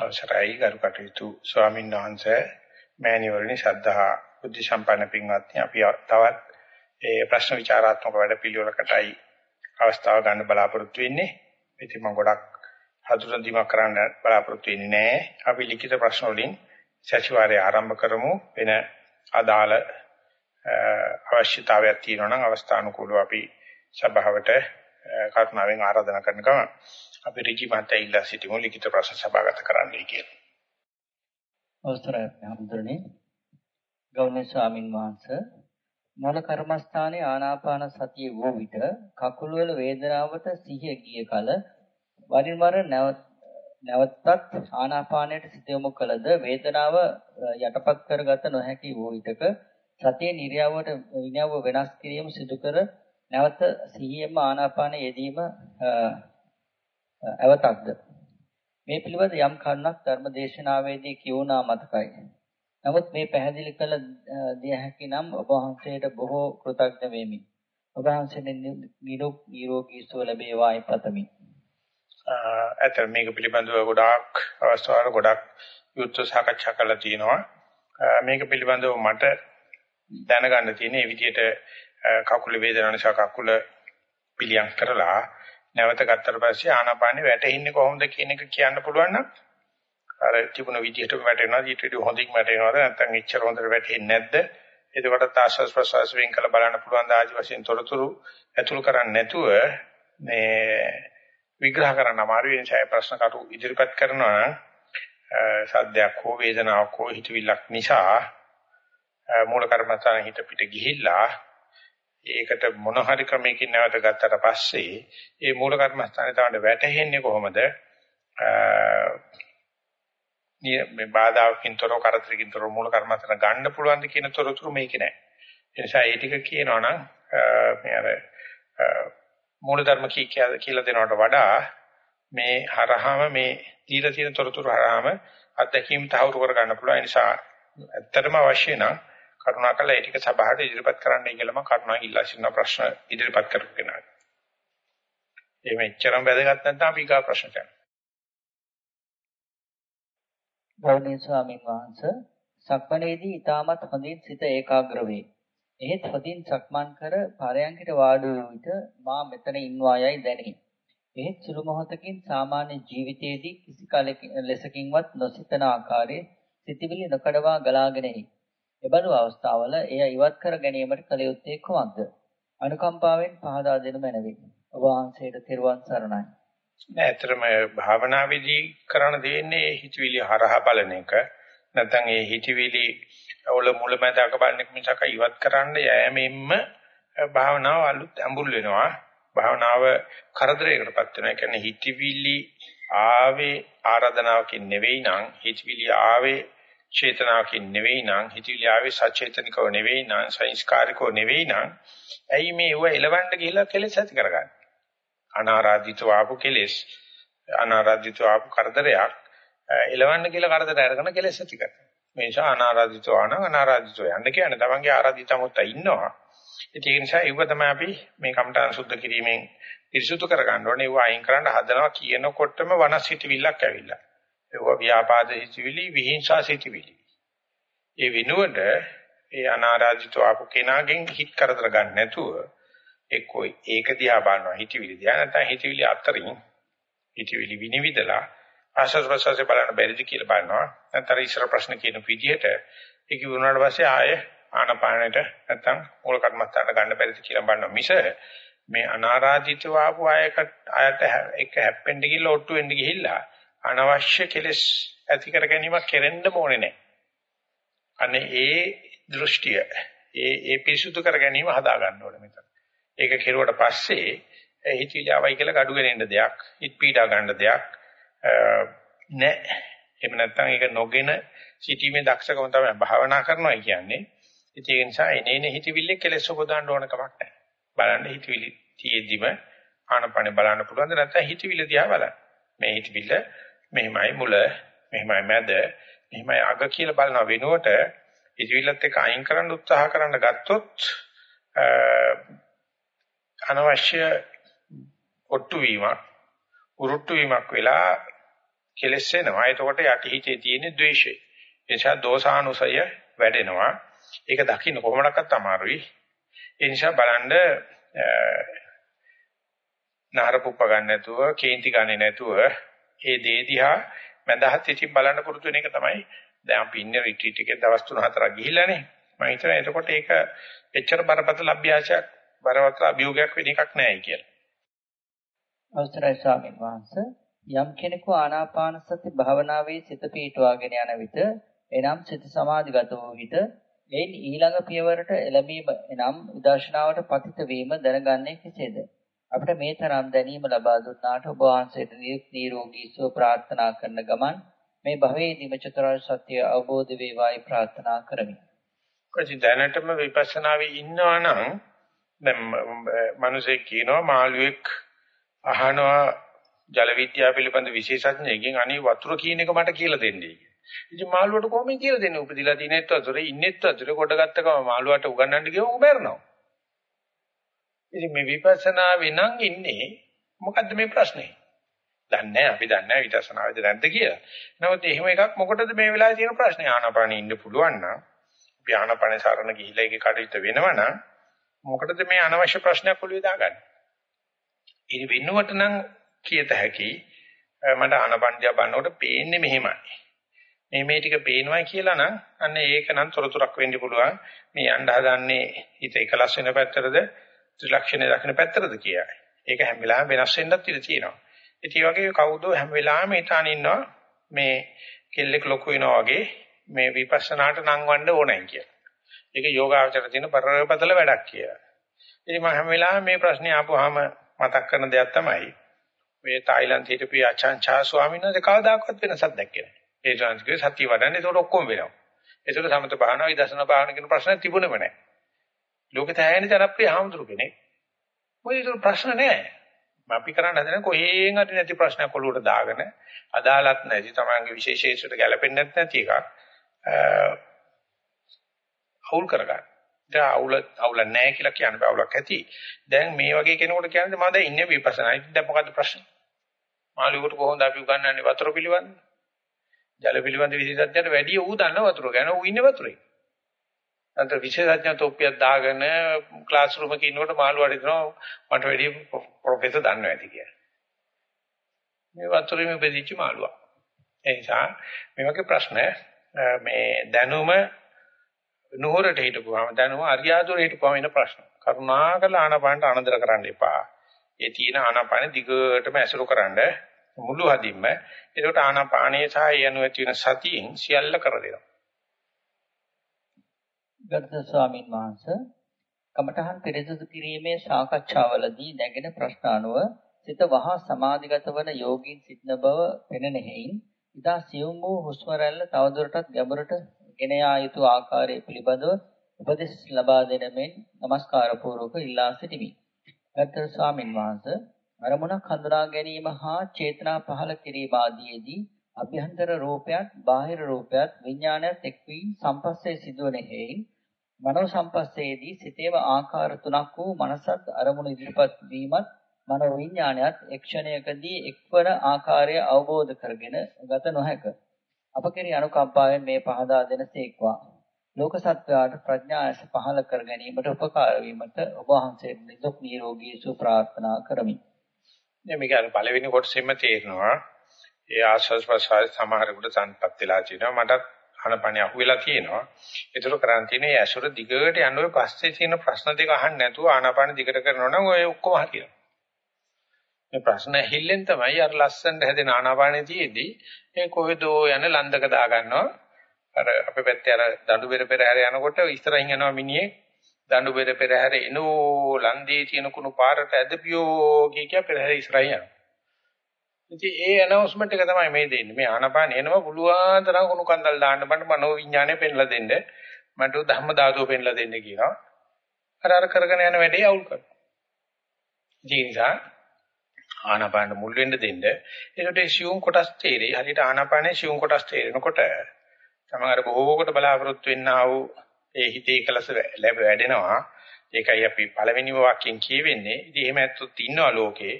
අවසරයි ගරු කටයුතු ස්වාමීන් වහන්සේ මෑණිවරණි ශ්‍රද්ධා බුද්ධ සම්පන්න පින්වත්නි අපි තවත් ඒ ප්‍රශ්න විචාරාත්මක වැඩපිළිවෙලකටයි අවස්ථාව ගන්න බලාපොරොත්තු වෙන්නේ. ඉතින් මම ගොඩක් හඳුනන දීමක් කරන්න බලාපොරොත්තු වෙන්නේ නැහැ. අපි ලිඛිත ප්‍රශ්න වලින් සතිವಾರය ආරම්භ කරමු. වෙන අදාළ අවශ්‍යතාවයක් තියෙනවා නම් අවස්ථානුකූලව අපි සභාවට කරුණාවෙන් ආරාධනා කරන ගමන් අපි ඍජු මත ඉල්ලා සිටිමු ලිඛිත ප්‍රශ්න සභාගත කරන්නයි කියලා. අවසරයි හඳුරන්නේ ගෞරවනීය ස්වාමින් වහන්සේ මූල කර්මස්ථානයේ ආනාපාන සතිය වූ විට කකුල වල වේදනාවට සිහිය ගිය කල වරින් වර නැවතත් ආනාපානයට සිත යොමු කළද වේදනාව යටපත් කරගත නොහැකි වූ විටක සතියේ නිර්යවයට විනයව වෙනස් කිරීම සිදු කර නැවත සිහියෙන්ම ආනාපාන යෙදීම අවතක්ද මේ පිළිබඳ යම් කරුණක් ධර්මදේශනාවේදී කියුණා මතකයි. නමුත් මේ පැහැදිලි කළ දිය හැකි නම් ඔබ වහන්සේට බොහෝ කෘතඥ වෙමි. ඔබ වහන්සේට නිරෝගී සුව ලැබේවායි පතමි. අතර මේක පිළිබඳව ගොඩාක් අවස්ථාවල ගොඩක් යුද්ධ සාකච්ඡා කරලා තියෙනවා. මේක පිළිබඳව මට දැනගන්න තියෙන මේ විදිහට කකුල වේදනාව නිසා කකුල පිළියම් කරලා නැවත ගත්තට පස්සේ ආනාපානෙ වැටෙන්නේ කොහොමද කියන එක කියන්න පුළුවන් නම් අර තිබුණ විදිහටම වැටෙනවා. ඊට වඩා හොඳින් වැටෙනවද? නැත්නම් එච්චර හොඳට වැටෙන්නේ නැද්ද? එතකොට ආශ්වාස ප්‍රශ්වාස වෙන් කළ බලන්න පුළුවන් ද? ආදි වශයෙන් තොරතුරු ඇතුළු කරන්නේ නැතුව මේ විග්‍රහ කරන්න අමාරු වෙන ඡාය ප්‍රශ්න කටු ඉදිරිපත් කරනවා නම් සද්දයක් හෝ වේදනාවක් හෝ හිතවිල්ලක් නිසා මූල කර්මස්ථාන හිත පිට ගිහිල්ලා ඒකට මොන හරි ක්‍රමයකින් නැවත ගත්තට පස්සේ ඒ මූල කර්මස්ථානේ තමයි වැටෙන්නේ කොහොමද? මේ බාධාකින් තොරව කරදරකින් තොරව මූල කර්මස්ථාන ගන්න පුළුවන්ද කියන තොරතුරු මේකේ නැහැ. ඒ නිසා ඒ ටික කියනවා නම් මේ අර මූල ධර්ම කී කියලා දෙනවට වඩා මේ හරහාම මේ දීලා තියෙන තොරතුරු හරහාම අත්දැකීම් තහවුරු කර ගන්න පුළුවන්. ඒ නිසා ඇත්තටම අවශ්‍ය නම් කරුණාකරලා ඒ ටික සභාවට ඉදිරිපත් කරන්නයි කියලා මම කරුණාවෙන් ඉල්ලා සිටින ප්‍රශ්න ඉදිරිපත් කරපු කෙනාට. ඒ මෙච්චරම වැදගත් නැත්නම් අපි ඊගා ප්‍රශ්නට යනවා. ගෞරවනීය ස්වාමීන් වහන්සේ සක්මණේදී ඊටමත් හොඳින් සිත ඒකාග්‍ර වේ. එහෙත් හොඳින් සක්මන් කර පරයන්කට වාඩි වූ විට මා මෙතන ඉන්වායයි දැනේ. එහෙත් සුළු මොහොතකින් සාමාන්‍ය ජීවිතයේදී කිසි ලෙසකින්වත් නොසිතන ආකාරයේ සිතිවිලි නොකඩවා ගලාගෙන එයි. එබඳු අවස්ථාවල එය ඉවත් කර ගැනීමට කල යුත්තේ කුමක්ද? අනුකම්පාවෙන් පහදා දෙනු මැනවි. ඔබ වහන්සේට තෙරුවන් සරණයි. ඇත්තටම භාවනාවේදී කරන්න දෙන්නේ හිතවිලි හරහා බලන එක. නැත්නම් ඒ හිතවිලි වල මුලමඳාක බලන එක මිසක ඉවත් කරන්න යෑමෙන්ම භාවනාව අලුත් අඹුල් වෙනවා. භාවනාව කරදරයකටපත් වෙනවා. ඒ කියන්නේ හිතවිලි ආවේ ආරාධනාවකින් නෙවෙයි නම් හිතවිලි ආවේ චේතනාවකින් නෙවෙයි නම් හිතවිලි ආවේ සචේතනිකව නෙවෙයි නම් සංස්කාරිකව නෙවෙයි නම් ඇයි මේ ඒව එලවන්න ගිහිල්ලා කෙලෙස් ඇති කරගන්නේ? අනාරාධිතව ආපු කෙලෙස් අනාරාධිතව ආපු කරදරයක් එලවන්න කියලා කරදර අරගෙන කෙලෙස් ඇති කරනවා මේ නිසා අනාරාධිතව ආන අනාරාධිතව යන්න කියන්නේ තමන්ගේ ආරාධිතමුත් ඉන්නවා. ඒක නිසා ඒව තමයි අපි මේ කමඨාන සුද්ධ කිරීමෙන් පිරිසුදු කරගන්න ඕනේ. ඒව අයින් කරන්න හදනවා කියනකොටම වනසිතවිල්ලක් ඇවිල්ලා. ඒවා ව්‍යාපාද හිතවිලි විහිංසා සිතවිලි. ඒ වෙනුවට ඒ අනාරාධිතව ආපු කෙනාගෙන් හිත කරදර ගන්න නැතුව එක්කෝ ඒක දිහා බලනවා හිතවිලි දිහා නැත්නම් හිතවිලි අතරින් හිතවිලි විනිවිදලා ආශස් ප්‍රසස්සේ බලන්න බැරිද කියලා බලනවා. නැත්නම් ඉස්සර ප්‍රශ්න කියන විදිහට ඒක වුණාට පස්සේ ආයේ ආනපානයට නැත්නම් මූල කර්මස්ථානට ගන්න බැරිද කියලා බලනවා මිස මේ අනාරාධිතව ආපු අයකට අයට එක හැප්පෙන්න ගිහලා ඔට්ටු වෙන්න ගිහිල්ලා අනවශ්‍ය කෙලෙස් ඇති කර ගැනීමක් කෙරෙන්න ඕනේ නැහැ. අනේ ඒ දෘෂ්ටිය ඒ ඒ පිරිසුදු කර ගැනීම හදා ගන්න ඕනේ මෙතන. ඒක කෙරුවට පස්සේ හිතවිලි ආවයි කියලා gadu වෙනෙන්න දෙයක්, හිත පීඩා ගන්න දෙයක් නැහැ. එහෙම නැත්නම් ඒක නොගෙන සිටීමේ දක්ෂකම තමයි භාවනා කරනවා කියන්නේ. ඒ නිසා එනේන හිතවිල්ල කෙලෙස් උපදවන්න ඕන කමක් නැහැ. බලන්න හිතවිලි තියෙද්දිම ආනපන බලන්න පුළුවන් නැත්නම් හිතවිල්ල දිහා බලන්න. මේ හිතවිල්ල මෙහිමයි මුල, මෙහිමයි මැද, මෙහිමයි අග කියලා බලන වෙනුවට ඉතිවිලත් එක අයින් කරන්න උත්සාහ කරන්න ගත්තොත් අනවශ්‍ය ඔට්ටු වීමක්, උරුට්ටු වීමක් වෙලා කෙලස් වෙනවා. එතකොට යටිහිතේ තියෙන ද්වේෂය. ඒ නිසා දෝසානුසය වැඩෙනවා. ඒක දකින්න කොහොමඩක්වත් අමාරුයි. ඒ නිසා බලන්න නහර පුප්ප ගන්න නැතුව, කේන්ති ගන්නේ නැතුව, ඒ දේ දිහා මඳහත් ඉතින් බලන්න පුරුදු වෙන එක තමයි දැන් අපි ඉන්නේ රිට්‍රීට් එකේ දවස් 3-4ක් ගිහිල්ලානේ. මම හිතනවා එතකොට ඒක එච්චර බරපතල අභ්‍යාසයක්, බරපතල අභියෝගයක් වෙන එකක් නෑයි කියලා. අවසරයි ස්වාමීන් වහන්සේ යම් කෙනෙකු ආනාපාන සති භාවනාවේ සිත පීඨවාගෙන යන විට එනම් සිත සමාධිගත වූ විට එයින් ඊළඟ පියවරට එළඹීම එනම් විදර්ශනාවට පතිත වීම දැනගන්නේ කෙසේද අපිට මේ තරම් දැනීම ලබා දුන්නාට ඔබ වහන්සේට නිරෝගී සුව ප්‍රාර්ථනා කරන ගමන් මේ භවයේදීම චතුරාර්ය සත්‍ය අවබෝධ වේවායි ප්‍රාර්ථනා කරමි. කොහොමද දැනටම විපස්සනාවේ ඉන්නවා නම් දැන් මිනිසෙක් කියනවා මාළුවෙක් අහනවා ජල විද්‍යාව පිළිබඳ විශේෂඥයෙක්ගෙන් අනේ වතුර කියන එක මට කියලා දෙන්නේ. ඉතින් මාළුවට කොහොමද කියලා දෙන්නේ? උපදිලා තියෙනෙත් වතුරේ ඉන්නෙත් වතුරේ කොට ගත්ත ගම මාළුවට උගන්නන්න ගියම උඹ මැරෙනවා. ඉතින් මේ විපස්සනාවේ නම් ඉන්නේ මොකද්ද මේ ප්‍රශ්නේ? දන්නේ නැහැ අපි දන්නේ නැහැ විදර්ශනාවේද නැද්ද කියලා. නමුත් එහෙම එකක් මොකටද මේ වෙලාවේ තියෙන ප්‍රශ්නේ? ආනාපානෙ ඉන්න පුළුවන් නම් අපි ආනාපානෙ සරණ ගිහිලා ඒකේ කටයුතු වෙනවනම් මොකටද මේ අනවශ්‍ය ප්‍රශ්නයක් ඔළුවේ දාගන්නේ? ඉතින් වෙනුවට නම් කියත හැකි මට ආනාපානිය බලනකොට පේන්නේ මෙහෙමයි. මේ මේ ටික පේනවා කියලා නම් අන්න ඒක නම් තොරතුරක් වෙන්න පුළුවන්. මේ යන්න හදන්නේ හිත එකලස් වෙන පැත්තටද ත්‍රිලක්ෂණය දකින්න පැත්තටද කියලා. ඒක හැම වෙලාවෙම වෙනස් වෙන්නත් ඉඩ තියෙනවා. ඉතින් වගේ කවුද හැම වෙලාවෙම හිතාන ඉන්නවා මේ කෙල්ලෙක් ලොකු වෙනවා වගේ මේ විපස්සනාට නංවන්න ඕනයි කියලා. ඒක යෝගාචර තියෙන පරපතල වැඩක් කියලා. ඉතින් මම හැම වෙලාවෙම මේ ප්‍රශ්නේ ආපුවාම මතක් කරන දෙයක් තමයි මේ තායිලන්ත හිටපු ආචාන්චා ස්වාමීන් වහන්සේ කවදාකවත් වෙනසක් දැක්කේ නැහැ. ඒ සංස්කෘතිය සත්‍ය වඩන්නේ ඒකට ඔක්කොම වෙනවා. ඒකට සමත භාවනා විදර්ශනා භාවනා කියන ප්‍රශ්න තිබුණේම නැහැ. ලෝකේ තැහෙන ජනප්‍රිය ආමතුරු කෙනෙක්. මොකද ඒක ප්‍රශ්න නැහැ. අපි කරන්න හදන කොහේන් හරි නැති ප්‍රශ්නයක් ඔලුවට දාගෙන අදාළත් නැති තමන්ගේ විශේෂේෂයට ගැලපෙන්නේ නැති එකක් අවුල් කරගන්න. දැන් අවුල අවුල නැහැ කියලා කියන්න බෑ අවුලක් ඇති. දැන් මේ වගේ කෙනෙකුට කියන්නේ මම දැන් ඉන්නේ විපස්සනා. ඉතින් දැන් මොකද්ද ප්‍රශ්නේ? මාළුවෙකුට කොහොමද අපි උගන්වන්නේ වතුර පිළිවන්නේ? ජල පිළිබඳ විශේෂඥයට වැඩි ඌ දන්න වතුර ගැන ඌ ඉන්නේ වතුරේ. අන්ත විශේෂඥ තොප්පියක් දාගෙන ක්ලාස් රූම් එකේ ඉන්නකොට මාළුවාට හිතනවා මට වැඩි ප්‍රොෆෙසර් දන්නවා ඇති කියලා. මේ වතුරේ මෙපෙදිච්ච මාළුවා. ඒ නිසා මේ වගේ ප්‍රශ්න මේ දැනුම නුහරට හිටපුවාම දැනුම අරියාදුර හිටපුවාම එන ප්‍රශ්න. කරුණාකර ආනාපානට අනදර කරන්න එපා. ඒ තියෙන ආනාපාන දිගටම ඇසුරු කරන්න මුළු හදින්ම ඒකට ආනාපානයේ සහ යනු ඇති වෙන සතියෙන් සියල්ල කර දෙනවා. ගරුතර ස්වාමීන් වහන්සේ කමඨහන් පිරිසුදු කිරීමේ සාකච්ඡාවලදී නැගෙන ප්‍රශ්න අනුව සිත වහා සමාධිගත වන යෝගීන් සිටින බව පෙනෙන හේයින් ඉදා සියුම් වූ හුස්ම රැල්ල තවදුරටත් ගැඹුරට ගෙන යා යුතු ආකාරය පිළිබඳව උපදෙස් ලබා දෙන මෙන් নমස්කාර පූර්වක ඉල්ලා සිටිමි. ගරුතර ස්වාමීන් වහන්සේ අරමුණක් හඳුනා ගැනීම හා චේතනා පහළ කිරීම ආදීදී අභ්‍යන්තර රූපයත් බාහිර රූපයත් විඥානයත් එක් වී සම්පස්සේ සිදුවන හේයින් මනෝ සම්පස්සේදී සිතේම ආකාර තුනක් වූ මනසත් අරමුණු ඉදිරිපත් වීමත් මනෝ විඥානයත් එක්ෂණයකදී එක්වර ආකාරය අවබෝධ කරගෙන ගත නොහැක. අප කෙරෙහි අනුකම්පාවෙන් මේ පහදා දෙනසේක්වා. ලෝක සත්වයාට ප්‍රඥා ඇස පහළ කර ගැනීමට උපකාර වීමට ඔබ වහන්සේට නිදුක් නිරෝගී සුව ප්‍රාර්ථනා කරමි. දැන් මේක අර පළවෙනි කොටසෙම තේරෙනවා. ඒ ආස්වාස් ප්‍රසාර සමහරකට සංපත් වෙලා තියෙනවා. මටත් අනපනිය අහුවෙලා තියෙනවා. ඒතර කරන් තියෙන්නේ ඇසුර දිගට යන ඔය පස්සේ තියෙන ප්‍රශ්න දෙක අහන්න නැතුව ආනාපාන දිගට කරනවා නම් ඔය ඔක්කොම හරියනවා. මේ ප්‍රශ්න ඇහිල්ලෙන් තමයි අර ලස්සනට හැදෙන ආනාපානෙ තියේදී ඒ කොහෙදෝ යන ලන්දක දා ගන්නවා. අර අපේ පැත්තේ අර දඬු බෙර පෙර හැර යනකොට ඉස්සරහින් යනවා මිනිහේ දඬු බෙර පෙරහැර එනෝ ලන්දේ තියෙන කුණු පාරට ඇදපියෝ කිය කිය පෙරහැර ඉස්සරහින් යනවා. ඉතින් ඒ ඇනවුස්මන්ට් එක තමයි මේ දෙන්නේ. මේ ආනපාන එනවා පුළුවන් තරම් කුණු කන්දල් දාන්න බන්න මනෝ විඥානය පෙන්ලා දෙන්න. මට ධම්ම ධාතුව පෙන්ලා දෙන්න කියනවා. අර අර කරගෙන යන වැඩේ අවුල් කරනවා. ඒ නිසා ආනාපාන මුල් වෙන්න දෙන්න. ඒකට සියුම් කොටස් තේරෙයි. හරියට ආනාපානයේ සියුම් කොටස් තේරෙනකොට තමයි අර බොහෝකට බලාපොරොත්තු වෙන්නා වූ ඒ හිතේ කලස ලැබ වැඩෙනවා. ඒකයි අපි පළවෙනිම වාක්‍යයෙන් කියවෙන්නේ. ඉතින් එහෙම ඇත්තොත් ඉන්නවා ලෝකේ.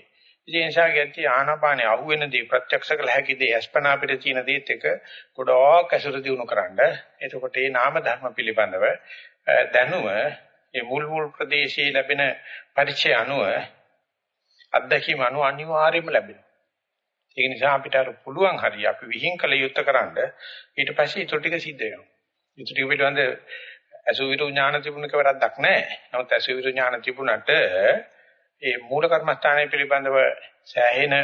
ඉතින් ඒ නිසා ගැටි ආනාපානේ අහුවෙන දේ ප්‍රත්‍යක්ෂ කළ හැකි දේ අස්පනා අපිට තියෙන දේත් එක ගොඩක් ඇසුරු දිනු කරන්න. එතකොට මේ නාම ධර්ම පිළිබඳව දැනුම මේ මුල් මුල් ප්‍රදේශයේ ලැබෙන පරිචය අනුව අත්දැකීම අනුව අනිවාර්යයෙන්ම ලැබෙනවා. ඒක නිසා අපිට අර පුළුවන් හරිය අපි විහිං කළ යුත්තේ කරන්න ඊට පස්සේ ඊටු ටික සිද්ධ වෙනවා. ඊටු ටික පිටවන්ද අසුවිරු ඥාන තිබුණක වැරද්දක් නැහැ. නමුත් අසුවිරු ඥාන තිබුණට ඒ මූල කර්මස්ථානය පිළිබඳව සෑහෙන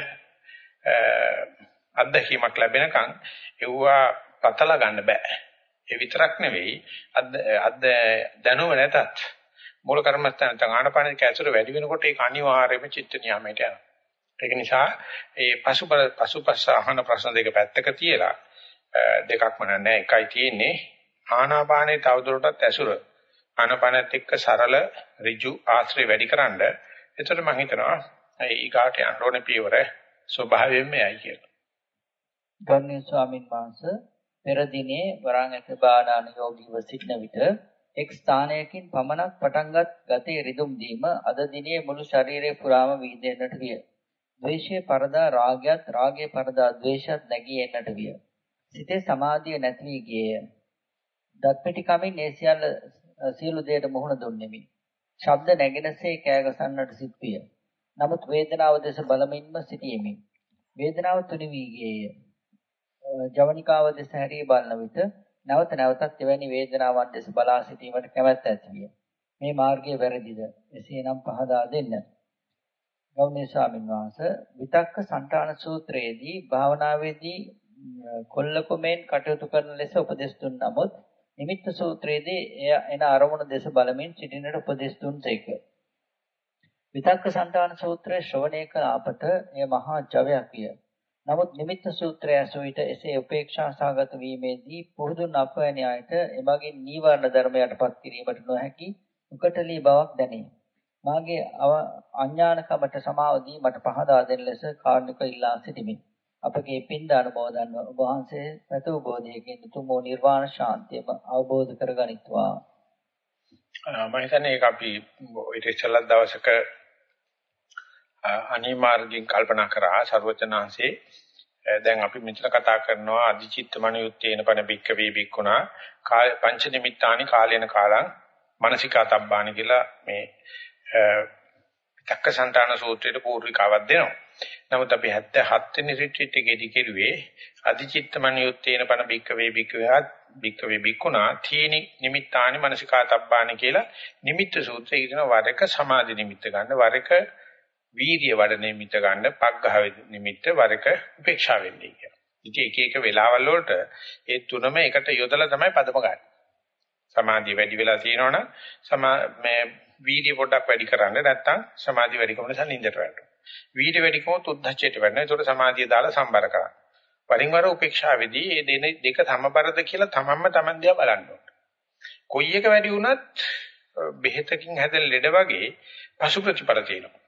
අත්දැකීමක් ලැබෙනකන් ඒවා පතලා ගන්න බෑ. ඒ විතරක් නෙවෙයි අද අද දැනුම නැතත් මූල කර්මස්ථාන නැත්නම් ආනපානික ඇසුර වැඩි වෙනකොට ඒක අනිවාර්යයෙන්ම චිත්ත නියාමයට යනවා. ඒක නිසා ඒ පසුප පසුපස අහන ප්‍රශ්න දෙක පැත්තක තියලා දෙකක්ම නැහැ එකයි තියෙන්නේ ආනාපානේ තවදුරටත් ඇසුර ආනාපානත් එක්ක සරල ඍජු ආශ්‍රය වැඩිකරනද එතකොට මම හිතනවා ඊගාට යන්න ඕනේ පියවර ස්වභාවයෙන්ම යයි කියලා. ගෞරවනීය ස්වාමින් වහන්සේ පෙර දිනේ වරාංගක බාදාන යෝගීව සිටන විට එක් ස්ථානයකින් පමණක් පටන්ගත් ගතේ රිදුම් දීම අද දිනේ මුළු ශරීරය පුරාම විහිදෙන්නට විය. ද්වේෂයේ පරදා රාගයත් රාගයේ පරදා ද්වේෂයත් නැගී එන්නට විය. සිතේ සමාධිය නැති වී ගියේය. දත්පෙටි කමින් ඒ සියල්ල සියලු දෙයට මුහුණ දුන්නෙමි. ශබ්ද නැගෙනසේ කෑගසන්නට සිත් විය. නමුත් වේදනාව දෙස බලමින්ම සිටියෙමි. වේදනාව තුනි වී ගියේය. ජවනිකාව දෙස හැරී බලන විට නැවත නැවතත් එවැනි වේදනාවන් දෙස බලා සිටීමට කැමැත්ත ඇති විය. මේ මාර්ගය වැරදිද? එසේනම් පහදා දෙන්න. ගෞණීය ස්වාමීන් වහන්සේ විතක්ක සංඨාන සූත්‍රයේදී භාවනාවේදී කොල්ලකමෙන් කටයුතු කරන ලෙස උපදෙස් දුන් නමුත් නිමිත්ත සූත්‍රයේදී එය එන අරමුණ දෙස බලමින් සිටිනට උපදෙස් දුන් තේක. විතක්ක සංඨාන සූත්‍රයේ ශ්‍රවණය කළ අපට එය මහා ජවයක් විය. නමුත් නිමිත්ත සූත්‍රය ඇසුවිට එසේ උපේක්ෂා සාගත වීමේදී පුහුදුන් අපවැනි අයට එමගින් නීවරණ ධර්මයටපත් කිරීමට නොහැකි උකටලී බවක් දැනේ. මාගේ අඥානකමට සමාව දී මට පහදා දෙන ලෙස කාර්නික ඉල්ලා සිටිමි. අපගේ පින්ද අනුමෝදන්ව ඔබ වහන්සේ පැතු බෝධියකින් උතුම් නිර්වාණ ශාන්තියම අවබෝධ කරගනිත්වා. මම හිතන්නේ ඒක අපි ඊට ඉස්සෙල්ලා දවසක අනිමාර්ගින් කල්පනා කරා ਸਰවචනාංශේ දැන් අපි මෙතන කතා කරනවා අධිචිත්ත මනියුත්තේන පන බික්ක වේ බික්ුණා පංච නිමිත්තානි කාලේන කාලං මානසිකාතබ්බානි කියලා මේ විතක්කසන්තාන සූත්‍රයේ පූර්විකාවක් දෙනවා. නමුත් අපි 77 වෙනි රිට්‍රීට් එකේදී කෙරුවේ අධිචිත්තමනියුත්තේන පන බික්ක වේ බික්ක වේත් බික්ක වේ බික්ුණා තීනි නිමිත්තානි මානසිකාතබ්බානි කියලා නිමිත්ත සූත්‍රයේ කියන වරක සමාධි නිමිත්ත ගන්න වරක වීර්ය වඩ නිමිත්ත ගන්න පග්ඝහ නිමිත්ත වරක උපේක්ෂා වෙන්නේ කියලා. ඉතින් එක එක වෙලාවල් වලට ඒ තුනම එකට යොදලා තමයි පදම ගන්න. සමාධිය වැඩි වෙලා තියෙනවනම් සමා මේ වීර්ය පොඩ්ඩක් වැඩි කරන්න නැත්නම් සමාධිය වැඩිකම නිසා නින්දට වැටෙනවා. වීර්ය වැඩිකම තුද්දච්චයට වැටෙනවා. ඒකට සමාධිය දාලා සම්බර කරන්න. වරින් වර උපේක්ෂාවේදී මේ දෙක සමබරද කියලා තමන්ම තමන් දිහා බලන්න ඕනේ. කොයි එක වැඩි වුණත් බෙහෙතකින් හැදෙන ලෙඩ වගේ පසු ප්‍රතිපල තියෙනවා.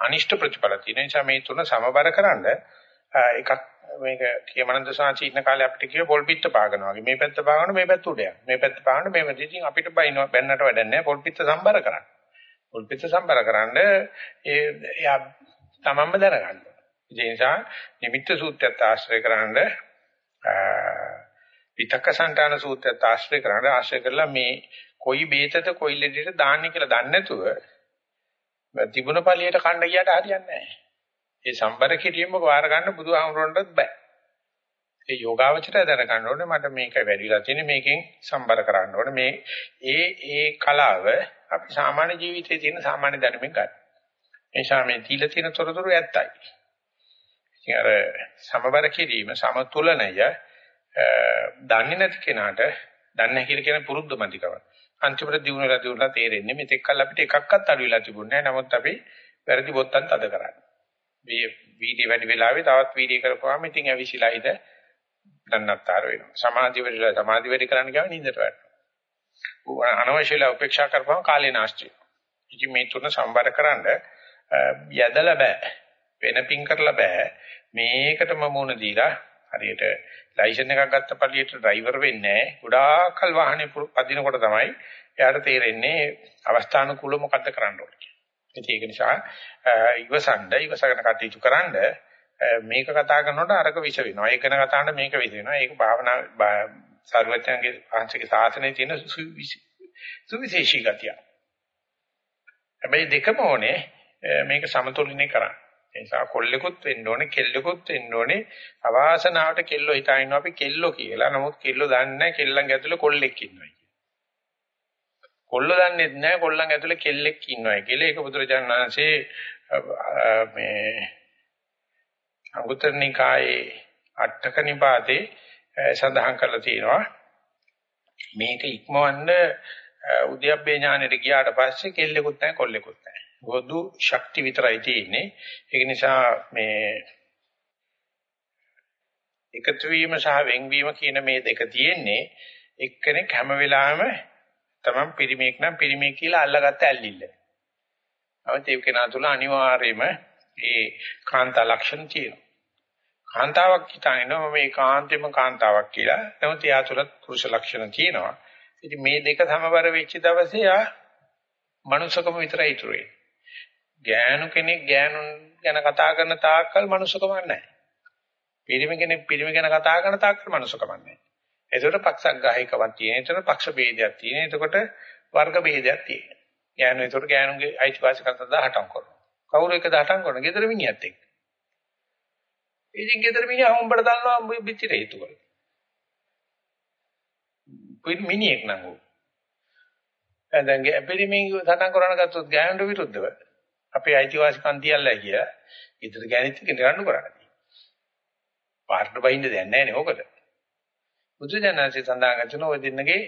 අනිෂ්ට ප්‍රතිපල තියෙන නිසා මේ තුන සමබර කරන්න එකක් මේක කියමනන්ද සාචි ඉන්න කාලේ අපිට කිව්ව පොල් පිට පාගනවා වගේ මේ පැත්ත පාගන මේ පැත්ත උඩ යන මේ පැත්ත පාගන මේ පැත්ත ඉතින් අපිට බයිනවා බැන්නට වැඩක් නැහැ පොල් පිට සම්බර කරන්න පොල් පිට සම්බර කරන්න ඒ එයා තමන්ම දැනගන්න ඒ නිසා නිමිත්ත සූත්‍රයත් ආශ්‍රය කරන්න විතක්ක සංඨාන සූත්‍රයත් ආශ්‍රය කරන්න ආශ්‍රය කරලා මේ කොයි බේතද කොයි ලෙඩේට දාන්නේ කියලා දන්නේ නැතුව තිබුණ පළියට කන්න ගියට හරියන්නේ නැහැ. ඒ සම්බර කිරීම වාර ගන්න බුදුහාමුදුරන්ටත් බෑ. ඒ යෝගාවචරය දැනගන්න ඕනේ මට මේක වැඩිලා තියෙන්නේ මේකෙන් සම්බර කරන්න ඕනේ මේ ඒ ඒ කලාව අපි සාමාන්‍ය ජීවිතයේ තියෙන සාමාන්‍ය දැනුමින් ගන්න. ඒ නිසා මේ තීල තියෙන තොරතුරු ඇත්තයි. ඉතින් අර සමබර කිරීම සමතුලනය දන්නේ නැති කෙනාට දන්නේ කියලා කියන පුරුද්දමතිකම. අන්තිමට දිනුනලා දිනුනලා තේරෙන්නේ මෙතෙක් කල් අපිට එකක්වත් අඩු වෙලා තිබුණේ නැහැ. නමුත් අපි වැරදි බොත්තම් තද කරන්නේ. මේ වීඩියෝ වැඩි වෙලාවේ තවත් වීඩියෝ කරපුවාම ඉතින් ඇවිසිලා හිට දන්නත්තර වෙනවා. සමාධිය වැඩිලා සමාධිය වැඩි කරන්න ගියාම නින්දට වැටෙනවා. අනවශ්‍යලා උපේක්ෂා කරපුවාම කාලේ නාස්ති. ඉතින් මේ තුන සම්බර කරන්න යදලා බෑ. වෙන පින් කරලා බෑ. මේකටම මුණ දීලා හරියට ලයිසන් එකක් ගත්ත පළියට ඩ්‍රයිවර් වෙන්නේ නැහැ. ගොඩාක් කල් වාහනේ පදිනකොට තමයි එයාට තේරෙන්නේ අවස්ථානුකූල මොකද්ද කරන්න ඕනේ. ඒක නිසා ඉවසන්න ඉවසගෙන කටයුතු කරන්න මේක කතා කරනකොට අරක විෂ වෙනවා. ඒක ගැන කතා කරනකොට මේක විෂ වෙනවා. ඒක භාවනා සර්වඥාගේ ආංශික සාසනයේ තියෙන සුවිශේෂී ගතිය. හැබැයි දෙකම ඕනේ මේක සමතුලිතේ කරන්න. ඒ නිසා කොල්ලෙකුත් වෙන්න ඕනේ, කෙල්ලෙකුත් වෙන්න ඕනේ. අවාසනාවට කෙල්ලෝ හිතා ඉන්නවා අපි කෙල්ලෝ කියලා. නමුත් කෙල්ලෝ දන්නේ නැහැ කෙල්ලන් ඇතුලේ කොල්ලෙක් ඉන්නවා කොල්ලෝ දන්නේ නැහැ කොල්ලන් ඇතුලේ කෙල්ලෙක් ඉන්නවා කියලා. ඒක බුදුරජාණන් වහන්සේ මේ අංගුත්තර නිකායේ අටක නිපාතේ සඳහන් කරලා තියෙනවා. මේක ඉක්මවන්න උද්‍යප්පේ ඥානෙට ගියාට පස්සේ කෙල්ලෙකුත් නැහැ කොල්ලෙකුත් නැහැ. පොදු ශක්ති විතරයි තියෙන්නේ. ඒක නිසා මේ එකතු වීම සහ වෙන්වීම කියන මේ දෙක තියෙන්නේ එක්කෙනෙක් හැම වෙලාවෙම තමන් පිරිමේක් නම් පිරිමේ කියලා අල්ලගත්ත ඇල්ලිල්ල. අවත් ඒ කෙනා තුල අනිවාර්යයෙන්ම ඒ කාන්තා ලක්ෂණ තියෙනවා. කාන්තාවක් හිතන්නේ මේ කාන්තෙම කාන්තාවක් කියලා. නමුත් එයා තුල පුරුෂ ලක්ෂණ තියෙනවා. ඉතින් මේ දෙක සමබර වෙච්ච දවසේ ආ මනුස්සකම විතරයි ඉතුරු වෙන්නේ. ගෑනු කෙනෙක් ගෑනු ගැන කතා කරන තාක්කල් මනුස්සකම නැහැ. පිරිමි කෙනෙක් පිරිමි ගැන කතා කරන තාක්කල් මනුස්සකම නැහැ. ඒකට පක්ෂක් ගාහිකවක් තියෙන. ඒතර පක්ෂ ભેදයක් තියෙන. එතකොට වර්ග ભેදයක් තියෙන. ගෑනු ඒතර ගෑනුගේ අයිතිවාසිකම් සඳහා හටම් කරනවා. කවුරු එකද හටම් කරන්නේ? ගෙදර මිනිහත් එක්ක. ඉතින් ගෙදර මිනිහා හොම්බට දානවා පිටිට හේතු කරලා. මිනිහෙක් නම් උ. දැන් පිරිමින් සටන් කරන ගත්තොත් ගෑනුන්ට විරුද්ධව අපේ අයිතිවාසිකම් තියල්ලා කියලා ඊතර ගෑනිත් එක්ක නිරන්න කරන්නේ. පාර්ට බයින්ද දෙන්නේ නැහැ නේ ඕකට. බුදුජානනාංශය සඳහන් කරන ඔය දෙන්නගේ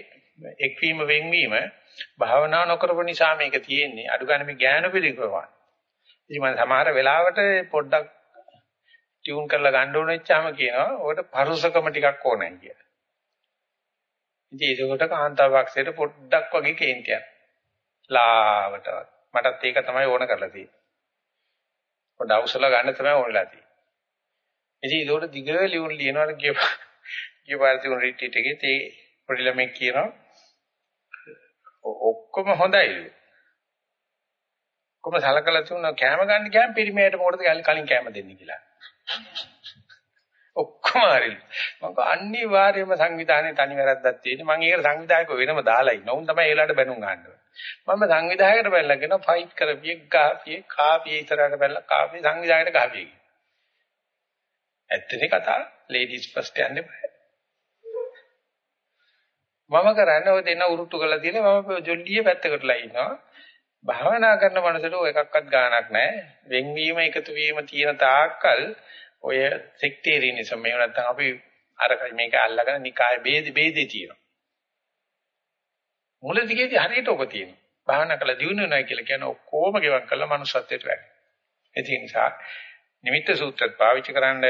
එක්වීම වෙන්වීම භාවනා නොකරපු නිසා මේක තියෙන්නේ. අඩු ගන්න මේ ඥාන පිළිකවවා. ඉතින් මම සමහර වෙලාවට පොඩ්ඩක් ටියුන් කරලා ගන්න ඕන වෙච්චාම කියනවා ඔකට පරුසකම ටිකක් ඕනයි කියලා. ඉතින් ඒකට කාන්තාවක්සයට පොඩ්ඩක් වගේ කේන්තියක්. ලාවටවත්. මටත් ඒක තමයි ඕන කරලා තියෙන්නේ. පොඩ්ඩ අවසල ගන්න තමයි ඕනලා තියෙන්නේ. ඉතින් ඒකට දිග ලියුම් ලියනවා කිය කිය පාර්තිුන් රිට්‍රීට් එකේ තේ පොඩි ළමෙක් කියනවා ඔක්කොම හොඳයි. ඔක්කොම සලකලා තුන කැම ගන්න ගියාම පිරිමේට මොකටද කලින් කැම දෙන්නේ කියලා. ඔක්කොම හරිලු. මම අනිවාර්යයෙන්ම සංවිධානයේ තනි වැරද්දක් තියෙන්නේ. මම ඒකට සංවිධායක වෙනම දාලා ඉන්න. උන් තමයි ඒලාට බැනුම් ගන්නවා. මම සංවිධායකට බැලලා කියන ෆයිට් කරපිය ගාපිය කාපිය ඉතරකට බැලලා කාපිය සංවිධායකට ගාපිය. ඇත්තනේ කතාව. ලේඩිස් ෆස්ට් යන්නේ බෑ. මම කරන්නේ ඔය දෙන්න උරුට්ටු කරලා තියෙන මම ජොල්ලියේ පැත්තකටලා ඉන්නවා. භාවනා කරන මනසට ඔය එකක්වත් ගාණක් නැහැ. වෙන්වීම එකතු වීම තියෙන තාක්කල් ඔය සෙක්ටේරියනිසම් එහෙම නැත්නම් අපි අර මේක අල්ලගෙන නිකාය ભેද ભેදේ තියෙනවා. මුලදිගේදී හරියට ඔක තියෙනවා. භාවනා කළ දිනු වෙනවා කියලා කියන ඔක්කොම ගෙවක් කළා මනුස්සත්වයට වැඩි. ඒ නිසා නිමිත්ත සූත්‍රත් පාවිච්චි කරන්න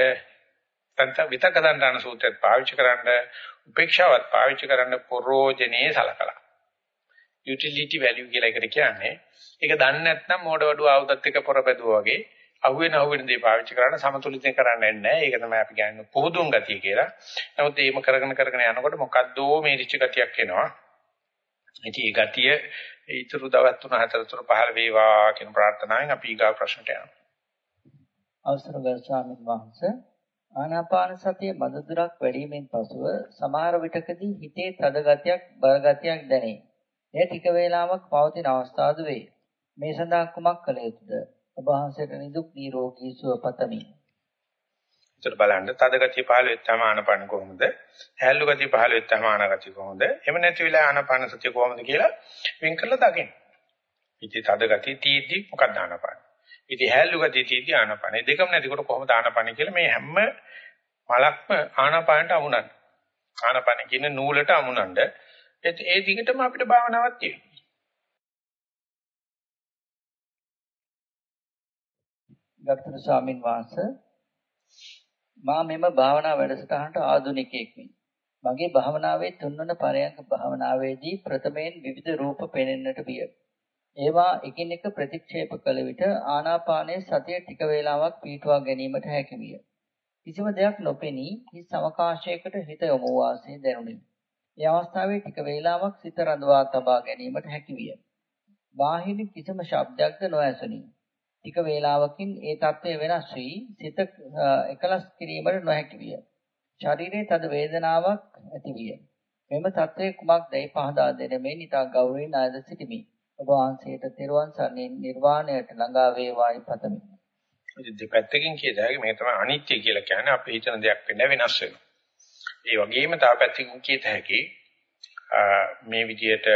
තන්ත විතක දණ්ඩන සූත්‍රත් පාවිච්චි කරන්න උපේක්ෂාවත් පාවිච්චි කරන්න පරෝජනේ සලකලා. යුටිලිටි වැලියු කියලා එකට කියන්නේ. ඒක දන්නේ නැත්නම් මෝඩ වඩුව ආවුදත් එක පොරබැදුවා වගේ අහුවෙන අහුවෙන දේ පාවිච්චි කරන්න සමතුලිතව කරන්නේ නැහැ. ඒක තමයි අපි කියන්නේ පුහුදුන් ගතිය කියලා. නමුත් ඒම කරගෙන කරගෙන යනකොට මොකද්දෝ මේ රිච් ගතියක් එනවා. ඉතින් ඒ ගතිය ඊතුරු දවස් 3 4 3 15 වේවා කියන ප්‍රාර්ථනාවෙන් අපි ඊගා ප්‍රශ්නට යනවා. අවසර ගරු ස්වාමීන් වහන්සේ ආනාපාන සතිය මදදුරක් වැඩිමෙන් පසුව සමහර විටකදී හිතේ තද ගතියක් බර ගතියක් දැනේ. එය ටික වේලාවක් පවතින අවස්ථාද වේ. මේ සඳහා කුමක් කළ යුතුද? ඔබ වහන්සේට නිදුක් නිරෝගී සුව පතමි. ඒතර බලන්න තද ගතිය පහළ වෙච්චාම ආනපන කොහොමද? හැල්ලු ගතිය පහළ වෙච්චාම ආනගතිය කොහොමද? එහෙම නැති වෙලා ආනපන සතිය කොහොමද කියලා වෙන් කරලා දකින්න. ඉතින් තද ගතිය තීදි මොකක්ද ආනපන? ඉතින් හැල්ලු ගතිය තීදි ආනපන. දෙකම නැතිකොට කොහොමද ආනපන කියලා මේ හැම මලක්ම ආනපනට අමුණන්න. ආනපන කියන නූලට අමුණන්න. ඒ දිගටම අපිට භාවනාවක් තියෙනවා. ගෞතම ස්වාමින් වහන්සේ මා මෙම භාවනා වැඩසටහනට ආධුනිකයෙක් වෙමි. මගේ භාවනාවේ තුන්වන පරයන්ක භාවනාවේදී ප්‍රථමයෙන් විවිධ රූප පෙනෙන්නට විය. ඒවා එකින් එක ප්‍රතික්ෂේප කළ විට ආනාපානයේ සතිය ටික වේලාවක් පීඨවා ගැනීමට හැකි විය. කිසිම දෙයක් නොපෙනී හිස් අවකාශයකට හිත යොමු වාසේ දැනුනි. ඒ අවස්ථාවේ ටික වේලාවක් සිත රඳවා තබා ගැනීමට හැකි විය. බාහිර කිසිම ශබ්දයක්ද නොඇසුනි. ටික වේලාවකින් ඒ తත්වය වෙනස් වී සිත එකලස් කිරීමට නොහැකි විය. ශරීරයේ තද වේදනාවක් ඇති විය. මෙම తත්වයේ කුමක්දයි පහදා දෙන මේ නිතා ගෞරවයෙන් ආයද සිටිමි. ඔබ වහන්සේට තෙරුවන් සරණින් නිර්වාණයට ළඟා වේවායි පතමි. දෙපැත්තකින් කියදාගේ මේ තමයි අනිත්‍ය කියලා කියන්නේ අපි හිතන දෙයක් වෙන වෙනස් වෙනවා. ඒ වගේම තව පැත්තකින් කියත හැකි මේ විදියට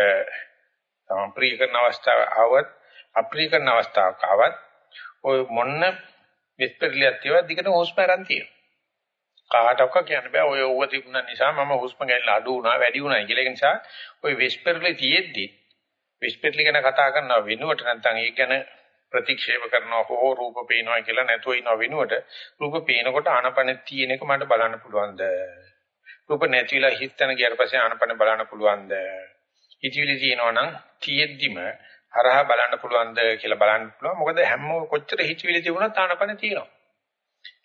තම ප්‍රිය කරන අවස්ථාව ආවත් අප්‍රිය කරන අවස්ථාවක් ආවත් ඔය මොන්න විස්පර්ලියක් තියවා දිගට හොස්ප ගන්න තියෙනවා. කාටවත් කියන්න බෑ ඔය ඌව තිබුණ නිසා මම හුස්ම ගැනීම අඩු වුණා වැඩි වුණා කියලා. ඒ නිසා ඔය විස්පර්ලි තියෙද්දි විස්පර්ලි ගැන කතා කරනව වෙනුවට නැත්නම් ඒක ගැන ප්‍රතික්ෂේප කරනවා හෝ රූප පේනවා කියලා නැතුව ඉනව වෙනුවට රූප පේනකොට ආනපන තියෙන එක මට බලන්න පුළුවන්ද? රූප නැතිලා හිතන ගියාට පස්සේ ආනපන බලන්න පුළුවන්ද? හිතවිලි තියෙනවා නම් තියෙද්දිම හරහා බලන්න පුළුවන්ද කියලා බලන්න පුළුවන්. මොකද හැම කොච්චර හිතවිලි තිබුණත් ආනපන තියෙනවා.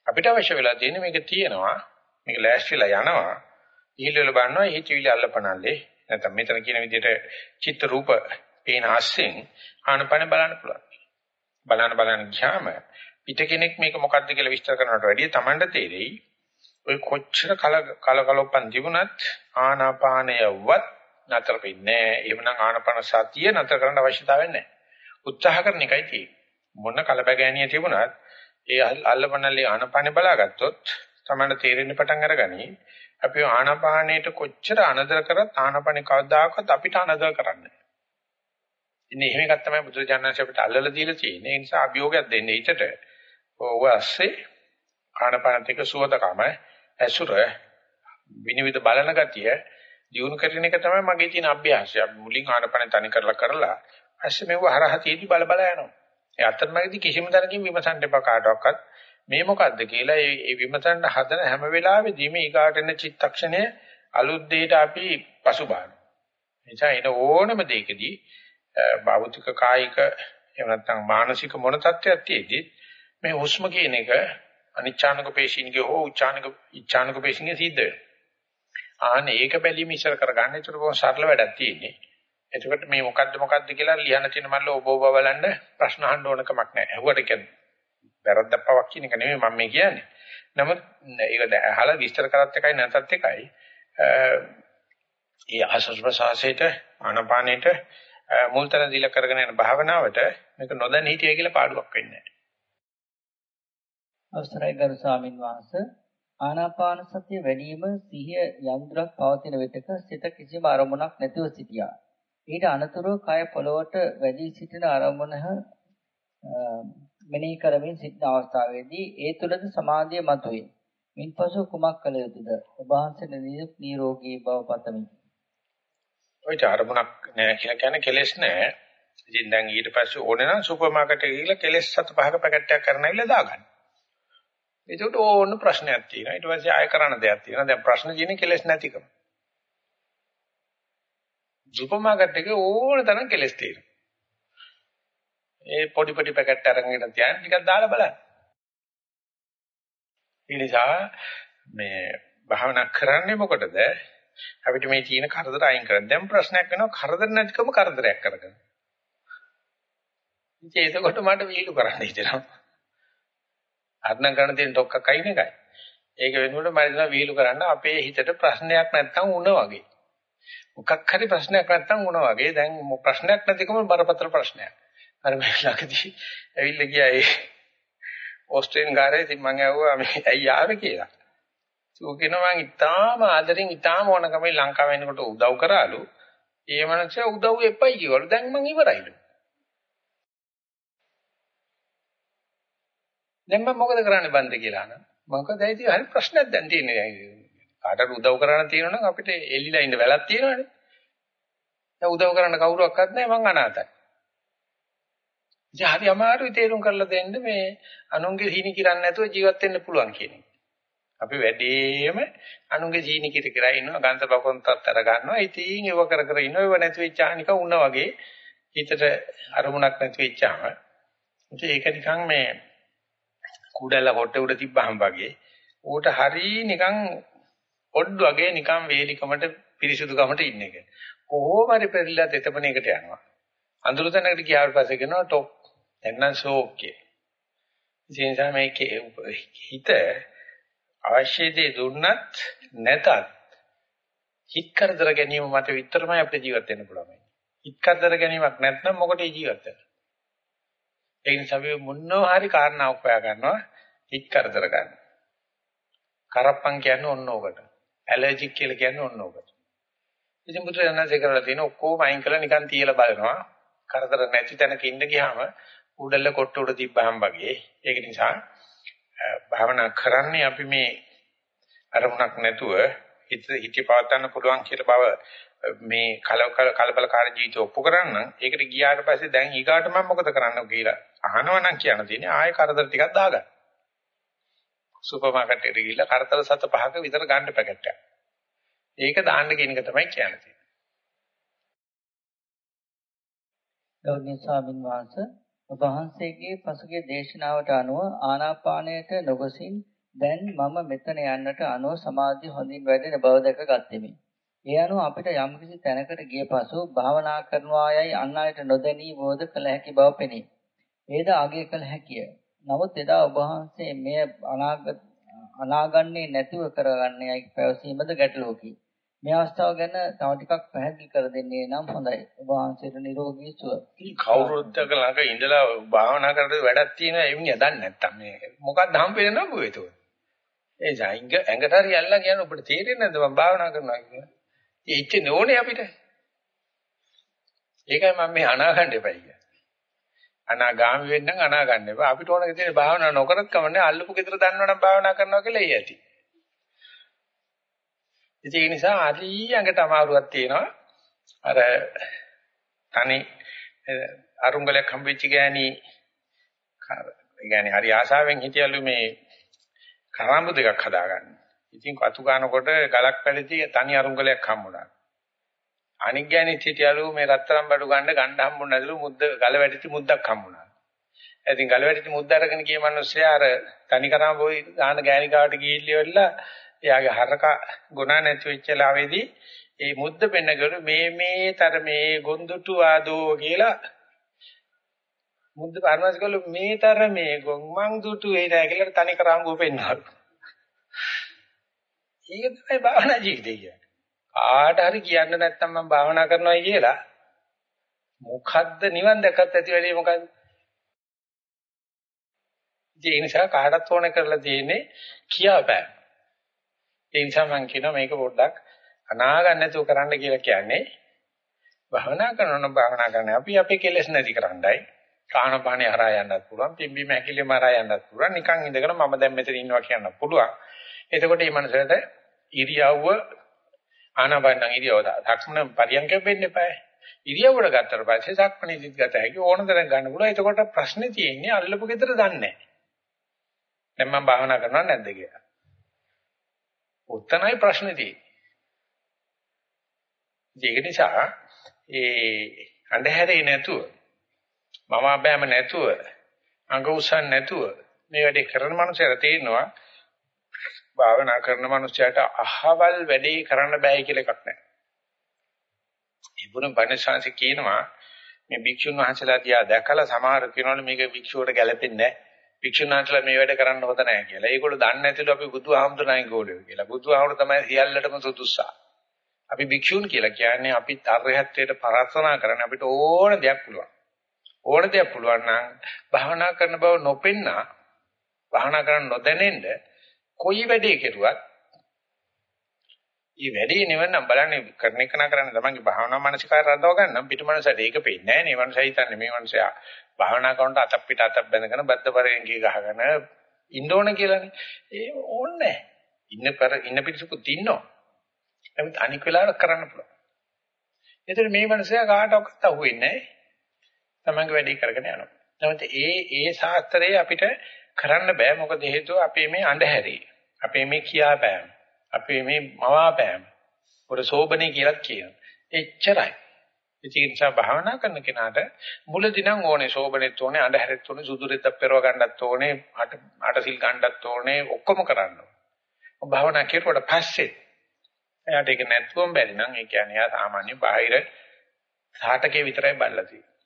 අපිට අවශ්‍ය වෙලා තියෙන්නේ මේක තියෙනවා. මේක ලෑස්තිලා යනවා. ඊළඟ බලනවා හිතවිලි අල්ලපනල්ලේ. නැත්නම් මෙතන කියන විදිහට චිත්ත රූප පේන ආස්යෙන් ආනපන බලන්න පුළුවන්. බලන්න බලන්න ගියාම පිට කෙනෙක් මේක මොකද්ද කියලා විස්තර කරනවට වැඩිය Tamanට තේරෙයි. ඔය කොච්චර කල කලකලොප්පන් තිබුණත් ආනාපානයවත් නතර වෙන්නේ නැහැ. එහෙමනම් ආනාපාන සතිය නතර කරන්න අවශ්‍යතාවයක් නැහැ. උත්සාහ කරන එකයි තියෙන්නේ. මොන කලබගෑනිය තිබුණත් ඒ අල්ලපනල්ලේ ආනාපානේ බලාගත්තොත් තමයි තේරෙන්න පටන් අරගනි. අපි ආනාපානයට කොච්චර අනදර කරත් ආනාපානේ කවදාකවත් අපිට අනදර කරන්නේ ඉන්නේ එහෙම එකක් තමයි බුදුරජාණන්සේ අපිට අල්ලලා දීලා තියෙන්නේ. ඒ නිසා අභියෝගයක් දෙන්නේ හිතට. ඔව් ඇස්සේ ආනපනත් එක්ක සුවදකම ඇසුර විනිවිද බලන ගතිය දියුණු කරන එක තමයි මගේ තියෙන අභ්‍යාසය. මුලින් ආනපන තනි කරලා කරලා ඇස්සේ මෙව හරහා තියෙදි බල බල යනවා. ඒ අතරමැදි කිසිම තරකින් විමසන්න එපා කාටවත්. මේ මොකද්ද කියලා ඒ විමසන්න හදන හැම වෙලාවෙදීම ඊගාට එන චිත්තක්ෂණය අලුත් දෙයකට අපි පසුබාන. එනිසා එන ඕනම දෙයකදී භෞතික කායික එහෙම නැත්නම් මානසික මොන තත්ත්වයක් තියෙද්දි මේ හුස්ම කියන එක අනිච්ඡානක පේශින්ගේ හෝ උච්ඡානක ඉච්ඡානක පේශින්ගේ සිද්ධ වෙනවා. ආනේ ඒක බැලීම ඉස්සර කරගන්න. ඒතර බොහොම සරල වැඩක් තියෙන්නේ. එතකොට මේ මොකද්ද මොකද්ද කියලා ලියන්න තියෙන මල්ල ඔබ ඔබ බලන්න ප්‍රශ්න අහන්න ඕන කමක් නැහැ. ඇහුවට කියන්නේ වැරද්දක් පවක් කියන එක නෙමෙයි මම මේ කියන්නේ. නමුත් ඒක අහලා විස්තර කරත් එකයි නැතත් එකයි. ඒ ආසස් ප්‍රසාසයට ආනපානෙට මුල්තන දීලා කරගෙන යන භාවනාවට මේක නොදැන හිටියයි කියලා පාඩුවක් වෙන්නේ නැහැ. අවසරයි ගරු ස්වාමින් වහන්සේ ආනාපාන සතිය වැඩිම සිහිය යන්ත්‍රයක් පවතින විටක සිත කිසිම අරමුණක් නැතිව සිටියා. ඊට අනතුරුව කය පොළවට වැදී සිටින අරමුණ මෙනෙහි කරමින් සිටින අවස්ථාවේදී ඒ තුළද සමාධිය මතුවේ. මින්පසු කුමක් කළ යුතුද? ඔබ වහන්සේ නිරෝගී බව පතමි. ඔය අරමුණක් නෑ කියලා කියන්නේ කෙලෙස් නෑ. ඉතින් දැන් ඊට පස්සේ ඕනේ නම් සුපර් මාකට් එකේ ගිහලා කෙලෙස් සත පහක පැකට් එකක් කරන්න ඉල්ල දාගන්න. ඒකට ඕන ප්‍රශ්නයක් තියෙනවා. ඊට පස්සේ ආය කරන්න දෙයක් තියෙනවා. දැන් ප්‍රශ්න තියෙන්නේ කෙලෙස් නැතිකම. සුපර් මාකට් එකේ ඕන තරම් කෙලෙස් තියෙනවා. ඒ පොඩි පොඩි පැකට් අරගෙන තියන් ටිකක් දාලා බලන්න. ඒ නිසා මේ භාවනා කරන්නේ මොකටද? අපිට මේ තියෙන කරදර අයින් කරන්න. දැන් ප්‍රශ්නයක් වෙනවා කරදර නැතිකම කරදරයක් කරගන්න. ඉතින් ඒකකොට මට වීලු කරන්න හිතෙනවා. අර්ණම් කරන තියෙන ඩොක්ක කයින් එකයි. ඒක වෙනුවට මම හිතනවා වීලු කරන්න අපේ හිතට ප්‍රශ්නයක් නැත්තම් උණ වගේ. මොකක් හරි ප්‍රශ්නයක් නැත්තම් උණ වගේ. දැන් ප්‍රශ්නයක් නැතිකම බරපතල ප්‍රශ්නයක්. අර මේ ළඟදී ඇවිල්ලා ගියා ඒ ඕස්ට්‍රේලියානු ගාරේ ඉතින් මම ඇහුවා මේ ඇයි ආවේ කියලා. ඌ කියනවා මං ඉතාලම ආදරෙන් ඉතාලම ඕනකමයි ලංකාව වෙනකොට උදව් කරාලු. ඒ මනුස්සයා උදව් එපයි කිව්වලු. දැන් මං ඉවරයිලු. දැන් මම මොකද කරන්න බන්ද කියලා අහනවා. මොකද ඒ ඉතින් හරි ප්‍රශ්නයක් දැන් තියෙන්නේ. කාටට උදව් කරන්න තියෙනවනම් අපිට එල්ලිලා ඉන්න වැලක් තියෙනවනේ. දැන් උදව් කරන්න කවුරුවක්වත් නැහැ මං අනාතයි. ඉතින් හරි අමාරුයි තේරුම් කරලා දෙන්න මේ අනුන්ගේ සීනි කිරන්නේ නැතුව ජීවත් වෙන්න පුළුවන් කියන එක. අපි වැඩිම අනුන්ගේ සීනි කිර කර ඉන්නවා ගන්ත බකොන්තත් අර ගන්නවා. ඉතින් ඒව කර කර ඉන්නවා. ඒව නැති වෙච්චා නිකන් උණ වගේ හිතට අරමුණක් නැති වෙච්චාම. ඉතින් ඒක නිකන් මේ කුඩල කොට උඩ තිබ්බහම වගේ ඌට හරි නිකන් පොඩ් වගේ නිකන් වේලිකමට පිරිසුදුකමට ඉන්න එක. කොහොම හරි පෙරලා තෙතපණයකට යනවා. අඳුර තැනකට ගියාට පස්සේ කියනවා টොප්. එන්නම් ෂෝක්කේ. ඒ නිසා මේකේ හිත අවශ්‍ය දේ දුන්නත් නැතත් හිත කරදර ගැනීම මත විතරමයි අපිට ජීවත් වෙන්න පුළුවන්. හිත කරදර ගැනීමක් නැත්නම් මොකටද ජීවත් වෙන්නේ? ඒ නිසා අපි මොනවා හරි කාරණාවක් හොයා ගන්නවා හිත කරදර ගන්න. කරප්පන් කියන්නේ ඔන්න ඕකට. ඇලර්ජික් කියලා කියන්නේ ඔන්න ඕකට. ඉතින් බුදුරජාණන්සේ කරලා තියෙන ඔක්කොම අයින් කරලා නිකන් තියලා බලනවා. කරදර නැති තැනක ඉන්න ගියාම උඩල්ල කොට්ට උඩ තිබ්බහම වගේ. ඒක නිසා භාවනා කරන්නේ අපි මේ අරමුණක් නැතුව හිත හිතේ පවත්වන්න පුළුවන් කියලා බව මේ කලබලකාරී ජීවිතය ඔප්පු කරන්න ඒකට ගියාට පස්සේ දැන් ඊගාට මම මොකද කරන්න කියලා අහනවා නම් කියන්න තියෙන්නේ ආයෙ කරදර ටිකක් දාගන්න. සුපර් මාකට් එකට ගිහිල්ලා කරදර සත පහක විතර ගන්න පැකට් එකක්. ඒක දාන්න කියන එක තමයි කියන්නේ. ගෞරවනීය ස්වාමින් වහන්සේ ඔබ වහන්සේගේ පසුගිය දේශනාවට අනුව ආනාපානයට නොගසින් දැන් මම මෙතන යන්නට අනුව සමාධිය හොඳින් වැඩෙන බව දැක ගත්ෙමි. ඒ අනුව අපිට යම්කිසි තැනකට ගිය පසු භාවනා කරනවා යයි අන් අයට නොදැනී බෝධ කළ හැකි බව පෙනේ. ඒද අගය කළ හැකිය. නමුත් එදා ඔබ වහන්සේ මෙය අනාගත අනාගන්නේ නැතිව කරගන්නේයි පැවසීමද ගැටලුවකි. මේ අවස්ථාව ගැන තව ටිකක් පැහැදිලි කර දෙන්නේ නම් හොඳයි. ඔබ වහන්සේට නිරෝගී සුව. කවුරුත් ළඟ ඉඳලා භාවනා කරද්දී වැඩක් තියෙනවා එවුන් යදන්නේ නැත්තම් මේ මොකක්ද හම්බෙන්නේ නැබුව ඒක. ඒ ජයිංග ඇඟට හරි යල්ලා කියන ඔබට තේරෙන්නේ නැද්ද මම භාවනා කරනවා කියලා. ඒක නෝනේ අපිට. ඒකයි මම මේ අනාගන්න එපයි කියන්නේ. අනාගාමි වෙන්න අනාගන්න එපා. අපිට ඕන විදිහට භාවනා නොකරත් කමන්නේ අල්ලපු ගෙදර දන්නවනම් භාවනා කරනවා කියලා එයි ඇති. ඒ නිසා අරියඟට අමාරුවක් තියෙනවා. අර තනි අරුංගලයක් හම්බෙච්ච ගෑණි ඒ කියන්නේ හරි ආශාවෙන් හිටියලු මේ කරාඹු දෙකක් හදාගන්න. ඉතින් කතු ගන්නකොට ගලක් පැලති තනි අරුංගලයක් හම්බුණා. අනික් ගෑණිත් හිටියලු මේ රත්තරන් බඩු ගන්න ගන්න හම්බුනේ නැතිලු මුද්ද ගල වැටිච්ච මුද්දක් හම්බුණා. ඉතින් ගල වැටිච්ච මුද්ද අරගෙන ගිය මිනිස්සයා අර තනි කරාඹුයි දාන ගෑණි කාට ගිහිල්ලා එයාගේ හරක ගුණ නැති වෙච්ච ලාවේදී ඒ මුද්ද පෙන්නගෙන මේ මේ තරමේ ගොන්දුටු ආදෝ කියලා මුද්ද පරමස් කළු මේ තරමේ ගොන් මං දුටු ඒ නෑ කියලා තනි කරාංගුව පෙන්නහලු. ඒක තමයි භාවනා ජීවිතය කියන්නේ. කාට හරි කියන්න නැත්නම් මම භාවනා කරනවායි කියලා මොකද්ද නිවන් දැකත් ඇති වෙලේ මොකද්ද? ඒ නිසා කාටත් ඕනේ කරලා තියෙන්නේ කියා බෑ. ඒ නිසා මම කියනවා මේක පොඩ්ඩක් අනා ගන්න නැතුව කරන්න කියලා කියන්නේ භාවනා කරනවා නම් භාවනා කරන්නේ අපි අපේ කෙලෙස් නැති කරන්නයි කාණ පාණේ හරහා යන්නත් පුළුවන් පිම්බීම ඇකිලිම හරහා යන්නත් පුළුවන් නිකන් ඉඳගෙන මම දැන් මෙතන ඉන්නවා කියන්න පුළුවන් එතකොට මේ මනසට ඉරියව්ව ආනාපාන ඉරියව්ව දක්මන පරියන්ක වෙන්න එපා ඉරියව්වට ගත්තට පස්සේ සක්මණේදිත් ගත හැකි ඕන තරම් ගන්න පුළුවන්. එතකොට ප්‍රශ්නේ තියෙන්නේ අල්ලපු ගෙදර දන්නේ නැහැ. දැන් මම භාවනා කරනව නැද්ද කියලා. උත්තනයි ප්‍රශ්නේ තියෙන්නේ. ඒක නිසා ඒ අන්ධහැරේ නැතුව මම බෑම නැතුව අඟ උසන් නැතුව මේ වැඩේ කරන මනුස්සයලා තේරෙනවා භාවනා කරන මනුස්සයාට අහවල් වැඩේ කරන්න බෑ කියලා එකක් නැහැ. ඒ වුණ බණශාංශ කියනවා මේ භික්ෂුන් වහන්සේලා දිහා දැකලා සමහර කෙනෙකුට මේක භික්ෂුවට ගැලපෙන්නේ නැහැ. වික්ෂුණාන්තලා මේ වැඩ කරන්න හොඳ නැහැ කියලා. ඒගොල්ලෝ දන්නේ නැතිලු අපි බුදුහාමුදුරණයි ගෝලියෝ කියලා. බුදුහාමුදුර තමයි සියල්ලටම සුදුස්සා. අපි භික්ෂුන් කියලා කියන්නේ අපි තරහත්වයට ප්‍රාර්ථනා කරන අපිට ඕන දෙයක් පුළුවන්. ඕන දෙයක් පුළුවන් නම් භාවනා කරන බව නොපෙන්නා භාවනා කරන්න නොදැනෙන්න කොයි වැඩේ කෙරුවත් මේ වැඩේ නෙවෙන්නම් බලන්නේ කරන එක නා කරන්නේ තමන්ගේ භාවනා මානසිකාර රඳව ගන්න පිටමනසට ඒක පෙන්නේ නැහැ නේ. මනසයි හිතන්නේ මේ මනසයා භාවනා කරනකොට අතක් පිට අතක් බැඳගෙන බද්ද පරෙන්ගේ ගහගෙන ඉන්න ඕන කියලානේ ඒ ඕනේ ඉන්න පෙර ඉන්න පිටසකුත් ඉන්නවා. නමුත් අනික් වෙලාවට කරන්න පුළුවන්. එතන මේ මනසයා කාටවත් අහුවෙන්නේ නැහැ. තමන්ගේ වැඩේ කරගෙන යනවා. නමුත් ඒ ඒ ශාස්ත්‍රයේ අපිට කරන්න බෑ මොකද හේතුව අපේ මේ අඳුරේ අපේ මේ කියාපෑම අපේ මේ මවාපෑම පොර සෝබනේ කියලා කියනවා. එච්චරයි. ඒ නිසා භාවනා කරන කෙනාට මුලදී නම් ඕනේ සෝබනෙත් ඕනේ අඳුරෙත් ඕනේ සුදුරෙත් පෙරව ගන්නත් ඕනේ අට අටසිල් ගන්නත් ඕනේ ඔක්කොම කරන්න ඕනේ. භාවනා කෙරුවට පස්සේ එයාට ඒක නැතුවම බැරි නම් ඒ කියන්නේ එයා සාමාන්‍ය බාහිර සාටකේ විතරයි බලලා තියෙන්නේ.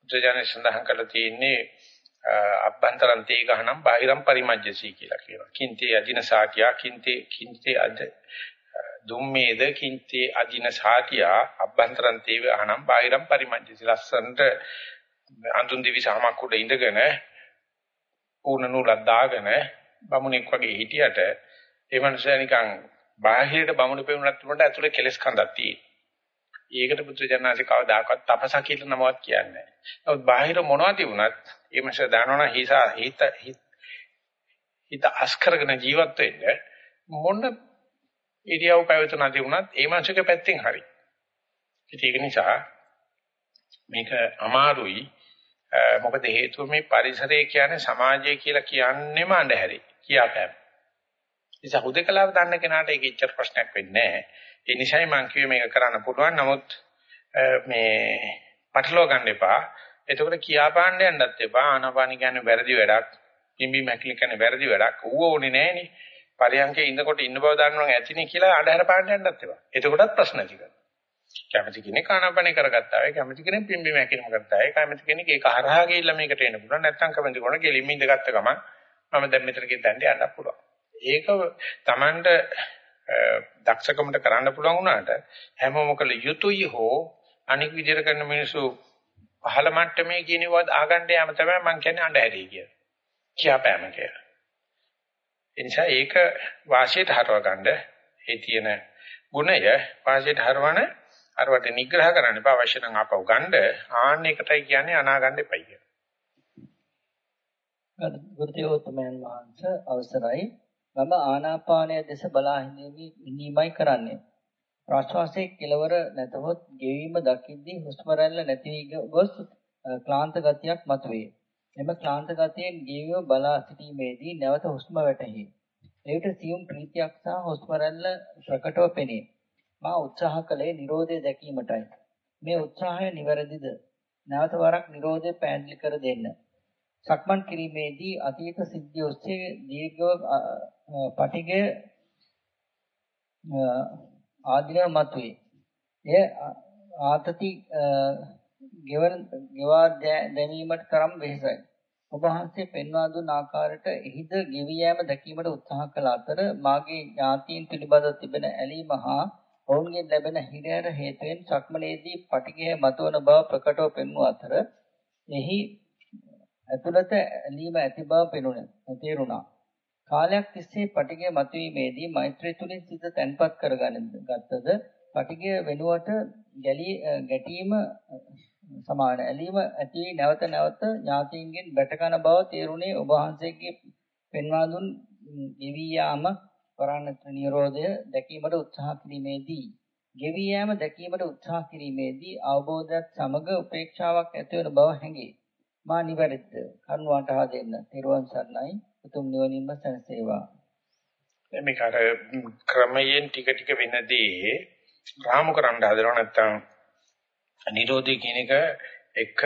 බුදුජානක සඳහන් කරලා තියෙන්නේ අබ්බන්තරං තේ ගහනම් බාහිරම් පරිමජ්ජසී කියලා කියනවා. කින්තේ අදින සාටියා කින්තේ කින්තේ අද දුම්මේද කින්තේ අදින සාටියා අබ්බන්තරං තේ ගහනම් බාහිරම් පරිමජ්ජසී ලස්සන්ට අඳුන් දිවි සමක් උඩ ඉඳගෙන ඌන නූලක් දාගෙන බමුණෙක් වගේ හිටියට ඒ මනුස්සයා නිකන් බාහිරට බමුණු පෙවුනක් තිබුණාට ඇතුලේ කෙලස් කඳක් තියෙනවා. ඒකට පුත්‍රජනනාසේ කවදාකවත් තපස කියලා නමවත් කියන්නේ නැහැ. නමුත් බාහිර මොනවද තිබුණත් ඒ මාස දානවන හිසා හිත හිත අස්කරගෙන ජීවත් වෙන්න මොන ඉරියව් පැවතුන තිබුණත් ඒ මාසක පැත්තෙන් හරි. ඒක නිසා මේක අමාරුයි. මොකද හේතුව මේ පරිසරය කියන්නේ සමාජය කියලා කියන්නේම අඳුරයි. කියාපෑම. නිසා හුදකලාව දන්න කෙනාට ඒක ඉච්චර ප්‍රශ්නයක් වෙන්නේ නැහැ. ඒ නිසායි මම කිව්වේ මේක කරන්න පුළුවන්. නමුත් මේ පටලවා ගන්න එපා. එතකොට කියා පාන්න යන්නත් එපා. ආනාපාන කියන්නේ වැරදි වැඩක්. පිම්බි මැකිලි කියන්නේ වැරදි වැඩක්. ඌව ඕනේ නෑනේ. පරියන්කේ ඉඳකොට ඉන්න බව දන්නවනම් ඇතිනේ කියලා අඳුර පාන්න යන්නත් එපා. එතකොටත් ප්‍රශ්න ඇති කරනවා. කැමති කෙනෙක් ආනාපානේ කරගත්තා වෙයි. කැමති කෙනෙක් පිම්බි මැකිලිම කරගත්තා වෙයි. කැමති කෙනෙක් ඒක හරහා ගිහිල්ලා මේකට එන්න පුළුවන්. නැත්නම් කැමති කෙනෙක් ගෙලින්ම ඉඳගත්ත ගමන් මම දැන් මෙතන ගෙදන්න යන්න පුළුවන්. ඒක Tamanට දක්ෂකමට කරන්න පුළුවන් වුණාට හැමෝම කළ යුතුයි හෝ අනික් විදිහට කරන මිනිස්සු පහළ මට්ටමේ කියනවාද ආගන්න යාම තමයි මම කියන්නේ අඬහැරි කියලා. කියාපෑම කියලා. ඒ නිසා ඒක වාසියට හරව ගන්න ඒ තියෙන ගුණය වාසියට හරවන අරවට නිග්‍රහ කරන්න එපා අවශ්‍ය නම් ආපහු ගන්න ආන්න එකටයි කියන්නේ අනාගන්න එපයි කියලා. ගුරුතුමයන් වහන්සේ අවසරයි මම ආනාපානය දෙස බලා හිඳීමයි කරන්නේ. ප්‍රශ්වාසයේ කෙලවර නැතහොත් ගෙවීම දකිද්දී හුස්ම රැල්ල නැති ගොස් ක්ලාන්ත ගතියක් මතුවේ. එම ක්ලාන්ත ගතියෙන් ගෙවීම බලා සිටීමේදී නැවත හුස්ම වැටහි. එවිට සියුම් ප්‍රීතියක් සහ හුස්ම රැල්ල ප්‍රකටව පෙනේ. මා උත්සාහ කළේ Nirodhe දැකීමටයි. මේ උත්සාහය නිවැරදිද? නැවත වරක් Nirodhe පැහැදිලි කර දෙන්න. සක්මන් කිරීමේදී අතීත සිද්ධිය ඔස්සේ දීර්ඝව පටිගය ආධිනව මතුවේ. එය ආතති ගෙවන ගෙවා දැමීමට තරම් වෙහෙසයි. ඔබ වහන්සේ පෙන්වා දුන් ආකාරයට එහිද ගෙවි යෑම දැකීමට උත්සාහ කළ අතර මාගේ ඥාතීන් පිළිබඳව තිබෙන ඇලීම හා ඔවුන්ගෙන් ලැබෙන හිරෑර හේතුවෙන් සක්මනේදී පටිඝය මතුවන බව ප්‍රකටව පෙන්වූ අතර එහි ඇතුළත ඇලීම ඇති බව පෙනුණා. තේරුණා. කාලයක් තිස්සේ පටිඝය මතුවීමේදී මෛත්‍රී තුලින් සිත තැන්පත් කරගන්න ගත්තද පටිඝය වෙනුවට ගැලී ගැටීම සමාන ඇලීම ඇති නැවත නැවත ඥාතීන්ගෙන් බැටකන බව තේරුණේ ඔබ වහන්සේගේ පෙන්වා දුන් ගෙවි යාම වරණත නිරෝධය දැකීමට උත්සාහ කිරීමේදී. ගෙවි යාම දැකීමට උත්සාහ කිරීමේදී අවබෝධයත් සමග උපේක්ෂාවක් ඇති වන බව හැඟේ. මා නිවැරදිද? කරුණාට හා දෙන්න තෙරුවන් සරණයි. උතුම් නිවනින්ම සැනසේවා. මේක අර ක්‍රමයෙන් ටික ටික වෙනදී රාමු කරන්න හදනව නැත්තම් නිරෝධය කියන එක එක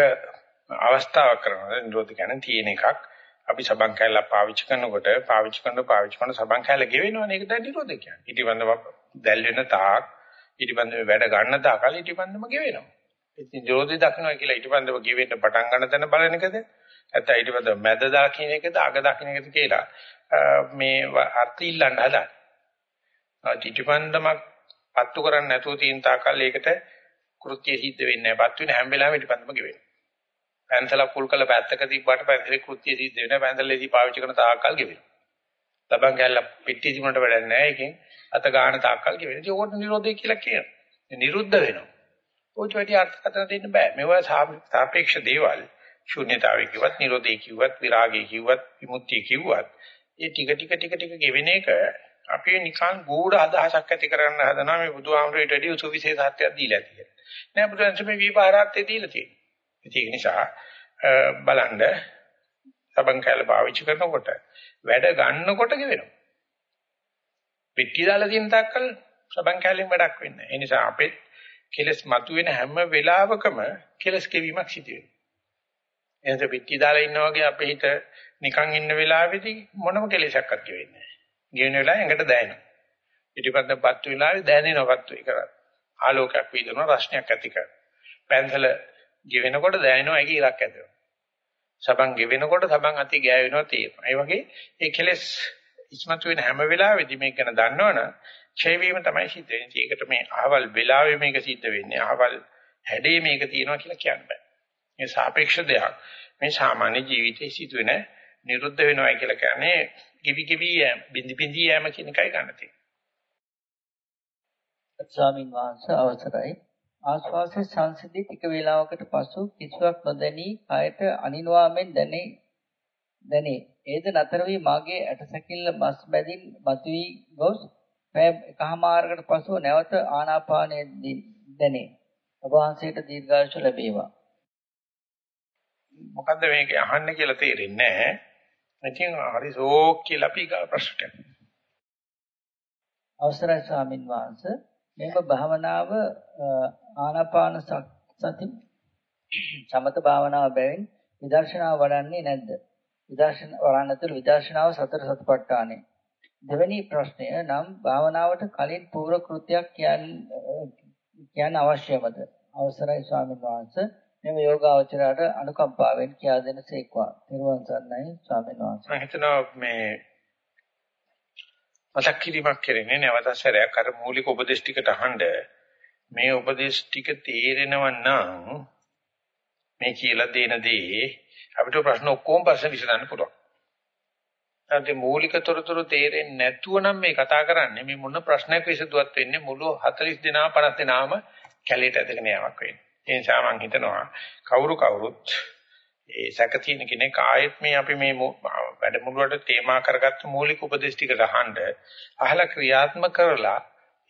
අවස්ථාවක් කරනවා. නිරෝධ කියන්නේ තියෙන එකක්. අපි සබන් කැල්ල පාවිච්චි කරනකොට පාවිච්චි කරන පාවිච්චි කරන සබන් කැල්ල ගෙවෙනවනේ ඒක තමයි නිරෝධය කියන්නේ. ඊටිබන්දම දැල් වෙන තාක් ඊටිබන්දම වැඩ ගන්න තාකල් ඊටිබන්දම ගෙවෙනවා. ඉතින් නිරෝධය දක්නවා කියලා ඊටිබන්දම ගෙවෙන්න පටන් ගන්න තැන බලන එකද? නැත්නම් ඊටිබන්දම මැද දකින්න එකද අග දකින්න එකද කියලා මේ අර්ථ ඉල්ලන්න හදා ඊටිබන්දමක් පත්තු කරන්නේ නැතුව තියෙන තාකල් ඒකට කෘත්‍ය සිද්ධ වෙන්නේ නැහැ. පත් වෙන හැම වෙලාවෙම ඊටපන්දම ගෙවෙනවා. පැන්සල කුල් කළ පැත්තක තිබ්බට පැන්සලේ කෘත්‍ය සිද්ධ වෙනවා. පැන්සලේදී පාවිච්චි කරන තාක්කල් ගෙවෙනවා. ලබන් ගැල්ල පිටි තිබුණට වැඩක් නැහැ. ඒකෙන් අත ගන්න තාක්කල් ගෙවෙනවා. ඒක ඕකට නිරෝධය කියලා කියනවා. නිරුද්ධ වෙනවා. ඔච්ච වැඩි අර්ථකථන දෙන්න බෑ. මේවා සාපේක්ෂ දේවල්. ශූන්‍යතාවය කිව්වත්, නිරෝධය කිව්වත්, විරාගය කිව්වත්, විමුක්තිය කිව්වත්, ඒ ටික ටික ටික ටික ගෙවෙන එක අපි නිකන් ගූඪ අදහසක් ඇති කරගන්න හදනවා මේ බුදුහාමුදුරේට වැඩි සුවිශේෂත්වයක් දීලා තියෙනවා. නෑ බුදුන්සේ මේ විපාරාර්ථය දීලා තියෙනවා. ඒක නිසා බලන්න සබන් කැල පාවිච්චි කරනකොට වැඩ ගන්නකොට ගෙවෙනවා. පිටි දාලා තියෙන තාක්කල් සබන් කැලෙන් වැඩක් වෙන්නේ නැහැ. ඒ නිසා අපේ කෙලස් මතුවෙන හැම වෙලාවකම කෙලස් කෙවීමක් සිදු වෙනවා. එහෙනම් පිටි දාලා ඉන්නා වගේ අපේ හිත නිකන් ඉන්න වෙලාවෙදී මොනම කෙලෙසක්වත් ගෙවෙන්නේ නැහැ. ගෙවෙන වෙලාවෙ ඇඟට දැනෙනවා. පිටිපස්සෙන්පත් වෙලාවේ දැනෙනවත් ඒක ආලෝකයක් වීදනවා රශ්නයක් ඇති කරනවා. පැන්සල ගෙවෙනකොට දැනෙනවා ඒකේ ඉරක් ඇදෙනවා. සබන් ගෙවෙනකොට සබන් අති ගෑවෙනවා තේරෙනවා. ඒ වගේ ඒ කෙලෙස් ඉස්මතු වෙන හැම වෙලාවෙදි මේක ගැන දන්නවනම් ඡය වීම තමයි සිද්ධ වෙන්නේ. ඒකට මේ අහවල් වෙලාවේ මේක සිද්ධ වෙන්නේ. අහවල් හැඩේ මේක තියෙනවා කියලා කියන්න බෑ. මේ සාපේක්ෂ දෙයක්. මේ සාමාන්‍ය ජීවිතයේ සිදුවෙන නිරුද්ධ වෙනවා කියලා කියන්නේ කිවි කිවි යෑම, බින්දි බින්දි යෑම කියන එකයි ගන්න තියෙන්නේ. ස්වාමින් වහන්සේ අවසරයි. ආශ්වාසයේ සංසිද්ධි ටික වේලාවකට පසු කිසිවක් නොදැනී කයට අනිනවාමෙන් දැනේ දැනේ. ඒද නතර වී මාගේ ඇටසැකිල්ල මස් බැදින් මතුවී ගොස් පැය එකහමාරකට පසු නැවත ආනාපානය දැනේ. ඔබ වහන්සේට දීර්ඝායුෂ ලැබේවා. මොකද්ද මේක අහන්නේ කියලා තේරෙන්නේ නැහැ. ඉතින් හරි ෂෝක් කියලා අපි ප්‍රශ්නට. අවසරයි ස්වාමින් වහන්සේ මේක භාවනාව ආනාපාන සති සමත භාවනාව බැවින් විදර්ශනාව වඩන්නේ නැද්ද? විදර්ශන වරණතුළු විදර්ශනාව සතර සතිපට්ඨානෙ. දෙවෙනි ප්‍රශ්නය නම් භාවනාවට කලින් පූර්ව කෘත්‍යයක් කියන්න අවශ්‍යමද? අවසරයි ස්වාමීන් වහන්සේ මෙම යෝගාවචරයට අනුකම්පාවෙන් කියා දෙන සේක්වා. නිර්වාණ සරණයි ස්වාමීන් වහන්සේ. මම හිතනවා මේ මතක් කිරීමක් කරන්නේ නැවත සැරයක් අර මූලික උපදේශ ටිකට අහන්න මේ උපදේශ ටික තේරෙනව නම් මේ කියලා දෙන දේ අපිට ප්‍රශ්න ඔක්කොම ප්‍රශ්න විසඳන්න පුළුවන්. නැත්නම් මූලික තොරතුරු තේරෙන්නේ නැතුව නම් මේ කතා කරන්නේ මේ මොන ප්‍රශ්නයක් විසඳුවත් වෙන්නේ මුළු 40 දෙනා 50 දෙනාම කැලේට ඇදගෙන යamak වෙන්නේ. ඒ නිසා මම හිතනවා කවුරු කවුරුත් ඒ සැක තියෙන කෙනෙක් ආයෙත් මේ අපි මේ වැඩමුළුවට තේමා කරගත්ත මූලික උපදේශ ටික අහන්න අහලා ක්‍රියාත්මක කරලා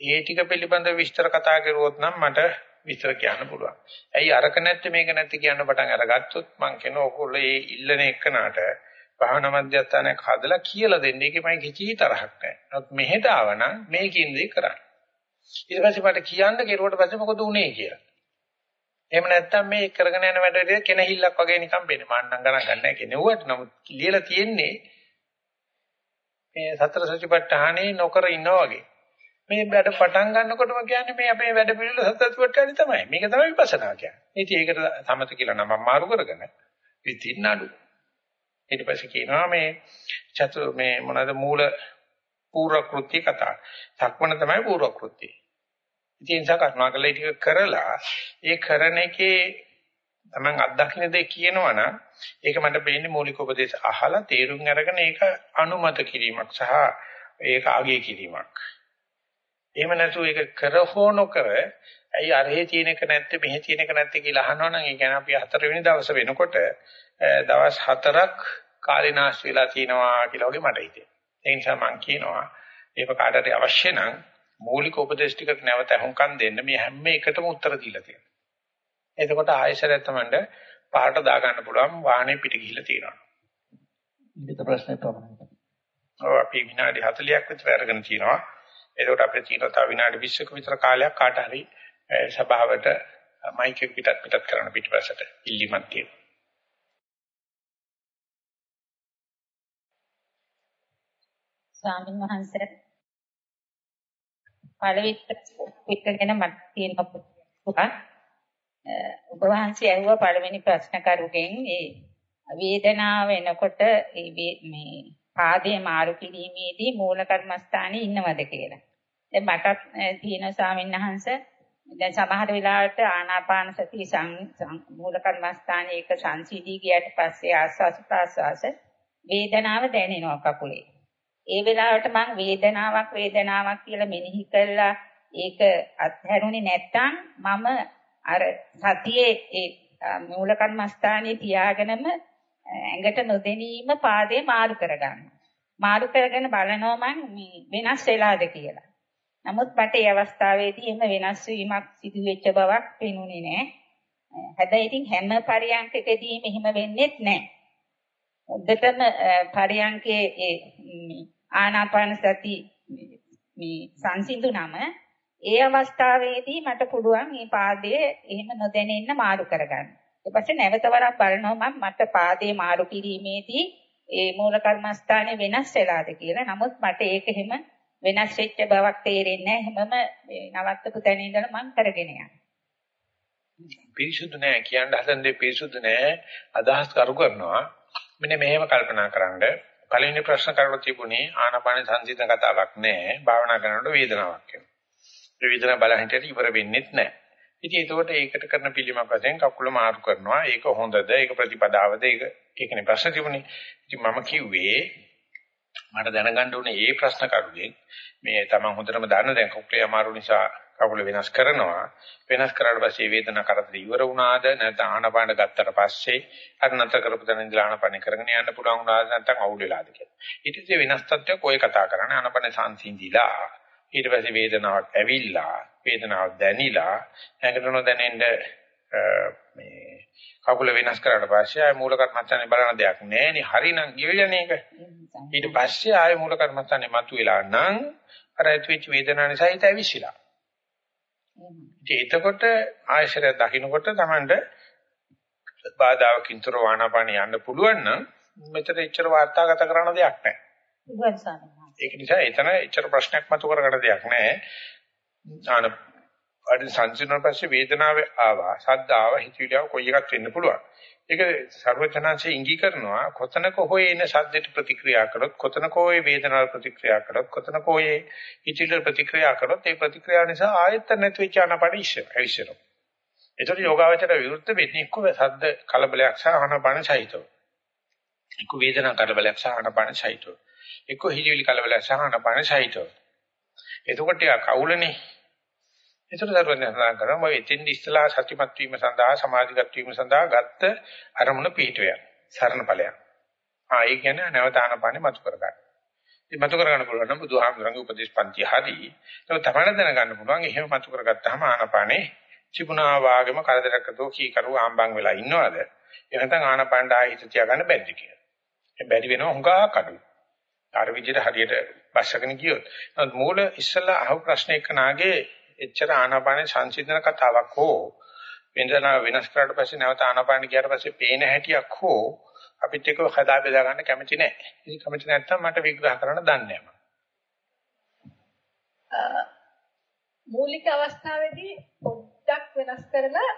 ඒ ටික පිළිබඳව විස්තර කතා කරුවොත් නම් මට විස්තර කියන්න පුළුවන්. ඇයි අරක නැත්තේ මේක නැත්තේ කියන්න පටන් අරගත්තොත් මං කියන ඕගොල්ලෝ ඒ ඉල්ලන එකනට භාවනා මධ්‍යස්ථානයක් හදලා කියලා දෙන්න. ඒකේ මම කිසි තරහක් නැහැ. නමුත් මෙහෙට ආවනම් මේකින් දෙය කරන්න. ඊට පස්සේ මට කියන්න කෙරුවට පස්සේ මොකද උනේ කියලා. එහෙම නැත්නම් මේ කරගෙන යන වැඩේට කෙනහිල්ලක් වගේ නිකන් වෙන්නේ. මාන්නම් ගණන් ගන්න නැහැ කෙනෙව්වට. නමුත් ලියලා තියෙන්නේ මේ සතර සතිපට්ඨානේ නොකර ඉන්නා වගේ. මේ වැඩ පටන් ගන්නකොටම කියන්නේ මේ අපේ වැඩ පිළිවෙල සතර සතිපට්ඨානේ තමයි. මේක තමයි විපස්සනා කියන්නේ. ඉතින් ඒකට සමත කියලා නම මාරු කරගෙන ඉතින් නඩු. ඊට පස්සේ කියනවා මේ චතු මේ මොනවාද මූල පූර්ව කෘත්‍ය කතා. සක්මණ තමයි පූර්ව කෘත්‍යය. ඉතින් සකස්නාකල ටික කරලා ඒ කරන එකේ තමන් අත්දකින්න දේ කියනවනම් ඒක මට පේන්නේ මූලික උපදේශ අහලා තේරුම් අරගෙන ඒක අනුමත කිරීමක් සහ ඒක ආගය කිරීමක්. එහෙම නැතු ඒක කර හෝ නොකර ඇයි අරහේ තියෙන එක නැත්තේ මෙහෙ තියෙන එක නැත්තේ කියලා අහනවනම් ඒ කියන්නේ අපි හතරවෙනි දවස වෙනකොට දවස් හතරක් කාලේ නාස්ති වෙලා තිනවා කියලා වගේ මට හිතෙනවා. ඒ නිසා මම කියනවා ඒක කාටට අවශ්‍ය නම් මූලික උපදේශ ටිකට නැවත අහුම්කම් දෙන්න මේ හැම එකටම උත්තර දීලා තියෙනවා. එතකොට ආයෙසරයක් තමයි පාට දා ගන්න පුළුවන් වාහනේ පිට ගිහිල්ලා තියෙනවා. ඊට ප්‍රශ්නේ තමයි. ඔව් අපි විනාඩි 40ක් විතර අරගෙන තිනවා. එතකොට අපිට තියෙනවා තව විනාඩි 20ක විතර කාලයක් කාට හරි සභාවට මයික් එක පිටත් පිටත් කරන්න පිටිපස්සට ඉල්ලීමක් තියෙනවා. ස්වාමීන් වහන්සේ පළවෙනි එක ගැන මට තියෙන පුතා ඔබ වහන්සේ ඇහුවා පළවෙනි ප්‍රශ්න කරුගෙන් ඒ වේදනාව එනකොට මේ පාදයේ මාරු කිරීමේදී මූල කර්මස්ථානයේ ඉන්නවද කියලා. දැන් මටත් තියෙන ස්වාමීන් වහන්සේ දැන් සමහර වෙලාවට ආනාපාන සති මූල කර්මස්ථානයේ එක සංසිඳී ගියට පස්සේ ආස්වාස ප්‍රාස්වාස වේදනාව දැනෙනවා කකුලේ. ඒ වෙලාවට මං වේදනාවක් වේදනාවක් කියලා මෙනෙහි කළා ඒක අත්හැරුණේ නැත්තම් මම අර සතියේ ඒ මූල කර්මස්ථානයේ තියාගෙනම ඇඟට නොදෙනීම පාදේ මාරු කරගන්නවා. මාරු කරගෙන බලනවා මං වෙනස් වෙලාද කියලා. නමුත් මට ඒ අවස්ථාවේදී එහෙම වෙනස් වීමක් සිදු වෙච්ච බවක් පේනුනේ නැහැ. හැබැයි ඉතින් හැම පරියන්කකදීම එහෙම වෙන්නේත් නැහැ. උද්දටම පරියන්කේ ඒ ආනාපාන සති මේ සංසිඳුනම ඒ අවස්ථාවේදී මට පුළුවන් මේ පාදයේ එහෙම නොදැනෙන්න මාරු කරගන්න. ඊට පස්සේ නැවත වරක් බලනවා මම මට පාදයේ මාරු කිරීමේදී ඒ මූල කර්මස්ථානේ වෙනස් වෙලාද කියලා. නමුත් මට ඒක එහෙම වෙනස් වෙච්ච බවක් තේරෙන්නේ නැහැ. හැමම නවත්තපු තැන ඉඳලා මම කරගෙන යනවා. පිරිසුදු නෑ කියන්න හදන දේ පිරිසුදු නෑ අදහස් කරු කරනවා. මෙන්න මෙහෙම කල්පනා කරන්න. පළවෙනි ප්‍රශ්න කරලා තිබුණේ ආනාපාන සංසිඳන කතාවක් නෑ. භාවනා කරනකොට වේදනාවක් එනවා. ඒ වේදනාව බලහින් හිටියට ඉවර වෙන්නේත් නෑ. ඉතින් ඒකට ඒකට කරන පිළිමක් වශයෙන් කකුල මාරු කරනවා. ඒක හොඳද? ඒක ප්‍රතිපදාවද? ඒක ඒකනේ ප්‍රශ්න තිබුණේ. ඉතින් මම කිව්වේ මට දැනගන්න ඕනේ මේ ප්‍රශ්න කරුගෙන් මේ තමන් හොඳටම දන්න දැන් කකුලේ අමාරු නිසා කකුල වෙනස් කරනවා. වෙනස් කරාට පස්සේ වේදනාව කරදර ඉවර වුණාද? නැත්නම් ආනපාන ගත්තට පස්සේ අර නතර කරපු තැන ඉඳලා ආනපාන කරගෙන යන්න පුළුවන් වුණාද? නැත්නම් අවුල් වෙලාද කියලා. ඊට පස්සේ වෙනස් තත්ත්වයක් ඔය කතා කරන්නේ ආනපාන සංසිඳිලා ඊට පස්සේ වේදනාවක් ඇවිල්ලා වේදනාවක් දැනිලා ඇඟට නොදැනෙන්න මේ කකුල වෙනස් කරාට පස්සේ ආය මූල කර්මස්ථානේ බලන දෙයක් නැහැ හරිනම් ගියවිලනේ ඒක ඊට පස්සේ ආය මූල කර්මස්ථානේ මතුවෙලා නම් අර ඇතිවෙච්ච වේදනාව නිසා හිත ඇවිස්සලා එතකොට ආයශරය දකින්නකොට Tamanට බාධාවකින් තොර ආනාපානිය යන්න පුළුවන් නම් මෙතන එච්චර වාර්තාගත කරන දෙයක් නැහැ. ඒක නිසා එතන එච්චර ප්‍රශ්නයක් මතු කරගන්න දෙයක් නැහැ. ආන අඩ සංසිඳන පස්සේ වේදනාව ආවා, සද්ද ආවා, හිතවිලිව කොයි එකක් වෙන්න පුළුවන්. ඒක ਸਰවචනංශයේ ඉඟි කරනවා කොතනක හොය එන සද්දයට ප්‍රතික්‍රියා කරොත් කොතනක හොය වේදනාවට ප්‍රතික්‍රියා කරොත් කොතනක හොය හිතවිලිට ප්‍රතික්‍රියා කරොත් ඒ ප්‍රතික්‍රියාව නිසා ආයත නැති වෙච්ච අනපඩ ඉස්සෙනවා. ඒතර යෝගාවචර විරුද්ධ වෙන්නේ එක්ක සද්ද කලබලයක් සහ අනපන සහිතව. එක්ක වේදනා කලබලයක් සහ අනපන සහිතව. එක්ක හිතවිලි කලබලයක් සහ අනපන සහිතව. එතකොට යා කවුලනේ ඒතර දරුවන් සඳහන් කරනවා මම එතෙන් ඉස්සලා සත්‍යමත් වීම සඳහා සමාධිගත වීම සඳහා ගත්ත අරමුණ පිටුවයක් සරණ ඵලයක්. ආ ඒ කියන්නේ නැවත ආනපානෙ මතු කරගන්න. ඉතින් මතු කරගන්න පුළුවන් නම් බුදුහාමුදුරන්ගේ උපදේශ පන්ති හරි. ඒක තමයි දැනගන්න පුළුවන්. එහෙම මතු කරගත්තාම ආනපානෙ චිපුණා වාගේම කරදරකටෝ කී කරුව ආම්බන් වෙලා ඉන්නවද? එහෙනම් ආනපානට ආයෙ හිත තියාගන්න බැරිද කියලා. ඒ බැරි වෙනවා හුඟා කඩු. අර විදිහට හරියට බස්සගෙන ගියොත්. නමුත් මූල ඉස්සලා අහු ප්‍රශ්න එක නාගේ එච්චර ආනාපාන සංසිඳන කතාවක් හෝ වෙනදා වෙනස් කරාට පස්සේ නැවත ආනාපාන ගියාට පස්සේ පේන හැටියක් හෝ අපිත් එක්ක හදා බෙදා ගන්න කැමති නැහැ. ඉතින් කැමති නැත්නම් මට විග්‍රහ කරන්න දන්නේ නැහැ. මූලික අවස්ථාවේදී පොඩ්ඩක් වෙනස් කරලා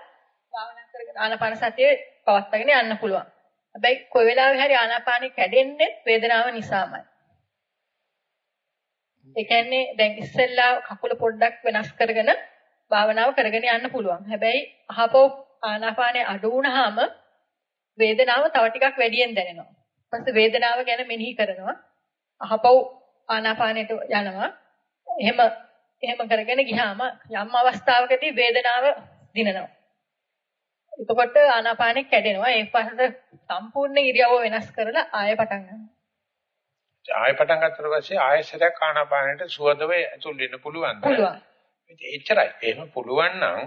භාවනා කරගෙන ආනාපාන සතිය පවත්වාගෙන යන්න පුළුවන්. හැබැයි කොයි වෙලාවෙ හරි ආනාපානෙ කැඩෙන්නේ වේදනාව නිසාමයි. ඒ කියන්නේ දැන් ඉස්සෙල්ලා කකුල පොඩ්ඩක් වෙනස් කරගෙන භාවනාව කරගෙන යන්න පුළුවන්. හැබැයි අහපෝ ආනාපානේ අඩු වුණාම වේදනාව තව ටිකක් වැඩියෙන් දැනෙනවා. ඊපස්සේ වේදනාව ගැන මෙනෙහි කරනවා. අහපෝ ආනාපානෙට යනවා. එහෙම එහෙම කරගෙන ගියාම යම් අවස්ථාවකදී වේදනාව දිනනවා. එතකොට ආනාපානෙ කැඩෙනවා. ඒ පස්සේ සම්පූර්ණ ඉරියව්ව වෙනස් කරලා ආයෙ පටන් ගන්නවා. ආයෙ පටන් ගන්නතර පස්සේ ආයෙසරයක් ආනාපානෙට සුවදව ඇතුල් වෙන්න පුළුවන්. පුළුවන්. එච්චරයි. එහෙම පුළුවන් නම්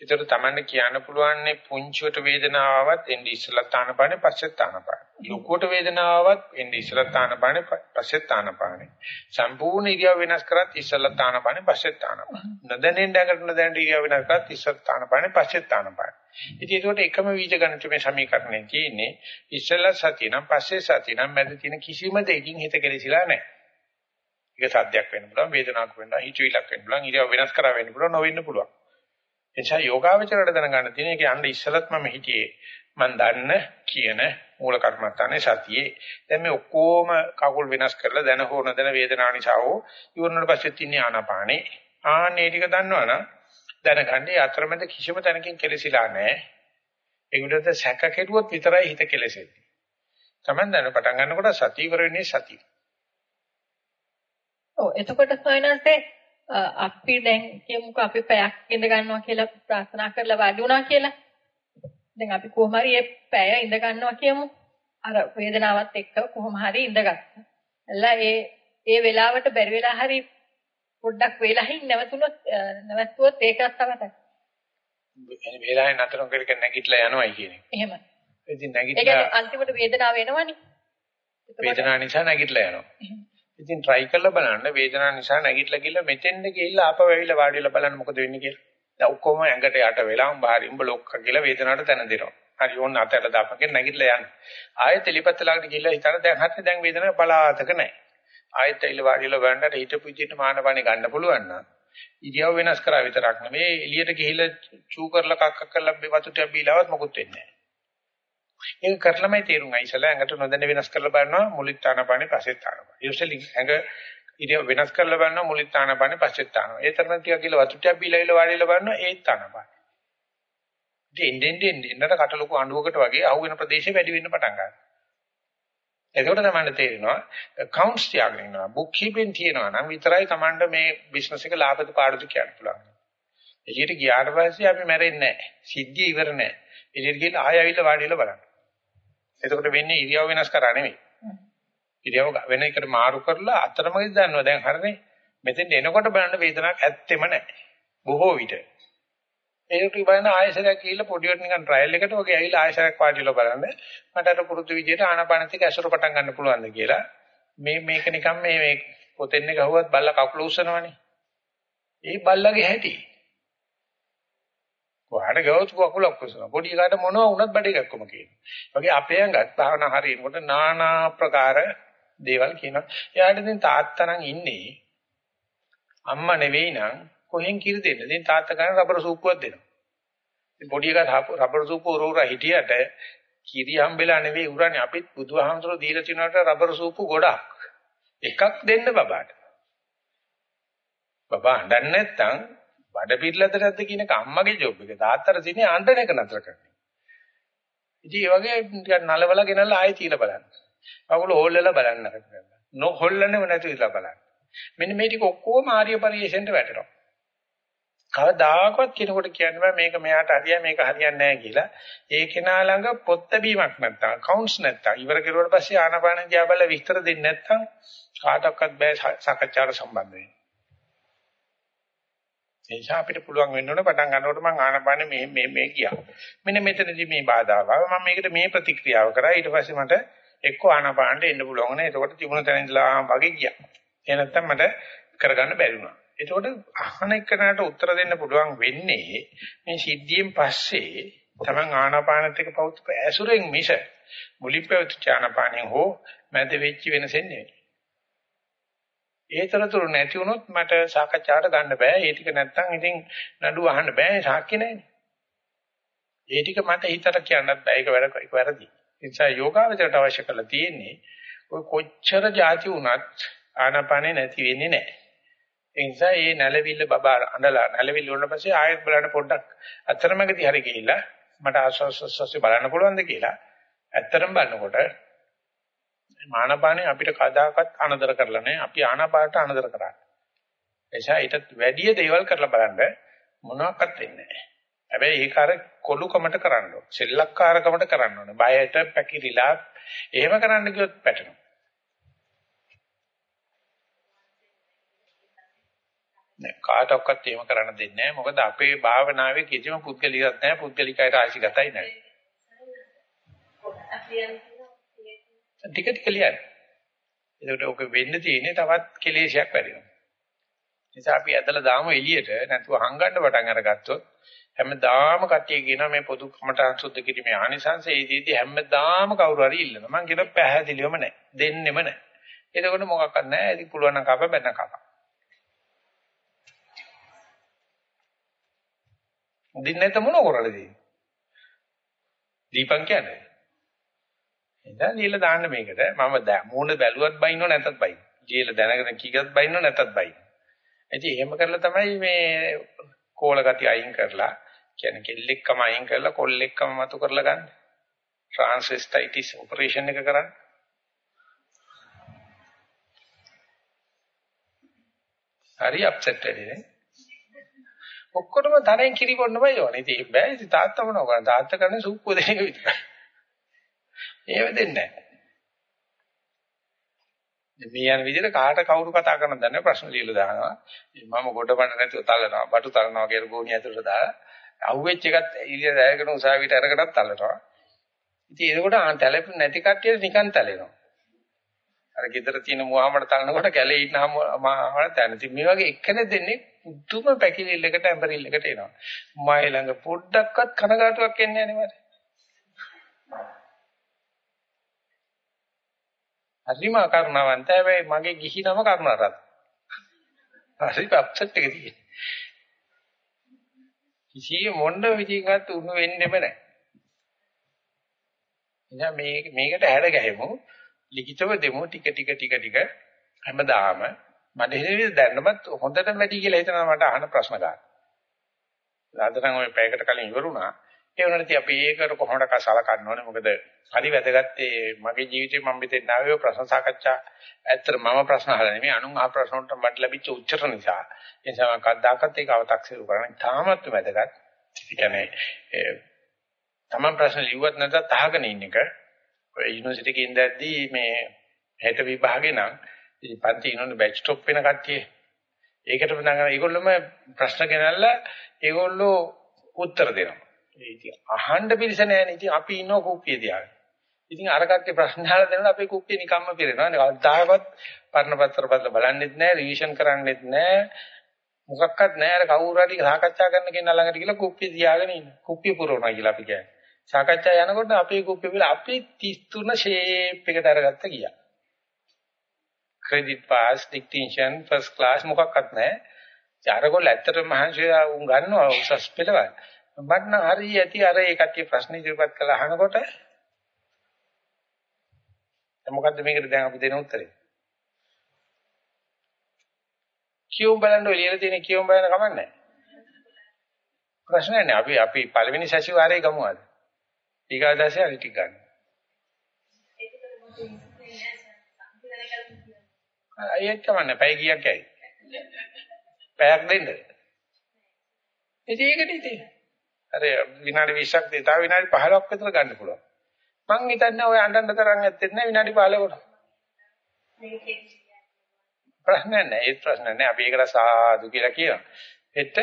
ඒතර තමන්න කියන්න පුළුවන්නේ පුංචිවට වේදනාවක් එන්නේ ඉස්සලා තානපානේ පස්සේ තානපානේ. ලොකුවට වේදනාවක් එන්නේ ඉස්සලා තානපානේ පස්සේ තානපානේ. සම්පූර්ණ ඉරියව් වෙනස් කරත් ඉස්සලා තානපානේ පස්සේ තානපානේ. නොදැනෙන් දැකට නොදැනෙන් ඉරියව් වෙනස් කරත් ඉස්සලා තානපානේ පස්සේ තානපානේ. ඉතින් ඒකට එකම වීජ ගණිතමේ සමීකරණය තියෙන්නේ ඉස්සලා සතිය නම් පස්සේ සතිය නම් මැද තියෙන කිසිම දෙයකින් හිත කෙලෙසිලා නැහැ. ඒක සද්දයක් වෙන්න පුළුවන්, වේදනාවක් වෙන්න, හිතවිලක් වෙන්න පුළුවන්, ඉරියව් වෙනස් කරා වෙන්න පුළුවන්, නොවෙන්න පුළුවන්. එනිසා යෝගාවචරයට දැනගන්න තියෙන එක යන්න ඉස්සලත් මම හිතියේ මම දන්න කියන මූල කර්මත්තානේ සතියේ. දැන් මේ ඔක්කොම කකුල් වෙනස් කරලා දැන හෝ නොදැන වේදනාව නිසා හෝ ඉවරනට පස්සේ තින්නේ ආනාපානේ. ආන්නේ ටික දන්නවනම් දැනගන්නේ අතරමැද කිසිම තැනකින් කෙලසිලා නැහැ. ඒ විදිහට සැක කෙරුවොත් විතරයි හිත කෙලසෙන්නේ. Taman දැන පටන් ගන්නකොට සතිය ඉවර වෙන්නේ සතිය. ඔව් එතකොට සොයනන්සේ අපි දැන් කියමුකෝ අපි පැයක් ඉඳ ගන්නවා කියලා ප්‍රාර්ථනා කරලා වාඩි වුණා කියලා. දැන් අපි කොහොම හරි මේ පැය ඉඳ ගන්නවා කියමු. අර වේදනාවත් එක්ක කොහොම හරි ඉඳගත්තා. එලා ඒ ඒ වෙලාවට බැරි වෙලා හරි පොඩ්ඩක් වෙලාහින් නැවතුනොත් නැවතුනොත් ඒකත් තමයි. එනි වෙලාවෙන් නතර කරගෙන නැගිටලා යනවායි කියන එක. එහෙම. ඉතින් නැගිටලා ඒ කියන්නේ අන්තිමට වේදනාව එනවනේ. වේදනාව නිසා නැගිටලා යනවා. ඉතින් try කරලා බලන්න වේදනාව නිසා නැගිටලා ගිහලා මෙතෙන්ද ගිහිල්ලා ආපහු ඇවිල්ලා වාඩි වෙලා බලන්න මොකද වෙන්නේ කියලා. දැන් ඔක්කොම ඇඟට යට වෙලා උඹ හරි උඹ ලොක්ක කියලා වේදනාවට තැන දෙනවා. හරි ඕන්න අතට දාපගෙන නැගිටලා යන්න. ආයෙත් එලිපත්ත ළඟට ගිහිල්ලා හිතන දැන් හරියට දැන් වේදනාව බලාතක නැහැ. ආයෙත් ඇවිල්ලා වාඩි වෙලා බලන්නට හිතපු විදිහට මානපානේ ගන්න පුළුවන් නම් ඉරියව් වෙනස් කරා විතරක් නෙමෙයි එළියට ගිහිල්ලා චූ කරලා කක්ක කරලා වතුටක් බීලාවත් මොකුත් වෙන්නේ නැහැ. ඒක කරලමයි තේරුම් ගන්න. ඉතලා ඇඟට නොදැන වෙනස් කරලා බලනවා මුලිට ආනපානේ පස්සෙත් ආනපානේ. ඊටසෙලි ඇඟ ඉරියව් වෙනස් කරලා බලනවා මුලිට ආනපානේ පස්සෙත් ආනපානේ. ඒ තරම් ටිකක් ගිහලා වතුටක් බීලා ඉල වාඩිලා බලනවා ඒත් ආනපානේ. ඉතින් එන්නේ එන්නේ එන්නට කට ලොකු අඬුවකට වගේ අහුවෙන ප්‍රදේශෙ වැඩි වෙන්න පටන් ගන්නවා. එතකොට තමයි තේරෙනවා accounts තියාගෙන ඉන්නවා book keeping තියනවා නම් විතරයි Tamanda මේ business එක ලාභද පාඩුද කියන්න පුළුවන්. එළියට ගියාට පස්සේ අපි මැරෙන්නේ නැහැ. සිද්ධිය ඉවර නැහැ. එළියට ගිහලා ආයෙ ආවිල්ලා වාඩිලා බලන්න. එතකොට වෙන්නේ ඉරියව් වෙනස් කරා නෙමෙයි. ඉරියව් වෙන එකට මාරු කරලා අතරමඟදී දන්නවා දැන් හරිනේ. මෙතෙන් එනකොට බලන්න වේදනාවක් ඇත්තෙම නැහැ. බොහෝ විට. ඒක බලන ආයසරයක් ගිහිල්ලා පොඩිවට නිකන් ට්‍රයල් එකට වගේ ඇවිල්ලා ආයසරයක් වාඩිලා බලන්න මට අර පුරුදු විදියට ආනාපානත් එක්ක ඇසුර පටන් ගන්න පුළුවන්ද කියලා මේ මේක නිකන් මේ මේ පොතෙන් ගහුවත් බල්ලා කකුල උස්සනවනේ ඒ බල්ලගේ හැටි කොහාට ගවස් කකුලක් උස්සන පොඩි එකාට මොනවා වුණත් බඩ එකක්කම කියනවා වගේ අපේ ඇඟත් භාවනා හරියනකොට নানা ප්‍රකාර දේවල් කියනවා එයාට දැන් තාත්තා නම් ඉන්නේ අම්මා නෙවෙයි නම් කොහෙන් කිරි දෙන්න. ඉතින් තාත්තා ගන්න රබර් සූප්පුවක් දෙනවා. ඉතින් පොඩි එකා රබර් සූප්පුව උරෝරා හිටියට කිරි හම්බෙලා නෙවෙයි උරන්නේ අපිත් බුදුහාමුදුරුවෝ දීලා තිනවට රබර් සූප්පු ගොඩක්. එකක් දෙන්න බබාට. බබා හඳන්නේ නැත්තම් බඩ පිරලද නැද්ද කියන එක අම්මගේ ජොබ් එක. තාත්තට තියෙන්නේ අඬන එක නතර කරන්න. ඉතින් ඒ වගේ ටිකක් නලවලා ගෙනල්ලා ආයෙ තියලා බලන්න. කකුල හොල්ලලා බලන්න කරගන්න. නොහොල්ලන්නේම නැතුව ඉඳලා බලන්න. මෙන්න මේ ටික ඔක්කොම ආර්ය පරිශ්‍රයෙන්ට වැටෙනවා. කවදාකවත් කෙනෙකුට කියන්න බෑ මේක මෙයාට හරියයි මේක හරියන්නේ නැහැ කියලා. ඒ කෙනා ළඟ පොත් බැීමක් නැත්තම්, කවුන්ට්ස් නැත්තම්, ඉවර කෙරුවට පස්සේ ආනාපාන දිහා බලලා විස්තර දෙන්නේ නැත්තම් කාටවත් බෑ සාකච්ඡාවට සම්බන්ධ වෙන්න. ඒ නිසා අපිට පුළුවන් වෙන්න ඕනේ පටන් ගන්නකොට මම ආනාපානෙ මේ මේ මේ ගියා. මෙන්න මෙතනදී මේ බාධාව ආවා. මම මේකට මේ ප්‍රතික්‍රියාව කරා. ඊට පස්සේ මට එක්ක ආනාපානට එන්න පුළුවන් වුණා. එතකොට තිබුණ තැන ඉඳලා වගේ ගියා. ඒ නැත්තම් මට කරගන්න බැරි වුණා. එතකොට අහන එකනට උත්තර දෙන්න පුළුවන් වෙන්නේ මේ සිද්ධියෙන් පස්සේ තමන් ආනාපානත් එක්ක පෞත් ඇසුරෙන් මිස මුලින් පැවතිච්ච ආනාපානෙන් හෝ මැද වෙච්ච වෙනසෙන් නෙවෙයි. ඒතරතුරු නැති වුණොත් මට සාකච්ඡාවට ගන්න බෑ. ඒ ටික නැත්තම් ඉතින් නඩුව අහන්න බෑ. සාක්ෂි නැහැනේ. ඒ ටික මට හිතට කියන්නත් බෑ. ඒක වැඩ ඒක වැරදි. ඒ නිසා යෝගාවචරයට අවශ්‍ය කරලා තියෙන්නේ ඔය කොච්චර જાති වුණත් ආනාපානේ නැති වෙන්නේ නැහැ. ඒ නිසා මේ නැලවිල්ල බබා අඬලා නැලවිල්ල වුණ පස්සේ ආයෙත් බලන්න පොඩ්ඩක් අතරමඟදී හරි ගිහිල්ලා මට ආශ්වාසස්වාසය බලන්න පුළුවන්ද කියලා ඇත්තටම බලනකොට මානපානේ අපිට කදාකත් අනදර කරලා නැහැ අපි ආනාපානට අනදර කරා. එනිසා ඊටත් වැඩි දේවල් කරලා බලන්න මොනවාක්වත් වෙන්නේ නැහැ. හැබැයි ඒක අර කොලුකමට කරන්න ඕන. සෙල්ලක්කාරකමට කරන්න ඕන. බයට පැකිලිලා එහෙම කරන්න ගියොත් පැටෙනවා. නෑ කාටවත් එහෙම කරන්න දෙන්නේ නැහැ. මොකද අපේ භාවනාවේ කිසිම පුද්ගලිකයක් නැහැ. පුද්ගලිකයට ආශිගතයි නැහැ. ටික ටික ලියන්න. ඒකට ඔක වෙන්න තියෙන්නේ තවත් කෙලෙසයක් වැඩිනවා. නිසා අපි ඇදලා දාමු එළියට නැතුව හංගන්න පටන් අරගත්තොත් හැමදාම කට්ටිය කියනවා මේ පොදු කමටහන් සුද්ධ කිරීමේ ආනිසංශ ඒදීදී හැමදාම කවුරු හරි ඉල්ලනවා. මං කියනවා පැහැදිලිවම නැහැ. දෙන්නෙම නැහැ. එතකොට මොකක්වත් නැහැ. ඉතින් පුළුවන් නම් කප බැන්න කප. දින්නේ නැත මොන කරන්නේ? දීපන් කියන්නේ. එදා දීලා දාන්න මේකට මම මූණ බැලුවත් බයින්නව නැතත් බයින්න. දීලා දැනගෙන කීගත් බයින්නව නැතත් බයින්න. ඉතින් එහෙම කරලා තමයි මේ කෝල ගති අයින් කරලා කියන්නේ කෙල්ලෙක්කම අයින් කරලා කොල්ලෙක්කම මතු කරලා ගන්න. ට්‍රාන්ස්වෙස්ටයිටිස් ඔපරේෂන් එක කරන්නේ. හරි අප්සෙට් වෙන්නේ නේ. ඔක්කොටම තරෙන් කිරි බොන්නමයි ඕනේ. ඉතින් බෑ ඉතින් තාත්තා මොනව කරන්නේ? තාත්තා කරන්නේ සූප්පුව දෙන එක විතරයි. ඒව දෙන්නේ නැහැ. මේ යන විදිහට කාට කවුරු කතා කරනද දන්නේ ප්‍රශ්න ලියලා දානවා. මම ගොඩ බඳ නැතුව තලනවා, බටු තලනවා කියලා ගෝණිය ඇතුළට දාලා අහුවෙච්ච එකත් ඉලිය දැයගෙන උසාවියට අරකටත් තලනවා. ඉතින් ඒකට තැලෙපු නැති කට්ටියට නිකන් තැලෙනවා. අර ගෙදර තියෙන මුවහමඩ තලනකොට කැලේ ඉන්න මහමඩ තැන. ඉතින් මේ වගේ එක්කෙනෙක් දෙන්නේ පුදුම පැකිලිල්ලකට ඇඹරිල්ලකට එනවා. මයි ළඟ පොඩ්ඩක්වත් කනගාටුවක් එන්නේ නැහැ නේ මට. හරිම කරුණාවන්ත හැබැයි මගේ ගිහි නම කරුණාරත්. හරි අප්සෙට් එක තියෙන්නේ. කිසි මොන්න විදිහකට උණු වෙන්නෙම නැහැ. එහෙනම් මේ මේකට හැඩ ගැහෙමු. ලිඛිතව දෙමු ටික ටික ටික ටික හැමදාම මට හිතෙන්නේ දැන්නමත් හොඳටම වැඩි කියලා හිතනවා මට අහන ප්‍රශ්න ගන්න. අද නම් ඔය පැයකට කලින් ඉවරුණා. ඒ වුණාට අපි ඒකට කොහොමද කසලකන්න ඕනේ. මොකද හරි වැදගත් ඒ මගේ ජීවිතේ මම මෙතෙන් ආවේ ප්‍රශ්න සාකච්ඡා ඇත්තට මම ප්‍රශ්න අහලා නෙමෙයි. අනුන් අහ ප්‍රශ්න වලට මට ලැබිච්ච උත්තර නිසා. ඒ නිසා මම කද්දාකත් ඒක අව탁සිරු කරන්නේ තාමත් වැදගත්. ඒ කියන්නේ තමන් ප්‍රශ්න ලිව්වත් නැත්නම් අහගෙන ඉන්න එක. ඔය යුනිවර්සිටි එකේ ඉඳද්දී මේ හෙට විභාගේ නම් ඉතින් පන්ති ඉන්නෝනේ බැච් ස්ටොප් වෙන කට්ටිය. ඒකට නගන ඒගොල්ලොම ප්‍රශ්න ගෙනල්ලා ඒගොල්ලෝ උත්තර දෙනවා. ඉතින් අහන්න පිළිස නැහැනේ. ඉතින් අපි ඉන්නව කුප්පිය තියාගෙන. ඉතින් අර කට්ටිය ප්‍රශ්න අහලා දෙනවා අපේ කුප්පිය නිකම්ම පිරෙනවා. කවදාවත් පරණ පත්‍ර පත්‍ර බලන්නෙත් නැහැ, රිවිෂන් කරන්නෙත් නැහැ. මොකක්වත් නැහැ. අර කවුරු හරි සාකච්ඡා කරන්න කෙනා ළඟට ගිහලා කුප්පිය තියාගෙන ඉන්න. කුප්පිය පුරවනවා කියලා අපි කියන්නේ. සාකච්ඡා යනකොට අපේ කුප්පිය වල අපි 33 ෂේප් එකට අරගත්ත ගියා. Credit pass, distinction, first class මොකක්වත් නැහැ. අරගොල්ල ඇත්තටම මහන්සිලා උන් ගන්නවා උසස් පෙළවල්. මට නම් හරි ඇති අර ඒ කට්ටිය ප්‍රශ්න ඉදිරිපත් කළා අහනකොට මොකද්ද මේකට දැන් අපි දෙන උත්තරේ? කියුම් බලන්න ඔය ලියලා තියෙන කියුම් බලන්න කමන්නේ. ප්‍රශ්නයක් නෑ අපි අපි පළවෙනි සැසිවාරයේ ගමු අද. ඊගාදාසේ අනිත් ටික ගන්න. ඒක කමන්නේ පැය කීයක් ඇයි? පැයක් දෙන්නද? ඉතින් ඒකට ඉතින් අර විනාඩි 20ක් දෙ තව විනාඩි 15ක් විතර ගන්න පුළුවන්. මං හිතන්නේ ඔය අඬන්න තරම් ඇත්තෙත් නෑ විනාඩි 15කට. ප්‍රශ්න නෑ ඒ ප්‍රශ්න නෑ අපි ඒකට සාදු කියලා කියනවා. හෙට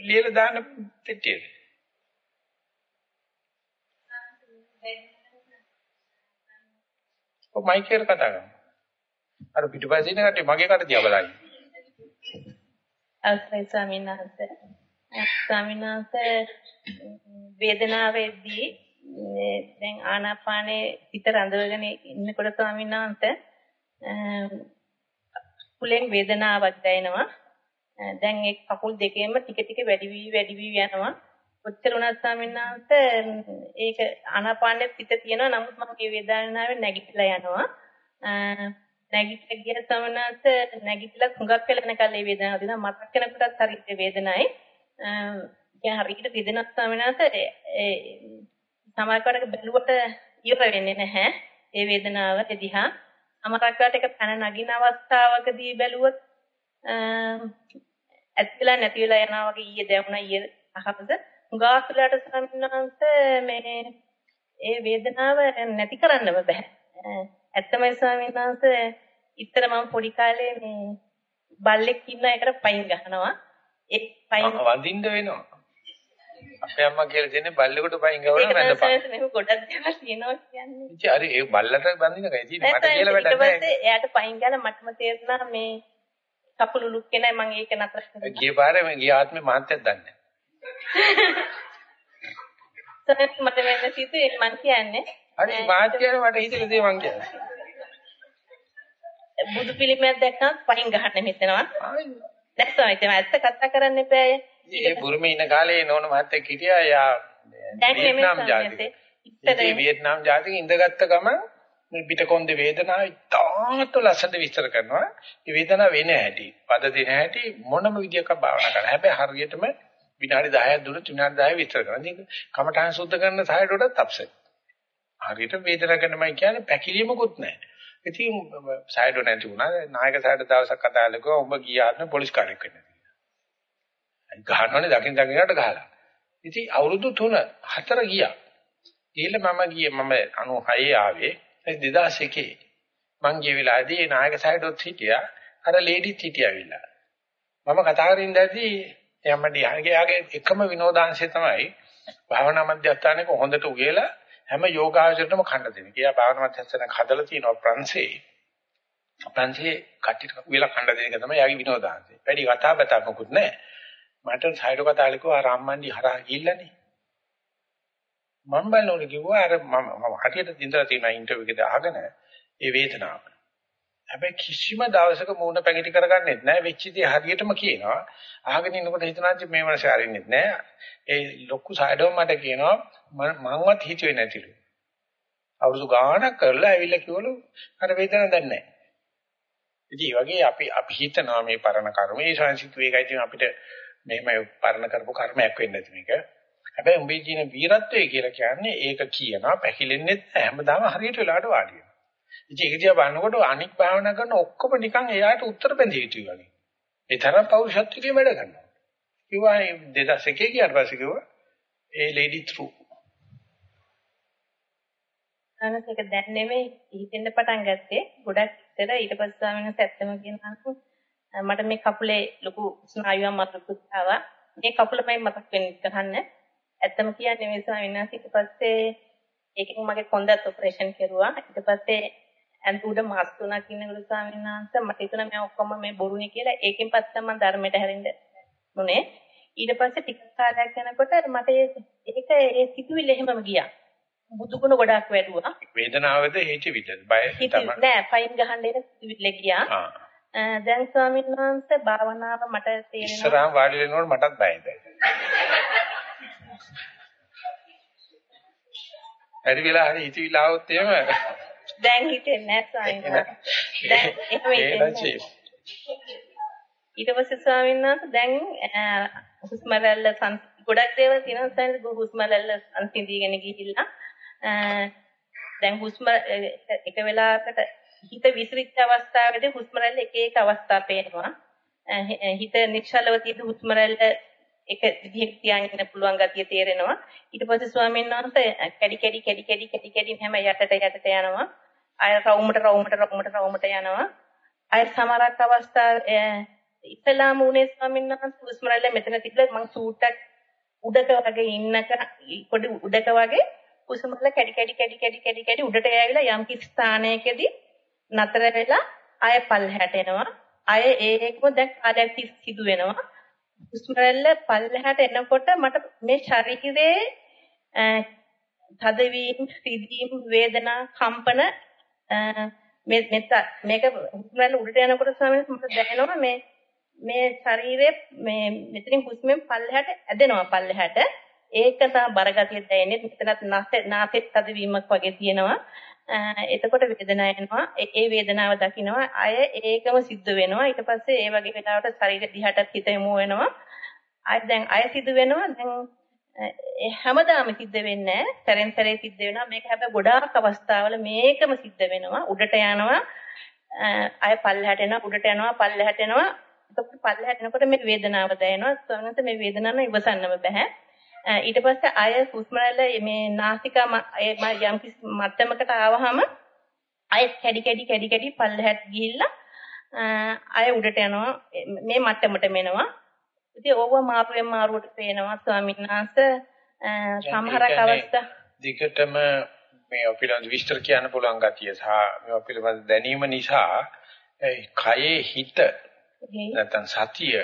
ලියලා දාන්න පෙට්ටියට. ඔය මයික් එකට කතා කරමු. අර පිටුපස්සේ ඉන්න කට්ටිය මගේ කට දිහා බලන්නේ. අවසරයි ස්වාමීන් වහන්සේ. ස්වාමීන් වහන්සේ වේදනාවේදී දැන් ආනාපානේ හිත රඳවගෙන ඉන්නකොට ස්වාමීන් වහන්සේ කුලෙන් වේදනාවක් දැනෙනවා. දැන් ඒ කකුල් දෙකේම ටික ටික වැඩි වී වැඩි වී යනවා. ඔච්චර උනත් ස්වාමීන් වහන්සේ ඒක ආනාපානෙ පිට තියෙනවා. නමුත් මම මේ වේදනාවෙන් නැගිටලා යනවා. නැගිටලා ගිය ස්වාමීන් වහන්සේ නැගිටලා හුඟක් වෙලා නැකල් මේ වේදනාව දෙනවා. මතක් වෙනකොටත් හරියට වේදනায়. දැන් හරියට රිදෙනත් ස්වාමීනාත ඒ සමහරකට බැලුවට ඉවර වෙන්නේ නැහැ. ඒ වේදනාව එදිහා සමහරකට ඒක පැන නගින අවස්ථාවකදී බැලුවොත් ඇත්තලා නැති වෙලා යනවා වගේ ඊයේ දැනුණා ඊයේ අහපද උගාසලට ස්වාමීනාන්ත මේ ඒ වේදනාව නැති කරන්නම බෑ. ඇත්තමයි ස්වාමීනාන්ත ඉතර මම පොඩි කාලේ මේ බල්ලෙක් ඉන්න එකට පයින් ගහනවා. ඒ පයින් වඳින්න වෙනවා. අපේ අම්මා කියලා දෙන්නේ බල්ලෙකුට පයින් ගවන වැඳපන්. ඒක ගොඩක් දේවල් තියෙනවා කියන්නේ. ඉතින් අර ඒ බල්ලට බඳින කයි තියෙන්නේ මට කියලා වැඩක් නැහැ. ඊට පස්සේ එයාට පයින් ගාලා මටම තේරුණා මේ කකුළු ලුක් කෙනයි මම ඒක නතර කළා. ගිය පාරේ මම ගිය ආත්මේ මහත්යක් දන්නේ නැහැ. මට වෙන්න සිතුවේ මං කියන්නේ. හරි මහත්යනේ මට හිතෙන දේ මං කියන්නේ. බුදු පිළිමයක් දැක්කම පයින් ගහන්න හිතෙනවා. දැක්කම ඉතින් ඇත්ත කතා කරන්න එපාය. ඒ බුරුමේ ඉන්න කාලේ නෝන මහත්තයෙක් හිටියා යා වියට්නාම් ජාතික. ඉතින් වියට්නාම් ජාතික ඉඳගත්ත ගමන් මේ පිටකොන්දේ වේදනාව ඉතාමත් ලස්සනට විස්තර කරනවා. මේ වේදනාව වෙන හැටි, පද දෙන හැටි මොනම විදියක භාවනා කරන්න. හැබැයි හරියටම විනාඩි 10ක් දුන්නොත් විනාඩි 10 විස්තර කරනවා. ඉතින් කමඨාන් සුද්ධ කරන සායයට වඩා තප්සෙත්. හරියට වේදනාව ගැනමයි කියන්නේ පැකිලීමකුත් නැහැ. ඉතින් සයිඩෝ නැති වුණා. නායක සයිඩ දවසක් කතා කළා ඔබ ගියාම පොලිස් කාර්යයක් වෙන්න. ගහනවනේ දකින් දකින්නට ගහලා. ඉතින් අවුරුදු 3 4 ගියා. ගිහලා මම ගියේ මම 96 ආවේ. 2001 මං ගිය වෙලාවේදී නායක සයිඩොත් හිටියා. අර ලේඩිත් හිටියාවිලා. මම කතා කරමින් ඉඳදී එයාමඩි යාගේ එකම විනෝදාංශය තමයි භාවනා මධ්‍යස්ථානයක හොඳට උගේලා හැම යෝගාචරයකටම ඛණ්ඩ දෙන. කියා භාවනා මධ්‍යස්ථානයක් හදලා තියෙනවා ප්‍රංශේ. ප්‍රංශේ කට්ටියට විල ඛණ්ඩ දෙන එක තමයි යාගේ විනෝදාංශය. වැඩි කතා බතා මොකුත් නැහැ. මට සයිඩෝ කතාලේ කිව්වා රාම්මන්ඩි හරහා ගිහිල්ලානේ. මම බලනකොට කිව්වා අර මම මම හරියට ඉඳලා තියෙන ඉන්ටර්විව් එකද අහගෙන ඒ වේදනාව. හැබැයි කිසිම දවසක මූණ පැකිටි කරගන්නෙත් නැහැ. වෙච්ච දේ හරියටම කියනවා. අහගෙන ඉන්නකොට හිතනවා මේ මනස හරින්නෙත් නැහැ. ඒ ලොකු සයිඩෝ මට කියනවා මංවත් හිතුවේ නැතිලු. අවුරුදු ගාණක් කරලා ඇවිල්ලා කිව්වලු අර වේදනාවක් දැන් නැහැ. ඉතින් ඒ වගේ අපි අපි හිතනවා මේ පරණ කර්ම ඒ සංසිතු ඒකයි තියෙන අපිට මෙහෙම පරණ කරපු කර්මයක් වෙන්නේ නැති මේක. හැබැයි උඹේ ජීන වීරත්වය කියලා කියන්නේ ඒක කියනවා පැකිලෙන්නේ හැමදාම හරියට වෙලාවට වාඩි වෙනවා. ඉතින් ඒක දිහා බලනකොට අනික් භාවනා කරන ඔක්කොම නිකන් එයාට උත්තර බැඳී හිටියු වගේ. ඒ තරම් පෞරුෂත්වයේ වැඩ කරනවා. කිව්වා 2001 කියාට පස්සේ කිව්වා ඒ ලේඩි ත්‍රු. අනසක දැන් නෙමෙයි හිතෙන්න පටන් ගත්තේ. ගොඩක් ඉතල ඊට පස්සේ ස්වාමීන් වහන්සේ ඇත්තම කියනවා මට මේ කකුලේ ලොකු ස්නායුවක් මතකුත් ආවා. මේ කකුලමයි මතක් වෙන්නේ කරන්න. ඇත්තම කියන්නේ මේ ස්වාමීන් වහන්සේ ඊට පස්සේ ඒකෙන් මගේ කොන්දත් ඔපරේෂන් කෙරුවා. ඊට පස්සේ ඇන්ත උඩ මාස් තුනක් ඉන්නකොට ස්වාමීන් වහන්සේ මට හිතුණා මම ඔක්කොම මේ බොරුනේ කියලා. ඒකෙන් පස්සේ මම ධර්මයට හැරෙන්න උනේ. ඊට පස්සේ ටික කාලයක් යනකොට මට ඒක ඒ සිතුවිල්ල එහෙමම ගියා. බුදුගුණ ගොඩාක් වැඩුවා. වේදනාවද හිතවිද? බය තමයි. නෑ, පයින් ගහන්න එන සිතුවිල්ල ගියා. දැන් ස්වාමීන් වහන්සේ භාවනාව මට තේරෙනවා. ඉස්සරහා වාඩි වෙනකොට මටත් බයයි දැන්. හරි වෙලා හරි හිතවිලා આવොත් එහෙම දැන් හිතෙන්නේ නැහැ ස්වාමීන් වහන්සේ. ඊට පස්සේ ස්වාමීන් වහන්සේ දැන් හුස්ම රැල්ල ගොඩක් දේවල් තියෙනවා ස්වාමීන් හුස්ම රැල්ල සංසිඳීගෙන ගිහිල්ලා දැන් හුස්ම එක වෙලාවකට හිත විසිරිච්ච අවස්ථාවේදී හුස්ම රැල්ල එක එක අවස්ථා පේනවා. හිත නිශ්චලව තියෙන හුස්ම රැල්ල එක විදිහට තියාගෙන පුළුවන් ගතිය තේරෙනවා. ඊට පස්සේ ස්වාමීන් වහන්සේ කැඩි කැඩි කැඩි කැඩි කැඩි කැඩි හැම යටට යටට යනවා. ආය රවුමට රවුමට රවුමට රවුමට යනවා. ආය සමහරක් අවස්ථා ඉස්ලාම උනේ ස්වාමීන් වහන්සේ හුස්ම රැල්ල මෙතන තිබ්බා මං සූට්ටක් උඩක වගේ ඉන්නක පොඩි උඩක වගේ හුස්ම රැල්ල කැඩි කැඩි කැඩි කැඩි කැඩි කැඩි උඩට යවිලා යම් කිසි ස්ථානයකදී නතර වෙලා ආය පල්ලහැට එනවා. ආය ඒකම දැන් කාලයක් සිදු වෙනවා. හුස්ම රැල්ල පල්ලහැට එනකොට මට මේ ශරීරයේ තදවීම, රිදීම්, වේදනා, කම්පන මේ මෙත මේක හුස්ම රැල්ල උඩට යනකොට ස්වාමීන් මට දැනෙනවා මේ මේ ශරීරයේ මේ මෙතනින් හුස්මෙන් පල්ලහැට ඇදෙනවා පල්ලහැට. ඒක තමයි බරගතිය දැනෙන්නේ. මෙතනත් නාසෙත් තදවීමක් වගේ තියෙනවා. එතකොට වේදනාව එනවා. ඒ වේදනාව දකිනවා. අය ඒකම සිද්ධ වෙනවා. ඊට පස්සේ ඒ වගේ වෙලාවට ශරීර දිහාටත් හිත යොමු වෙනවා. අය දැන් අය සිද්ධ වෙනවා. දැන් හැමදාම සිද්ධ වෙන්නේ නැහැ. සැරෙන් සැරේ සිද්ධ වෙනවා. මේක හැබැයි ගොඩාක් අවස්ථාවල මේකම සිද්ධ වෙනවා. උඩට යනවා. අය පල්ලෙහාට එනවා උඩට යනවා පල්ලෙහාට එනවා. එතකොට පල්ලෙහාට එනකොට මේ වේදනාව දැනෙනවා. ස්වර්ණත මේ වේදනාව ඉවසන්නම බෑ. ඊට පස්සේ අය හුස්ම රැල්ල මේ නාසිකා යම් කිසි මට්ටමකට ආවහම අය කැඩි කැඩි කැඩි කැඩි පල්ලෙහාට ගිහිල්ලා අය උඩට යනවා. මේ මට්ටමට මෙනවා. ඉතින් ඕව මාරුවෙන් මාරුවට පේනවා ස්වාමීන් වහන්සේ. සමහරක් අවස්ථා දිගටම මේ අපිට විස්තර කියන්න පුළුවන් ගතිය සහ මේ පිළිබඳ දැනීම නිසා කයේ හිත නැත්නම් සතිය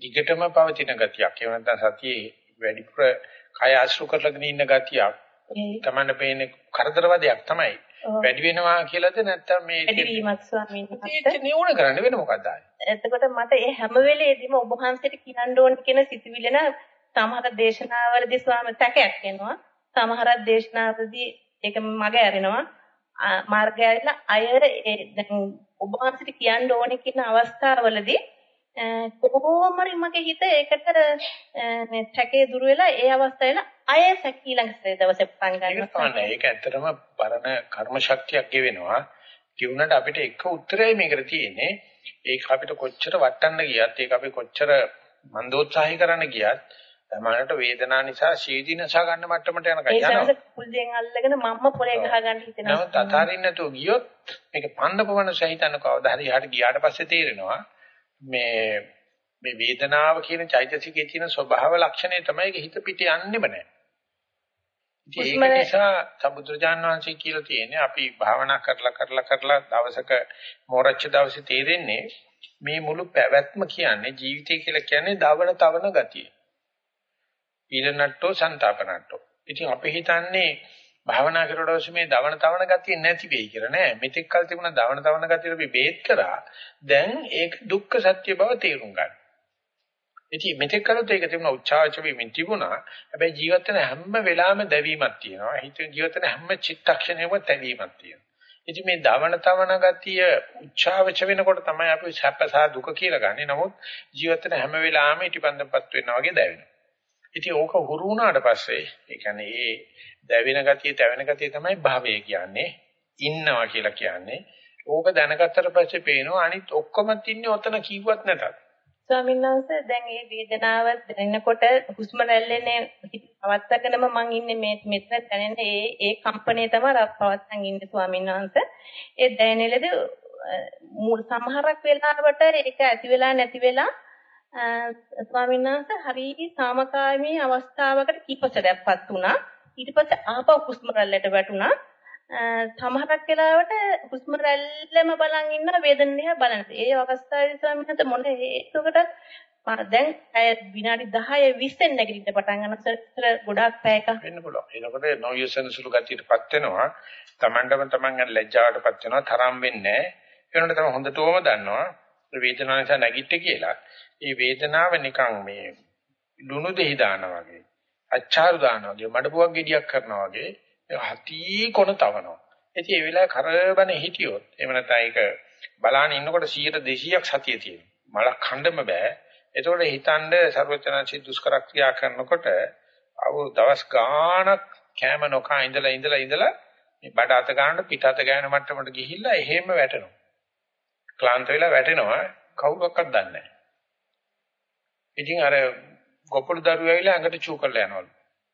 දිගටම පවතින ගතියක්. ඒ නැත්නම් සතියේ වැඩිපුර කය ආශ්‍රු කරලාගෙන ඉන්න ගතියක්. තමන්න පේන්නේ කරදරවදයක් තමයි වැඩි වෙනවා කියලාද නැත්නම් මේ වැඩිවීමක් ස්වාමීන් වහන්සේ? ඒක නියුණ කරන්න වෙන මොකක්ද එතකොට මට ඒ හැම වෙලේදීම ඔබ වහන්සේට කියන්න ඕන කියන සිතුවිල්ල න සමහර දේශනාවලදී ස්වාමීන් තැකයක් එනවා. සමහර දේශනාවලදී ඒක මග ඇරෙනවා. මාර්ගය ඇරිලා අය දැන් ඔබ වහන්සේට කියන්න ඕනේ කියන අවස්ථාවවලදී කොහොම හරි මගේ හිත ඒකට මේ සැකේ දුර වෙලා ඒ අවස්ථාවේ අය සැකී ළඟට දවසේ පටන් ගන්නවා. ඒක ඇත්තටම පරණ කර්ම ශක්තියක් ගෙවෙනවා. කියුණාට අපිට එක උත්තරයයි මේකට තියෙන්නේ. ඒක අපිට කොච්චර වටන්න ගියත් ඒක අපි කොච්චර මන්දෝත්සාහය කරන්න ගියත් තමන්නට වේදනාව නිසා ශීදීනසා ගන්න මට්ටමට යනකම් යනවා. ඒක කුල්දෙන් අල්ලගෙන මම්ම පොරේ ගහ ගන්න හිතෙනවා. නමුත් අතාරින්න නැතුව ගියොත් මේක පන්නපවන සහිතන කවදා හරි යහට ගියාට පස්සේ තේරෙනවා මේ මේ වේදනාව කියන චෛතසිකයේ තියෙන ස්වභාව ලක්ෂණය තමයි හිත පිට යන්නෙම නැහැ. ඒක නිසා සම්බුදුරජාණන් වහන්සේ කියලා තියෙන්නේ අපි භාවනා කරලා කරලා කරලා දවසක මෝරච්ච දවසේ තේරෙන්නේ මේ මුළු පැවැත්ම කියන්නේ ජීවිතය කියලා කියන්නේ දවන තවන ගතිය. ඊළනට්ටෝ සන්තාපනට්ටෝ. ඉතින් අපි හිතන්නේ භාවනා කරලා පස්සේ මේ දවන තවන ගතිය නැති වෙයි කියලා නෑ. මෙතෙක් කල් තිබුණ දවන තවන ගතියට අපි බේත් කරා. දැන් ඒක දුක්ඛ සත්‍ය බව තේරුම් ගන්න. ඉතින් මෙතෙක් කලත් ඒක තිබුණා උච්චාවච වීමෙන් තිබුණා. හැබැයි ජීවිත වෙන හැම වෙලාවෙම දැවීමක් තියෙනවා. හිත ජීවිත වෙන හැම චිත්තක්ෂණයකම දැවීමක් තියෙනවා. ඉතින් මේ දවන තවන ගතිය උච්චාවච වෙනකොට තමයි අපි සැප සහ දුක කියලා ගන්නෙ. නමුත් ජීවිත වෙන හැම වෙලාවෙම ඊටපන්දපත් වෙනවා වගේ දැවෙනවා. ඉතින් ඕක හුරු වුණාට පස්සේ ඒ කියන්නේ ඒ දැවෙන ගතිය, තැවෙන ගතිය තමයි භාවය කියන්නේ. ඉන්නවා කියලා කියන්නේ. ඕක දැනගත්තට පස්සේ පේනවා අනිත් ඔක්කොම තින්නේ ඔතන කිව්වත් නැතත්. ස්වාමීන් වහන්සේ දැන් මේ වේදනාව දැනෙනකොට හුස්ම රැල්ලේනේ පවත්තගෙනම මං ඉන්නේ මේ මෙතන දැනෙන ඒ ඒ කම්පණය තමයි පවත්තන් ඉන්නේ ස්වාමීන් වහන්සේ. ඒ දැනෙලද මුල් සමහරක් වෙලාවට ඒක ඇති වෙලා නැති වෙලා ස්වාමීන් වහන්සේ හරිය සාමකාමී අවස්ථාවකට කීපසරයක්පත් වුණා. ඊට පස්සේ ආපහු හුස්ම රැල්ලට වැටුණා. සමහරක් වෙලාවට හුස්ම රැල්ලම බලන් ඉන්න වේදන දිහා බලන. ඒ අවස්ථාවේ ස්වාමීන් මොන ඒකකට දැන් ඇය විනාඩි 10 20 නැගිටින්න පටන් ගන්න සර ගොඩාක් පැයක වෙන්න පුළුවන්. එනකොට නොයසන සුළු ගතියටපත් වෙනවා. Tamandම Taman ගැන ලැජ්ජාවටපත් වෙනවා. තරම් වෙන්නේ නැහැ. ඒනොට තමයි හොඳටම දන්නවා. වේදනාව නිසා නැගිට කියලා. ඒ වේදනාව නිකන් මේ ලුණු දෙහි දානවා වගේ. අච්චාරු දානවා වගේ මඩපුවක් ගෙඩියක් කරනවා වගේ හති කොන තවනවා. ඉතින් ඒ වෙලාවේ කරබන හිටියොත් එහෙම නැත්නම් ඒක බලාන ඉන්නකොට 100 200ක් සතිය තියෙනවා. මලක් හඬම බෑ. ඒතකොට හිතනද ਸਰවචනසි දුෂ්කර ක්‍රියා කරනකොට අවු දවස් ගාණක් කෑම නොකා ඉඳලා ඉඳලා ඉඳලා මේ බඩ අත ගන්නට පිට අත ගෑන මට්ටමට ගිහිල්ලා එහෙම වැටෙනවා. ක්ලාන්ත වෙලා වැටෙනවා කවුරක්වත් දන්නේ නැහැ. ඉතින් අර ගොපළු දරුවෝ ඇවිල්ලා ඇඟට චූ කරලා යනවලු.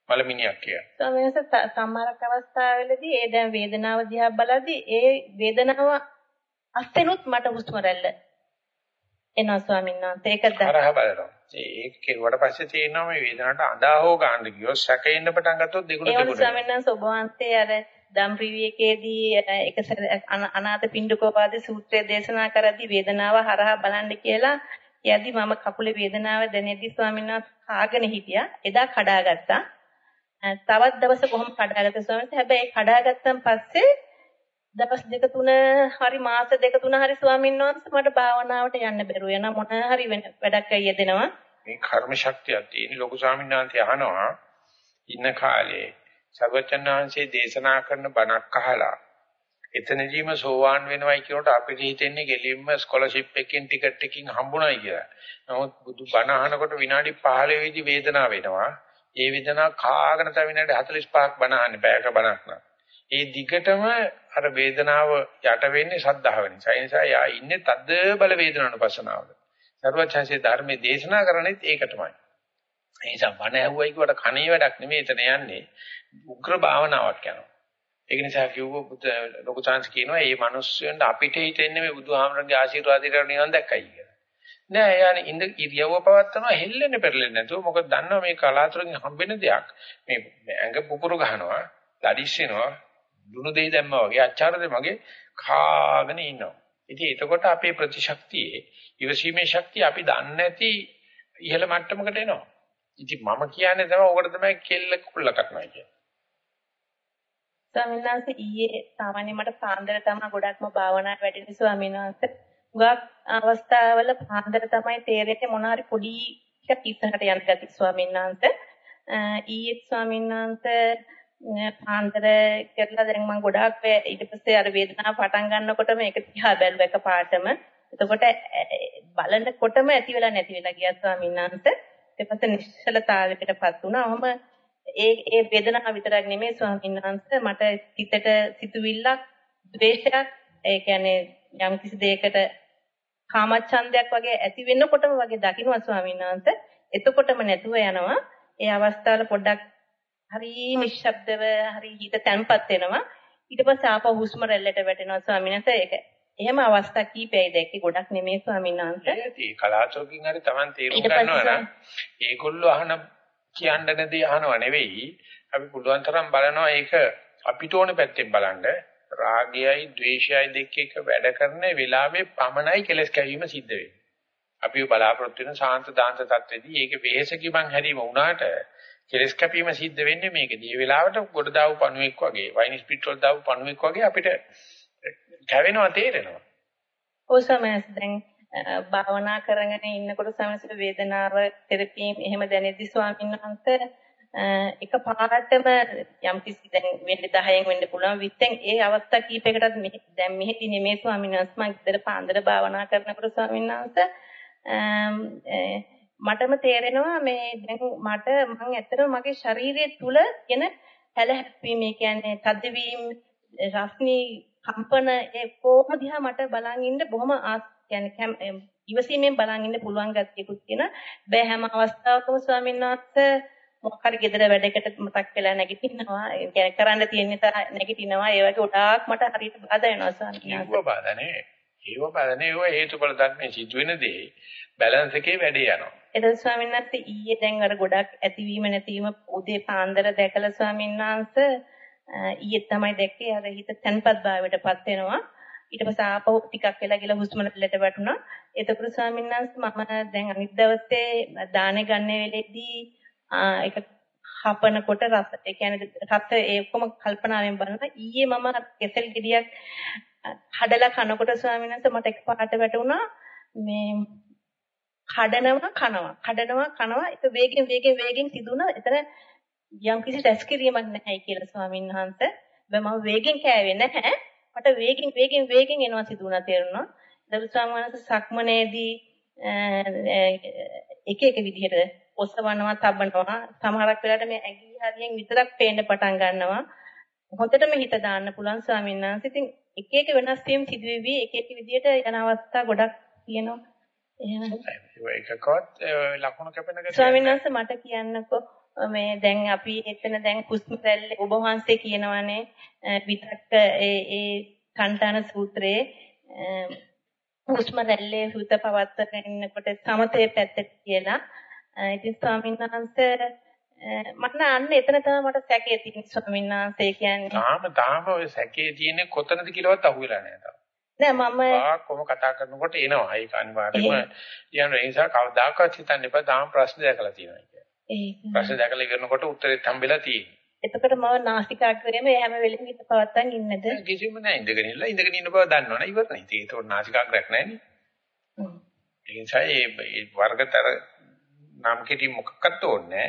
මලමිනියක් කියලා. ස්වාමීන් සමහරක් අවස්ථාවලදී ඒ දැන් වේදනාව දිහා බලද්දී ඒ වේදනාව අස්තෙනුත් මට හුස්ම රැල්ල එනවා ස්වාමීන් වහන්සේ ඒක හරහා බලනවා. ඒක කෙරුවට පස්සේ තේරෙනවා මේ වේදනාවට අඳා හෝ ගන්න ගියොත් සැකෙන්න පටන් ගත්තොත් දෙගුණ දෙගුණ. ඒ ස්වාමීන් වහන්සේ ඔබ වහන්සේ අර දම් රිවියකේදී එක අනාථ පිණ්ඩකෝපාදී සූත්‍රය දේශනා කරද්දී වේදනාව හරහා බලන්න කියලා යද්දි මම කකුලේ වේදනාව දැනෙද්දි ස්වාමීන් වහන්සේ කාගෙන හිටියා. එදා කඩාගත්තා. තවත් දවස කොහොම කඩාගත්ත ස්වාමීන් වහන්සේ හැබැයි කඩාගත්තන් පස්සේ දවස් දෙක තුන හරි මාස දෙක තුන හරි ස්වාමීන් වහන්සේ මට භාවනාවට යන්න බැරුව යන මොන හරි වෙන වැඩක් යෙදෙනවා මේ කර්ම ශක්තියක් තියෙන ලොකු ස්වාමීන් වහන්සේ අහනවා ඉන්න කාලේ සර්වචන්නාංශයේ දේශනා කරන බණක් අහලා එතනදීම සෝවාන් වෙනවයි කියනකොට අපිට හිතෙන්නේ ගෙලින්ම ස්කෝලර්ෂිප් එකකින් ටිකට් එකකින් හම්බුනායි කියලා. නමුත් බුදු බණ අහනකොට විනාඩි 15 වෙදි වේදනාව වෙනවා. ඒ වේදනාව කාගෙන තව විනාඩි 45ක් බණ අහන්නේ පැයක බණක් නම්. ඒ දිගටම අර වේදනාව යට වෙන්නේ ශ්‍රද්ධාව නිසා. ඒ නිසා යා ඉන්නේ තද්ද බල වේදනානුපස්සනාවල. සර්වචන්සේ ධර්මයේ දේශනා කරන්නේත් ඒක තමයි. ඒ නිසා බණ ඇහුවයි කියවට කණේ වැඩක් නෙමෙයි එතන යන්නේ. උග්‍ර භාවනාවක් යනවා. ඒක නිසා කිව්ව ලොකු chance කියනවා මේ මිනිස්සුන්ට අපිට හිතෙන්නේ මේ බුදුහාමරගේ ආශිර්වාදයට නිවන් දැක්කයි කියලා. නෑ යන්නේ ඉඳ ඉරියව්ව පවත්නවා හෙල්ලෙන්නේ පෙරලෙන්නේ නැතුව. මොකද දන්නවා මේ කලාතුරකින් හම්බෙන දෙයක්. මේ ඇඟ පුපුරු ගහනවා දඩිස්සෙනවා දුනු දෙයි දැම්මා වගේ අච්චාර දෙමගේ කාගෙන ඉන්නවා. ඉතින් එතකොට අපේ ප්‍රතිශක්තියේ ඉවසීමේ ශක්තිය අපි දන්නේ නැති ඉහළ මට්ටමකට එනවා. ඉතින් මම කියන්නේ තමයි ඕකට තමයි කෙල්ල කුල්ල කටනවා කියන්නේ ස්වාමීන් වහන්සේ ඊයේ සාමාන්‍ය මට පාන්දර තමයි ගොඩක්ම භාවනා වැඩි ස්වාමීන් වහන්සේ ගොඩක් අවස්ථාවල පාන්දර තමයි තේරෙන්නේ මොන හරි පොඩි එකක් ඉස්සරහට යන ගතිය ස්වාමීන් වහන්සේ. ඊයේ ස්වාමීන් වහන්සේ පාන්දර කරලා දැන් මම ගොඩාක් ඊට පස්සේ අර වේදනාව පටන් ගන්නකොටම ඒක දිහා බැලුවා එක පාටම. එතකොට බලනකොටම ඇති වෙලා නැති වෙලා ගියා ස්වාමීන් වහන්සේ. ඊට පස්සේ නිශ්චලතාවයකටපත් වුණා. ඔහම ඒ ඒ වේදනාව විතරක් නෙමෙයි ස්වාමීන් වහන්සේ මට හිතට සිතුවිල්ලක්, ද්වේෂයක්, ඒ කියන්නේ යම් කිසි දෙයකට කාමච්ඡන්දයක් වගේ ඇති වෙනකොටම වගේ දකින්නවා ස්වාමීන් වහන්සේ. එතකොටම නැතුව යනවා. ඒ අවස්ථාවල පොඩ්ඩක් හරි නිශ්ශබ්දව හරි හිත තැම්පත් වෙනවා. ඊට පස්සේ ආපහු හුස්ම රැල්ලට වැටෙනවා ස්වාමීන් වහන්සේ. ඒක එහෙම අවස්ථා කීපයයි දැක්කේ ගොඩක් නෙමෙයි ස්වාමීන් වහන්සේ. ඒ කලාතුරකින් හරි Taman තේරුම් ගන්නවා නම් ඒගොල්ලෝ අහන කියන්න නැදී අහනව නෙවෙයි. අපි පුළුවන් තරම් බලනවා ඒක අපිට ඕනේ පැත්තෙන් බලන්න. රාගයයි ද්වේෂයයි දෙක එක වැඩ කරන වෙලාවේ පමණයි කෙලස් කැවීම සිද්ධ වෙන්නේ. අපි බලාපොරොත්තු වෙන ශාන්ත දාන්ත තත්ත්වෙදී ඒක වෙහෙසකි මං හැරීම වුණාට කෙලස් කැපීම සිද්ධ වෙන්නේ මේකදී. ඒ වෙලාවට ගොඩ දාපු පණුවෙක් වගේ, වයින් ස්පිරිට් වල දාපු පණුවෙක් වගේ අපිට කැවෙනවා තේරෙනවා. ඔය සමයස් දැන් භාවනා කරගෙන ඉන්නකොට සමහර වේදනාව තෙරපීම් එහෙම දැනෙද්දි ස්වාමීන් වහන්සේ එක පාරටම යම් කිසි දැන් වෙන්නේ 10න් වෙන්න පුළුවන් විත්තෙන් ඒ අවස්ථා කීපයකටත් දැන් මෙහෙදි නෙමේ ස්වාමීන් වහන්සේ මම ඉතර පාන්දර භාවනා කරනකොට ස්වාමීන් වහන්සේ මටම තේරෙනවා මේ දැන් මට මම ඇත්තටම මගේ ශරීරය තුල එන හැලහැප්පීම කියන්නේ තදවීම රස්නී කම්පන ඒ කොහොම දිහා මට බලන් ඉන්න බොහොම කියන්නේ ඉවසීමෙන් බලන් ඉන්න පුළුවන් ගැතියකුත් තියෙන බෑ හැම අවස්ථාවකම ස්වාමීන් වහන්සේ මොකක් හරි gedara වැඩකට මතක් වෙලා නැගිටිනවා කියන්නේ කරන්න තියෙන තරහ නැගිටිනවා ඒ වගේ ගොඩාක් මට හරියට බාධා වෙනවා ස්වාමීන් වහන්සේ ඒව බාධා නේ ඒව බාධා නේ ඒව හේතුඵල ධර්මයේ සිදුවෙන දේ බැලන්ස් එකේ වැඩේ යනවා. එතකොට ස්වාමීන් වහන්සේ ඊයේ දැන් අර ගොඩක් ඇතිවීම නැතිවීම උදේ පාන්දර දැකලා ස්වාමීන් වහන්සේ ඊයේ තමයි දැක්කේ අර හිත තන්පත් භාවයටපත් වෙනවා. ඊට පස්සේ ආපහු ටිකක් වෙලා ගිහලා හුස්ම රටලට වැටුණා. එතකොට ස්වාමීන් වහන්සේ මම දැන් අනිත් දවසේ දානේ ගන්න වෙලෙදී ඒක හපනකොට රස ඒ කියන්නේ රස ඒ ඔක්කොම කල්පනාවෙන් බලනවා. ඊයේ මම කෙසෙල් ගෙඩියක් හදලා කනකොට ස්වාමීන් වහන්සේ මට එකපාරට වැටුණා මේ කඩනවා කනවා කඩනවා කනවා ඒක වේගෙන් වේගෙන් වේගෙන් සිදුන එතන යම් කිසි රැස් කිරීමක් නැහැ කියලා ස්වාමීන් වහන්සේ. මම වේගෙන් කෑවේ නැහැ. මට වේගෙන් වේගෙන් වේගෙන් එනවා සිදුණා තේරුණා. දරු වහන්සේ සක්මනේදී එක එක විදිහට ඔසවනවා, තබනවා. සමහරක් වෙලාවට මේ ඇඟිලි හරියෙන් විතරක් පේන්න පටන් ගන්නවා. හොඳටම හිත දාන්න පුළුවන් ස්වාමීන් වහන්සේ. ඉතින් එක එක වෙනස් වීම් සිදුවෙවි එක එක විදිහට යන අවස්ථා ගොඩක් තියෙනවා. එහෙනම් ඒකකවත් ලකුණු කැපෙන ගැතිය. ස්වාමීන් වහන්සේ මට කියන්නකෝ මේ දැන් අපි එතන දැන් හුස්ම රැල්ල ඔබ වහන්සේ කියනවානේ විතක්ක ඒ ඒ කන්ටාන සූත්‍රයේ හුස්ම රැල්ලේ හිත පවත්වාගෙන ඉන්නකොට සමතේ පැත්තට කියලා. ඉතින් ස්වාමීන් වහන්සේ මට අන්න එතන තමයි මට සැකේ තියෙන්නේ ස්වාමීන් වහන්සේ කියන්නේ. තාම තාම ඔය සැකේ තියෙන්නේ කොතනද කියලාවත් අහුවෙලා නැහැ තාම. නෑ මම කොහොම කතා කරනකොට එනවා. ඒක අනිවාර්යයෙන්ම කියන නිසා කවදාකවත් හිතන්න එපා තාම ප්‍රශ්න දැකලා තියෙනවා. ඒක. ප්‍රශ්න දැකලා ඉවරනකොට උත්තරෙත් හම්බෙලා තියෙනවා. එතකොට මම නාසිකාග්‍රේම හැම වෙලෙම හිත පවත්තන් ඉන්නද? කිසිම නෑ ඉඳගෙන ඉන්න ඉඳගෙන ඉන්න බව දන්නවනේ ඉවරයි. ඉතින් උන් නාසිකාග්‍රයක් නෑනේ. ඒ නිසා මේ වර්ගතර නම් කෙටි මොකක්වත් ඕනේ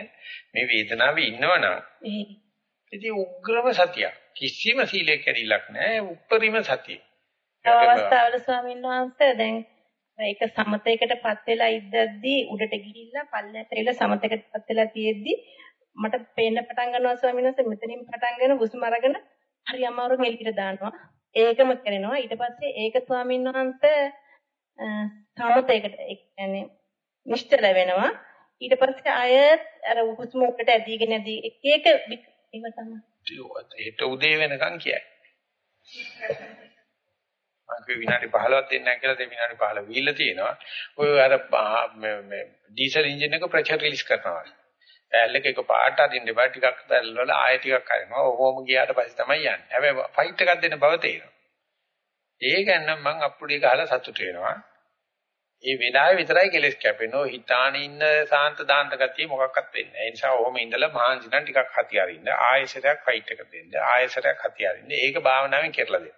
මේ වේදනාවේ ඉන්නවනම් ඉතින් උග්‍රම සතිය කිසිම සීලයක් කැඩිලක් නෑ උප්පරිම සතිය. අවස්ථාවල ස්වාමීන් වහන්සේ දැන් ඒක සමතේකටපත් වෙලා ඉද්දද්දී උඩට ගිහිල්ලා පල්ලයට ඇවිල්ලා සමතේකටපත් වෙලා තියෙද්දි මට පේන්න පටන් ගන්නවා ස්වාමීන් වහන්සේ. මෙතනින් පටන් ගෙන හුස්ම අරගෙන හරි අමාරුවෙන් එළියට දානවා. ඒකම කරනවා. ඊට පස්සේ ඒක ස්වාමීන් වහන්සේ සමතේකට ඒ කියන්නේ නිශ්චල වෙනවා. ඊට පස්සේ ආයෙත් අර හුස්ම උඩට ඇදීගෙන ඇදී එක එක ඒක තමයි. ඒට උදේ වෙනකන් කියයි. මම විනාඩි 15ක් දෙන්නම් කියලා දෙ විනාඩි 15 වීල්ල තියෙනවා. ඔය අර මේ ඩීසල් එන්ජින් එක ප්‍රෙෂර් රිලීස් කරනවා. පැල් එක එක පාට අදින්න බෑ ටිකක් දැල්වල ආයෙ ටිකක් කරනවා. ඔහොම ගියාට පස්සේ තමයි යන්නේ. හැබැයි ෆයිට් එකක් දෙන්න බව තේරෙනවා. ඒක නම් මම අප්පුඩිය ගහලා සතුට වෙනවා. ඒ වෙලාවේ විතරයි කෙලස් කැපෙනෝ හිතාන ඉන්න සාන්ත දාන්ත ගතිය මොකක්වත් වෙන්නේ නැහැ. ඒ නිසා ඔහොම ඉඳලා මහන්සි නම් ටිකක් හති අරින්න ආයෙසරයක් ෆයිට් එක දෙන්න. ආයෙසරයක් හති අරින්න. ඒක භාවනාවෙන් කෙරලා දෙන්න.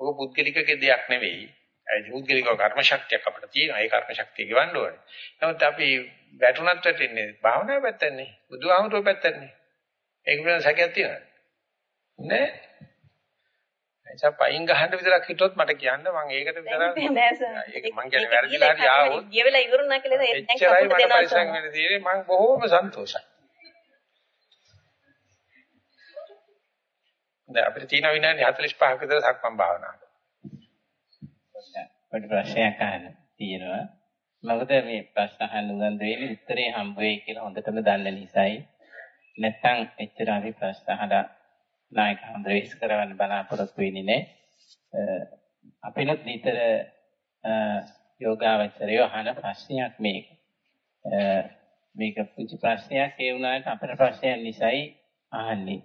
ඔක පුද්ගලිකකේ දෙයක් නෙවෙයි. ඒ පුද්ගලිකව කර්ම ශක්තියක් අපිට තියෙනවා. ඒ කර්ම ශක්තිය ගෙවන්න ඕනේ. නමුත් අපි වැටුණත් වැටෙන්නේ භාවනාව පැත්තන්නේ. බුදුහාමුදුරුවෝ පැත්තන්නේ. ඒක වෙන සැකයක් තියෙනවද? නෑ. එනිසා පයින් ගහන්න විතරක් හිතුවොත් මට කියන්න මම ඒකට විතරක් ඒක මං කියන්නේ වැරදිලා හරි ආවොත් ගියවෙලා ඉවරුණා කියලා දැන් එච්චරයි මට පරිසම් වෙන්න තියෙන්නේ මං බොහෝම සන්තෝෂයි. දැන් අපිට තියෙන විනාඩි 45ක විතර සක්මන් භාවනාව. පොඩි ප්‍රශ්නයක් අහන්න තියෙනවා. මොකද මේ ප්‍රශ්න අහන්න උනන්දු වෙන්නේ උත්තරේ හම්බ වෙයි කියලා හොඳටම දන්න නිසායි. නැත්තම් එච්චර අපි ප්‍රශ්න අහලා නායක හම්බෙස් කරවන්න බලාපොරොත්තු වෙන්නේ නැහැ. අපිනත් නිතර යෝගාවචරය අහන ප්‍රශ්නයක් මේක. මේක පුංචි ප්‍රශ්නයක් ඒ වුණාට අපේ ප්‍රශ්නයක් නිසායි අහන්නේ.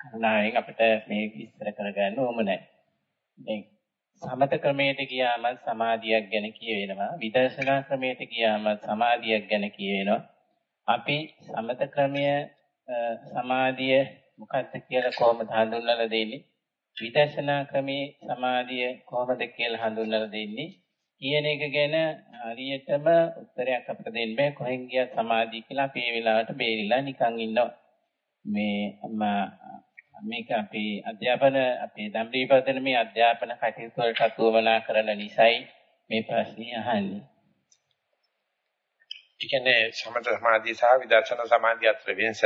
කරුණාවෙන් අපිට මේ විස්තර කරගන්න ඕම නැහැ. දැන් සමත ක්‍රමයට ගියාම සමාධියක් ගැන කියවෙනවා. විදර්ශනා ක්‍රමයට ගියාම සමාධියක් ගැන කියවෙනවා. අපි සමත ක්‍රමය සමාධිය මොකක්ද කියලා කොහොමද හඳුන්වලා දෙන්නේ? විදර්ශනා ක්‍රමේ සමාධිය කොහොමද කියලා හඳුන්වලා දෙන්නේ? කියන එක ගැන හරියටම උත්තරයක් අපිට දෙන්න බෑ කොහෙන් ගියත් සමාධිය කියලා අපි ඒ වෙලාවට බේරිලා නිකන් ඉන්නවා. මේ මේක අපේ අධ්‍යාපන අපේ දම්රීපදන මේ අධ්‍යාපන කටයුතු වලට අතුවමනා කරන නිසායි මේ ප්‍රශ්නේ අහන්නේ. ඒ කියන්නේ සමත සමාධිය සහ විදර්ශනා සමාධිය අතර වෙනස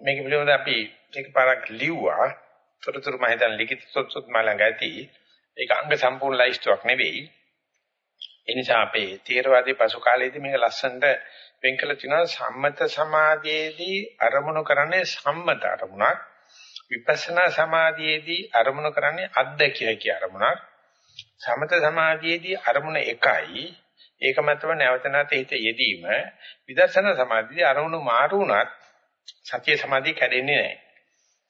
මේක පිළිබඳව අපි එකපාරක් ලිව්වා. තොරතුරු මම හිතන ලිඛිත තොරතුරු මම ළඟ ඇති. ඒක අංග සම්පූර්ණ ලයිස්ට්ුවක් නෙවෙයි. ඒ නිසා අපේ තේරවාදී පසු කාලයේදී මේක ලස්සනට වෙන් කළ තිනවා සම්මත සමාධියේදී අරමුණු කරන්නේ සම්මත අරමුණක් විපස්සනා සමාධියේදී අරමුණු කරන්නේ අද්දකිය කිය අරමුණක්. සමත සමාධියේදී අරමුණ එකයි. ඒක මතව නැවත නැවත හිත යෙදීම. විදර්ශනා සමාධියේදී අරමුණු මාරු වුණත් සතිය සමාධිය කැඩෙන්නේ නැහැ.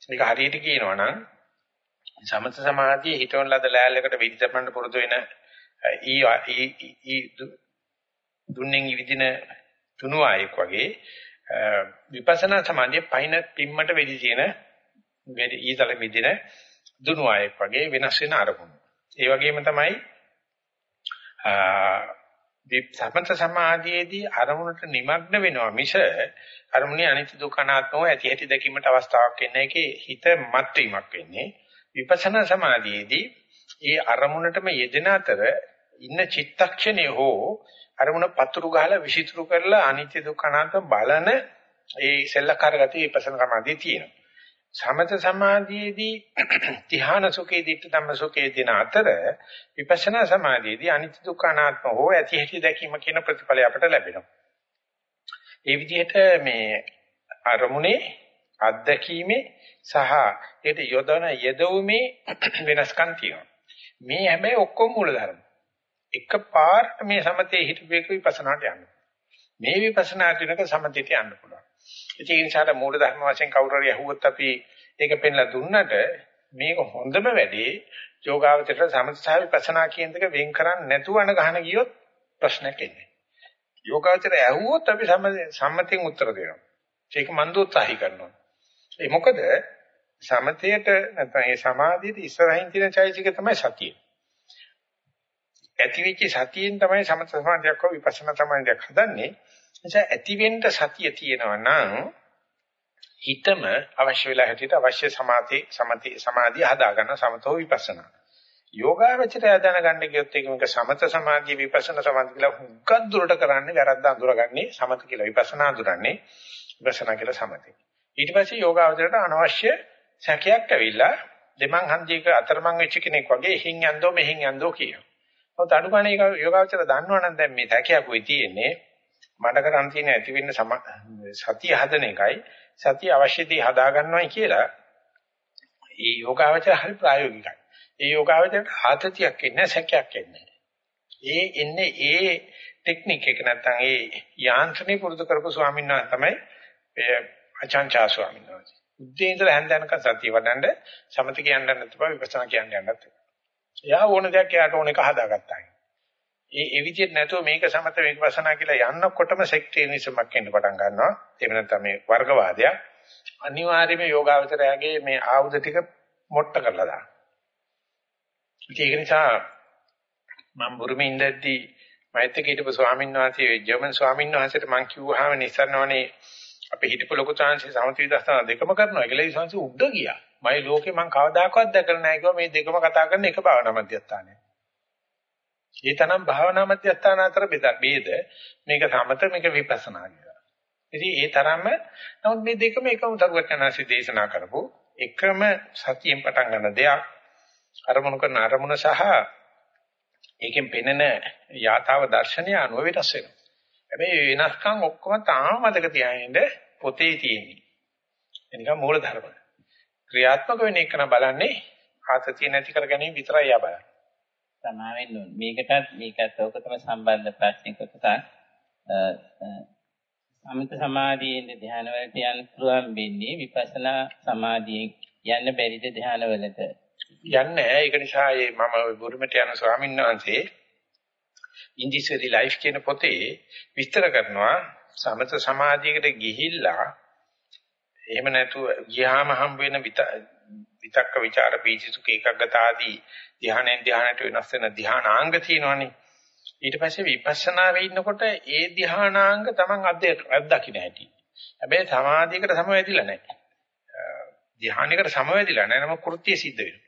මේක හරියට කියනවා නම් සමත සමාධියේ හිතවල ලද ලෑල්ලකට විදිතපන්න පුරුදු වෙන ඊ ඊ දුන්නෙන් විදින තුනු ආයෙක් වගේ විපස්සනා සමාධියේ පයින් පිම්මට වෙදි තියෙන වෙදි ඊතල විදින දුනු ආයෙක් වගේ වෙනස් වෙන අරමුණු. ඒ වගේම තමයි සමත සමාධියේදී අරමුණට নিমগ্ন වෙනවා මිස අරමුණේ අනිත්‍ය දුක්ඛ අනාත්මව ඇති ඇති දැකීමට අවස්ථාවක් එන්නේ ඒකේ හිත මත් වීමක් වෙන්නේ විපස්සනා සමාධියේදී ඒ අරමුණටම යෙදෙන අතර ඉන්න චිත්තක්ෂණය හෝ අරමුණ පතුරු ගහලා විසිතුරු කරලා අනිත්‍ය දුක්ඛ අනාත්ම බලන ඒ සෙල්ලකාර ගතිය විපස්සනා සමාධියේ තියෙනවා. සමත සමාධියේදී ධ්‍යාන සුඛේ දිට්ඨ ධම්ම සුඛේ දින අතර විපස්සනා සමාධියේදී අනිත්‍ය දුක්ඛ අනාත්ම හෝ ඇති හැටි දැකීම කියන ප්‍රතිඵලය අපට ලැබෙනවා. ඒ විදිහට මේ අරමුණේ අත්දැකීමේ සහ ඒට යොදන යෙදවීමේ වෙනස්කම් තියෙනවා. මේ හැබැයි ඔක්කොම මූලධර්ම. එකපාරට මේ සමතේ හිටපේක විපස්සනාට යන්න. මේ විපස්සනාට වෙනක සමතේට යන්න පුළුවන්. ඒ නිසා මූල ධර්ම වශයෙන් කවුරු හරි අහුවොත් අපි ඒක පෙන්ලා දුන්නට මේක හොඳම වැඩේ යෝගාවචරයට සමත සහ විපස්සනා කියන දෙක වෙන් කරන්නේ නැතුව අන ගහන ගියොත් ප්‍රශ්නයක් එන්නේ. යෝගාවචරය ඇහුවොත් අපි සම්මතෙන් උත්තර දෙනවා. ඒක මන් දෝත්සාහි කරනවා. ඒ මොකද සමතේට නැත්නම් ඒ සමාධියට ඉස්සරහින් තියෙන චෛසික තමයි සතිය. ඇතිවිච්ච සතියෙන් තමයි සමත සමාධියක් හෝ විපස්සනා සමාධියක් හදන්නේ. නිසා ඇතිවෙන්න සතිය තියෙනවා නම් හිතම අවශ්‍ය වෙලා හැටියට අවශ්‍ය සමාධි සමති සමාධිය හදා ගන්න සමතෝ විපස්සනා. යෝගාවචරය දැනගන්න ගියොත් ඒක මේක සමත සමාධිය විපස්සනා සමාධිය කියලා හුඟක් දුරට කරන්නේ වැරද්ද අඳුරගන්නේ සමත කියලා විපස්සනා අඳුරන්නේ විපස්සනා කියලා සමතේ. ඊට පස්සේ යෝගාවචරයට අනවශ්‍ය සැකයක් ඇවිල්ලා දෙමන් හන්දියක අතරමං වෙච්ච කෙනෙක් වගේ එහින් යන්දෝ මෙහින් යන්දෝ කියනවා. ඔත අඩුගානේ යෝගාවචර දන්නවනම් දැන් මේ සැකයක් වෙයි තියෙන්නේ මඩ කරන් තියෙන ඇති වෙන්න සතිය හදන එකයි සතිය අවශ්‍ය දේ හදා ගන්නවයි කියලා ඒ යෝගාවචර හරි ප්‍රායෝගිකයි. ඒ යෝගාවචරයට ආතතියක් එන්නේ සැකයක් එන්නේ. ඒ එන්නේ ඒ ටෙක්නික් එක නැත්නම් ඒ යාන්ත්‍රණය පුරුදු කරපු ස්වාමීන් වහන්සේ තමයි අචාන්චා ස්වාමීන් වහන්සේ. උද්දී ඉඳලා හැන්දනක සතිය වඩන්න සමත කියන්න නැත්නම් විපස්සනා කියන්න යන්නත්. එයා ඕන දෙයක් එයාට ඕන එක හදාගත්තා. ඒ ඒ විදිහට නැතුව මේක සමත මේක වසනා කියලා යන්නකොටම සෙක්ටේනිසමක් එන්න පටන් ගන්නවා. එහෙම නැත්නම් මේ වර්ගවාදයක්. අනිවාර්යයෙන්ම යෝගාවචරයගේ මේ ආයුධ ටික මොට්ට කරලා දාන්න. ඒක නිසා මම බුරුමේ ඉඳද්දී මෛත්‍රී කීටපු ස්වාමීන් වහන්සේ ජර්මන් ස්වාමීන් වහන්සේට මම කිව්වහම නිස්සරණවනේ අපි හිටපු ලොකු chance සමථ විදර්ශනා දෙකම කරනවා කියලා ඒ සංසි උඩ ගියා. මයි ලෝකේ මම කවදාකවත් දැකලා නැහැ කිව්වා මේ දෙකම කතා කරන එක භාවනා මධ්‍යස්ථානය. ඒ තරම් භාවනා මධ්‍යස්ථාන අතර බෙද මේක සමත මේක විපස්සනා කියලා. ඉතින් ඒ තරම්ම නමුත් මේ දෙකම එකම තරුවචනාසි දේශනා කරපු එකම සතියෙන් පටන් ගන්න දෙයක් අරමුණු කරන අරමුණ සහ ඒකෙන් පෙනෙන යථාව දර්ශනය අනුව වෙනස් වෙනවා. හැබැයි වෙනස්කම් ඔක්කොම තාම මතක තියාගන්න පොතේ තියෙන්නේ. එනික මූල ධර්ම. ක්‍රියාත්මක වෙන එක බලන්නේ ආතතිය නැති කර ගැනීම විතරයි ආ බලන්නේ. සමාවෙන්න ඕනේ. මේකටත් මේකත් ඔක තමයි සම්බන්ධ ප්‍රශ්න කොටසක්. සමිත සමාධියේ ධ්‍යාන වලට යන්න පුළුවන් වෙන්නේ විපස්සනා සමාධියෙන් යන්න බැරිද ධ්‍යාන වලට? යන්නේ ඒක නිසා මම බුරුමට යන ස්වාමීන් වහන්සේ ඉන්දිසරි ලයිෆ් කියන පොතේ විස්තර කරනවා සමත සමාධියකට ගිහිල්ලා එහෙම නැතුව ගියාම හම් වෙන විතක්ක ਵਿਚාර පීචි සුඛ එකග්ගත ආදී ධානයෙන් ධානයට වෙනස් වෙන ධානාංග තියෙනවනේ. ඊට පස්සේ විපස්සනා වෙ ඉන්නකොට ඒ ධානාංග Taman අත්දකින්න හැටි. හැබැයි සමාධියකට සමවැදිලා නැහැ. ධානයකට සමවැදිලා නැහැ. නම කෘත්‍ය සිද්ධ වෙනවා.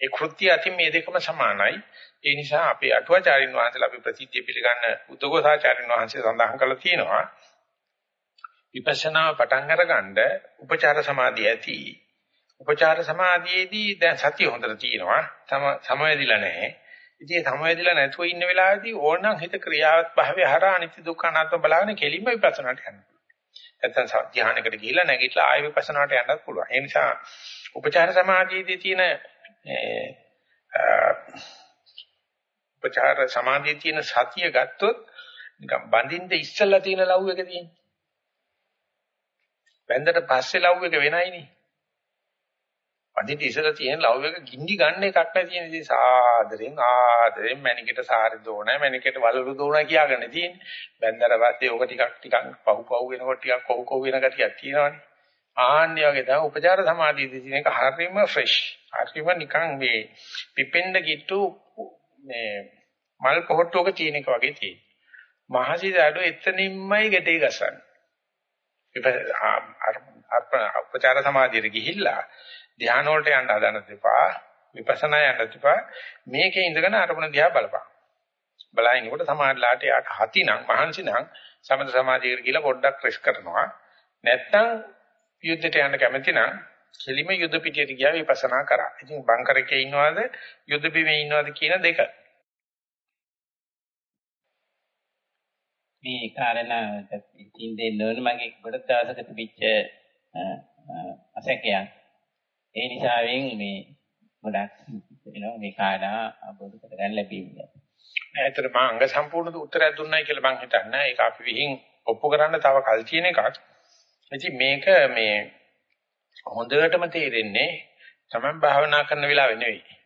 ඒ කෘත්‍ය අතින් මේ දෙකම සමානයි. ඒ නිසා අපේ අටුවාචාරින් වහන්සේලා අපි ප්‍රසිද්ධිය පිළිගන්න උද්දෝසාචාරින් වහන්සේ සඳහන් කළා තියෙනවා. විපස්සනා පටන් අරගන්න උපචාර සමාධිය ඇති. උපචාර සමාධියේදී දැන් සතිය හොඳට තියෙනවා තම සමවැදිලා නැහැ ඉතින් සමවැදිලා නැතුව ඉන්න වෙලාවේදී ඕනනම් හිත ක්‍රියාවත් භාවය හරහා අනිත්‍ය දුක්ඛ අනාත්ම බලාගෙන කෙලින්ම විපස්සනාට යන්න නැත්නම් ධ්‍යානයකට ගිහිල්ලා නැගිටලා ආයෙ විපස්සනාට යන්නත් පුළුවන් ඒ නිසා උපචාර සමාධියේදී තියෙන උපචාර සමාධියේ තියෙන සතිය ගත්තොත් නිකන් බඳින්න ඉස්සෙල්ලා තියෙන ලව් එක තියෙන්නේ. බැඳට පස්සේ ලව් එක වෙනයිනේ. බඳින්න ඉස්සෙල්ලා තියෙන ලව් එක ගින්දි ගන්න එකක් නැති තියෙන ඉතින් සාදරෙන් ආදරෙන් මැනිකට සාරි දෝනයි මැනිකට වලලු දෝනයි කියාගන්න තියෙන්නේ. බැඳලා පස්සේ ඕක ටිකක් ටිකක් පහු පහු වෙනකොට ටිකක් කොහො කොහො වෙන ගතියක් තියෙනවනේ. ආන්නේ වගේ තමයි උපචාර සමාධියදී තියෙන එක හරියම ෆ්‍රෙෂ්. හරියම නිකන් මේ පිපෙන්න කිට්ටු මේ මල් පොහට්ටුවක තියෙන එක වගේ තියෙනවා. මහසි දඩෝ එතනින්මයි ගැටේ ගසන්නේ. උපචාර සමාධියට ගිහිල්ලා ධ්‍යාන වලට යන්න හදන දෙපා විපස්සනා යන්න දෙපා මේකේ ඉඳගෙන අරමුණ දිහා බලපන්. බලනකොට සමාධිලාට යාට හතිනම් මහන්සිනම් සමත සමාධියකට ගිහිල්ලා පොඩ්ඩක් රිස් කරනවා. නැත්තම් යුද්ධයට යන්න කැමති නම් කෙලිම යුද පිටියට ගියා විපස්සනා කරා. ඉතින් බංකරකේ ඉන්නවද යුද බිමේ ඉන්නවද කියන දෙක. මේ කාරණා ඉතින් දෙන්න ඕන මගේ ගොඩක් දවසක තිබිච්ච අසකයක්. ඒ නිසාවෙන් මේ ගොඩක් එනවා මේ කාරණා අවබෝධ කරගන්න ලැබෙන්නේ. ඇත්තට මම අංග සම්පූර්ණ උත්තරයක් දුන්නයි කියලා මම හිතන්නේ. ඒක අපි විහිං ඔප්පු කරන්න තව කල් තියෙන එකක්. ඉතින් මේක මේ හොඳටම තේරෙන්නේ තමන් භාවනා කරන වෙලාවෙ නෙවෙයි.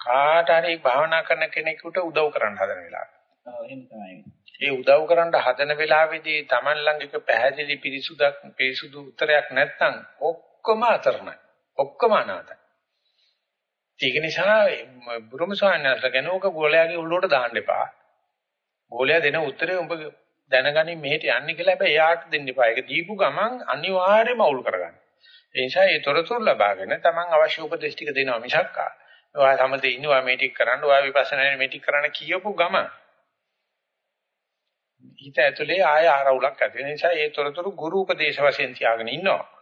කාට හරි භාවනා කරන කෙනෙකුට උදව් කරන්න හදන වෙලාව. ඔව් එහෙම තමයි. ඒ උදව් කරන්න හදන වෙලාවේදී තමන් ළඟ එක පැහැදිලි පිරිසුදක් පිරිසුදු උත්තරයක් නැත්නම් ඔක්කොම අතරමයි. ඔක්කොම අනාතයි. ඒක නිසා බුරුම ස්වාමීන් වහන්සේ කෙනෝක ගෝලයාගේ උള്ളුවට දාන්න එපා. ගෝලයා දෙන උත්තරේ උඹ දැනගනින් මෙහෙට යන්නේ කියලා හැබැයි එයාට දෙන්න එපා. ඒක දීපු ගමන් අනිවාර්යයෙන්ම අවුල් කරගන්න. ඒ නිසා ඒ තොරතුරු ලබාගෙන Taman අවශ්‍ය උපදෙස් ටික දෙනවා මිසක් ආ. ඔයා සමතේ ඉන්නවා මේ ටික කරන්න, ඔයා විපස්සනා මේ ටික කරන්න කියපු ගමන් හිත ඇතුලේ ආය ආරවුලක් ඇති වෙන නිසා ඒ තොරතුරු ගුරු උපදේශ වශයෙන් තියාගෙන ඉන්නවා.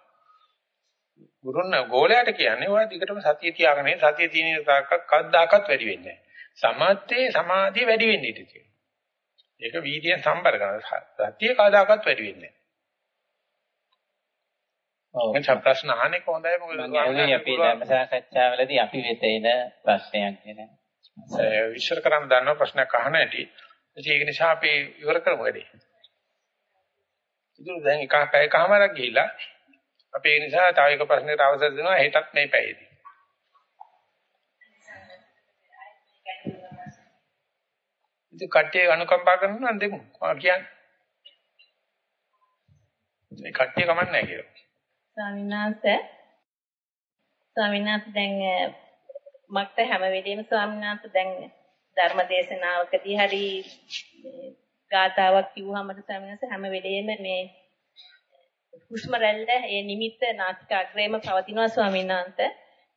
ගුරුන් ගෝලයට කියන්නේ ඔයා දිගටම සතිය තියාගෙන සතිය තියෙන තාක්ක කද්දාකත් වැඩි වෙන්නේ නැහැ. සමත්තේ සමාධිය වැඩි වෙන්නේ ඉතින්. ඒක වීර්යයෙන් සම්බර කරනවා. සතිය කවදාකවත් වැඩි වෙන්නේ නැහැ. ඔව්. මම ප්‍රශ්න අහන්නේ කොහොඳයි මොකද මම අපි ධර්ම සාකච්ඡාවලදී අපි වෙත එන ප්‍රශ්නයක් නේ. විශ්ල කරන්න දන්නව ප්‍රශ්නයක් අහන ඇති. ඒක නිසා අපි ඉවර කරමු වැඩි. ඉතින් දැන් එක පැයකමාරක් ගිහිලා අපි ඒ නිසා තව එක ප්‍රශ්නයකට අවසර දෙනවා හෙටත් මේ පැයේදී. ඉතින් කට්ටිය අනුකම්පා කරනවා නම් දෙමු. මම කියන්නේ. මේ කට්ටිය කමන්නේ නැහැ කියලා. ස්වාමීන් වහන්සේ ස්වාමීන් වහන්සේ දැන් මක්ත හැම වෙලෙම ස්වාමීන් වහන්සේ දැන් ධර්ම දේශනාවකදී හරි ගාතාවක් කිව්වම ස්වාමීන් වහන්සේ හැම වෙලෙම මේ හුස්ම රැල්ල ඒ නිමිත්ත නාසිකාග්‍රේම පවතිනවා ස්වාමීන් වහන්සේ.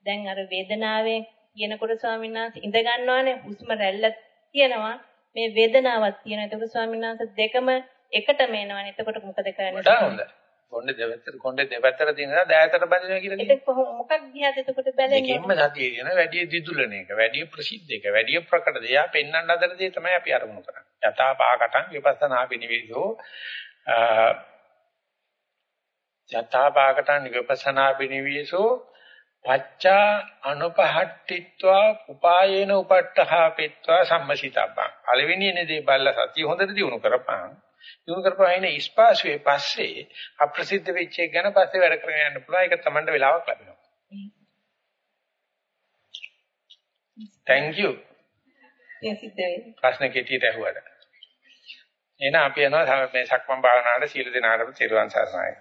දැන් අර වේදනාවෙන් කියනකොට ස්වාමීන් වහන්සේ ඉඳ ගන්නවානේ හුස්ම රැල්ල තියෙනවා මේ වේදනාවක් තියෙනවා. එතකොට ස්වාමීන් වහන්සේ දෙකම එකටම එනවනේ. එතකොට මොකද කරන්නේ? වඩා හොඳයි. කොණ්ඩේ දෙපැත්තට කොණ්ඩේ දෙපැත්තට තියෙනවා දෑතට බඳිනවා කියලා කියන්නේ. ඒක කොහොම මොකක් දිහාද එතකොට බැලෙන්නේ? මේකෙන්ම සතිය කියන වැඩි දිදුලන එක, වැඩි ප්‍රසිද්ධ එක, වැඩි ප්‍රකට දෙයක් පෙන්වන්න හදන දේ තමයි අපි අරමුණු කරන්නේ. යථාපාකටං විපස්සනා පිනිවිසෝ යථාපාකටං විපස්සනා පිනිවිසෝ පච්චා අනුපහට්ටිත්වා උපායේන උපට්ඨහාපෙත්වා සම්මසිතබ්බං. පළවෙනි දේ බල්ලා සතිය හොඳට දිනු කරපන්. දිනු කරපුවායින ඉස්පාසුවේ පස්සේ අප්‍රසිද්ධ වෙච්ච එක ගැන පස්සේ වැඩ කරගෙන යන්න පුළුවන්. ඒක තමන්ට වෙලාවක් ලැබෙනවා. thank you ප්‍රශ්න කෙටියට ඇහුවට එහෙනම් අපි යනවා මේ සක්මන් භාවනාවට සීල දෙනාටම තිරුවන් සරණයි.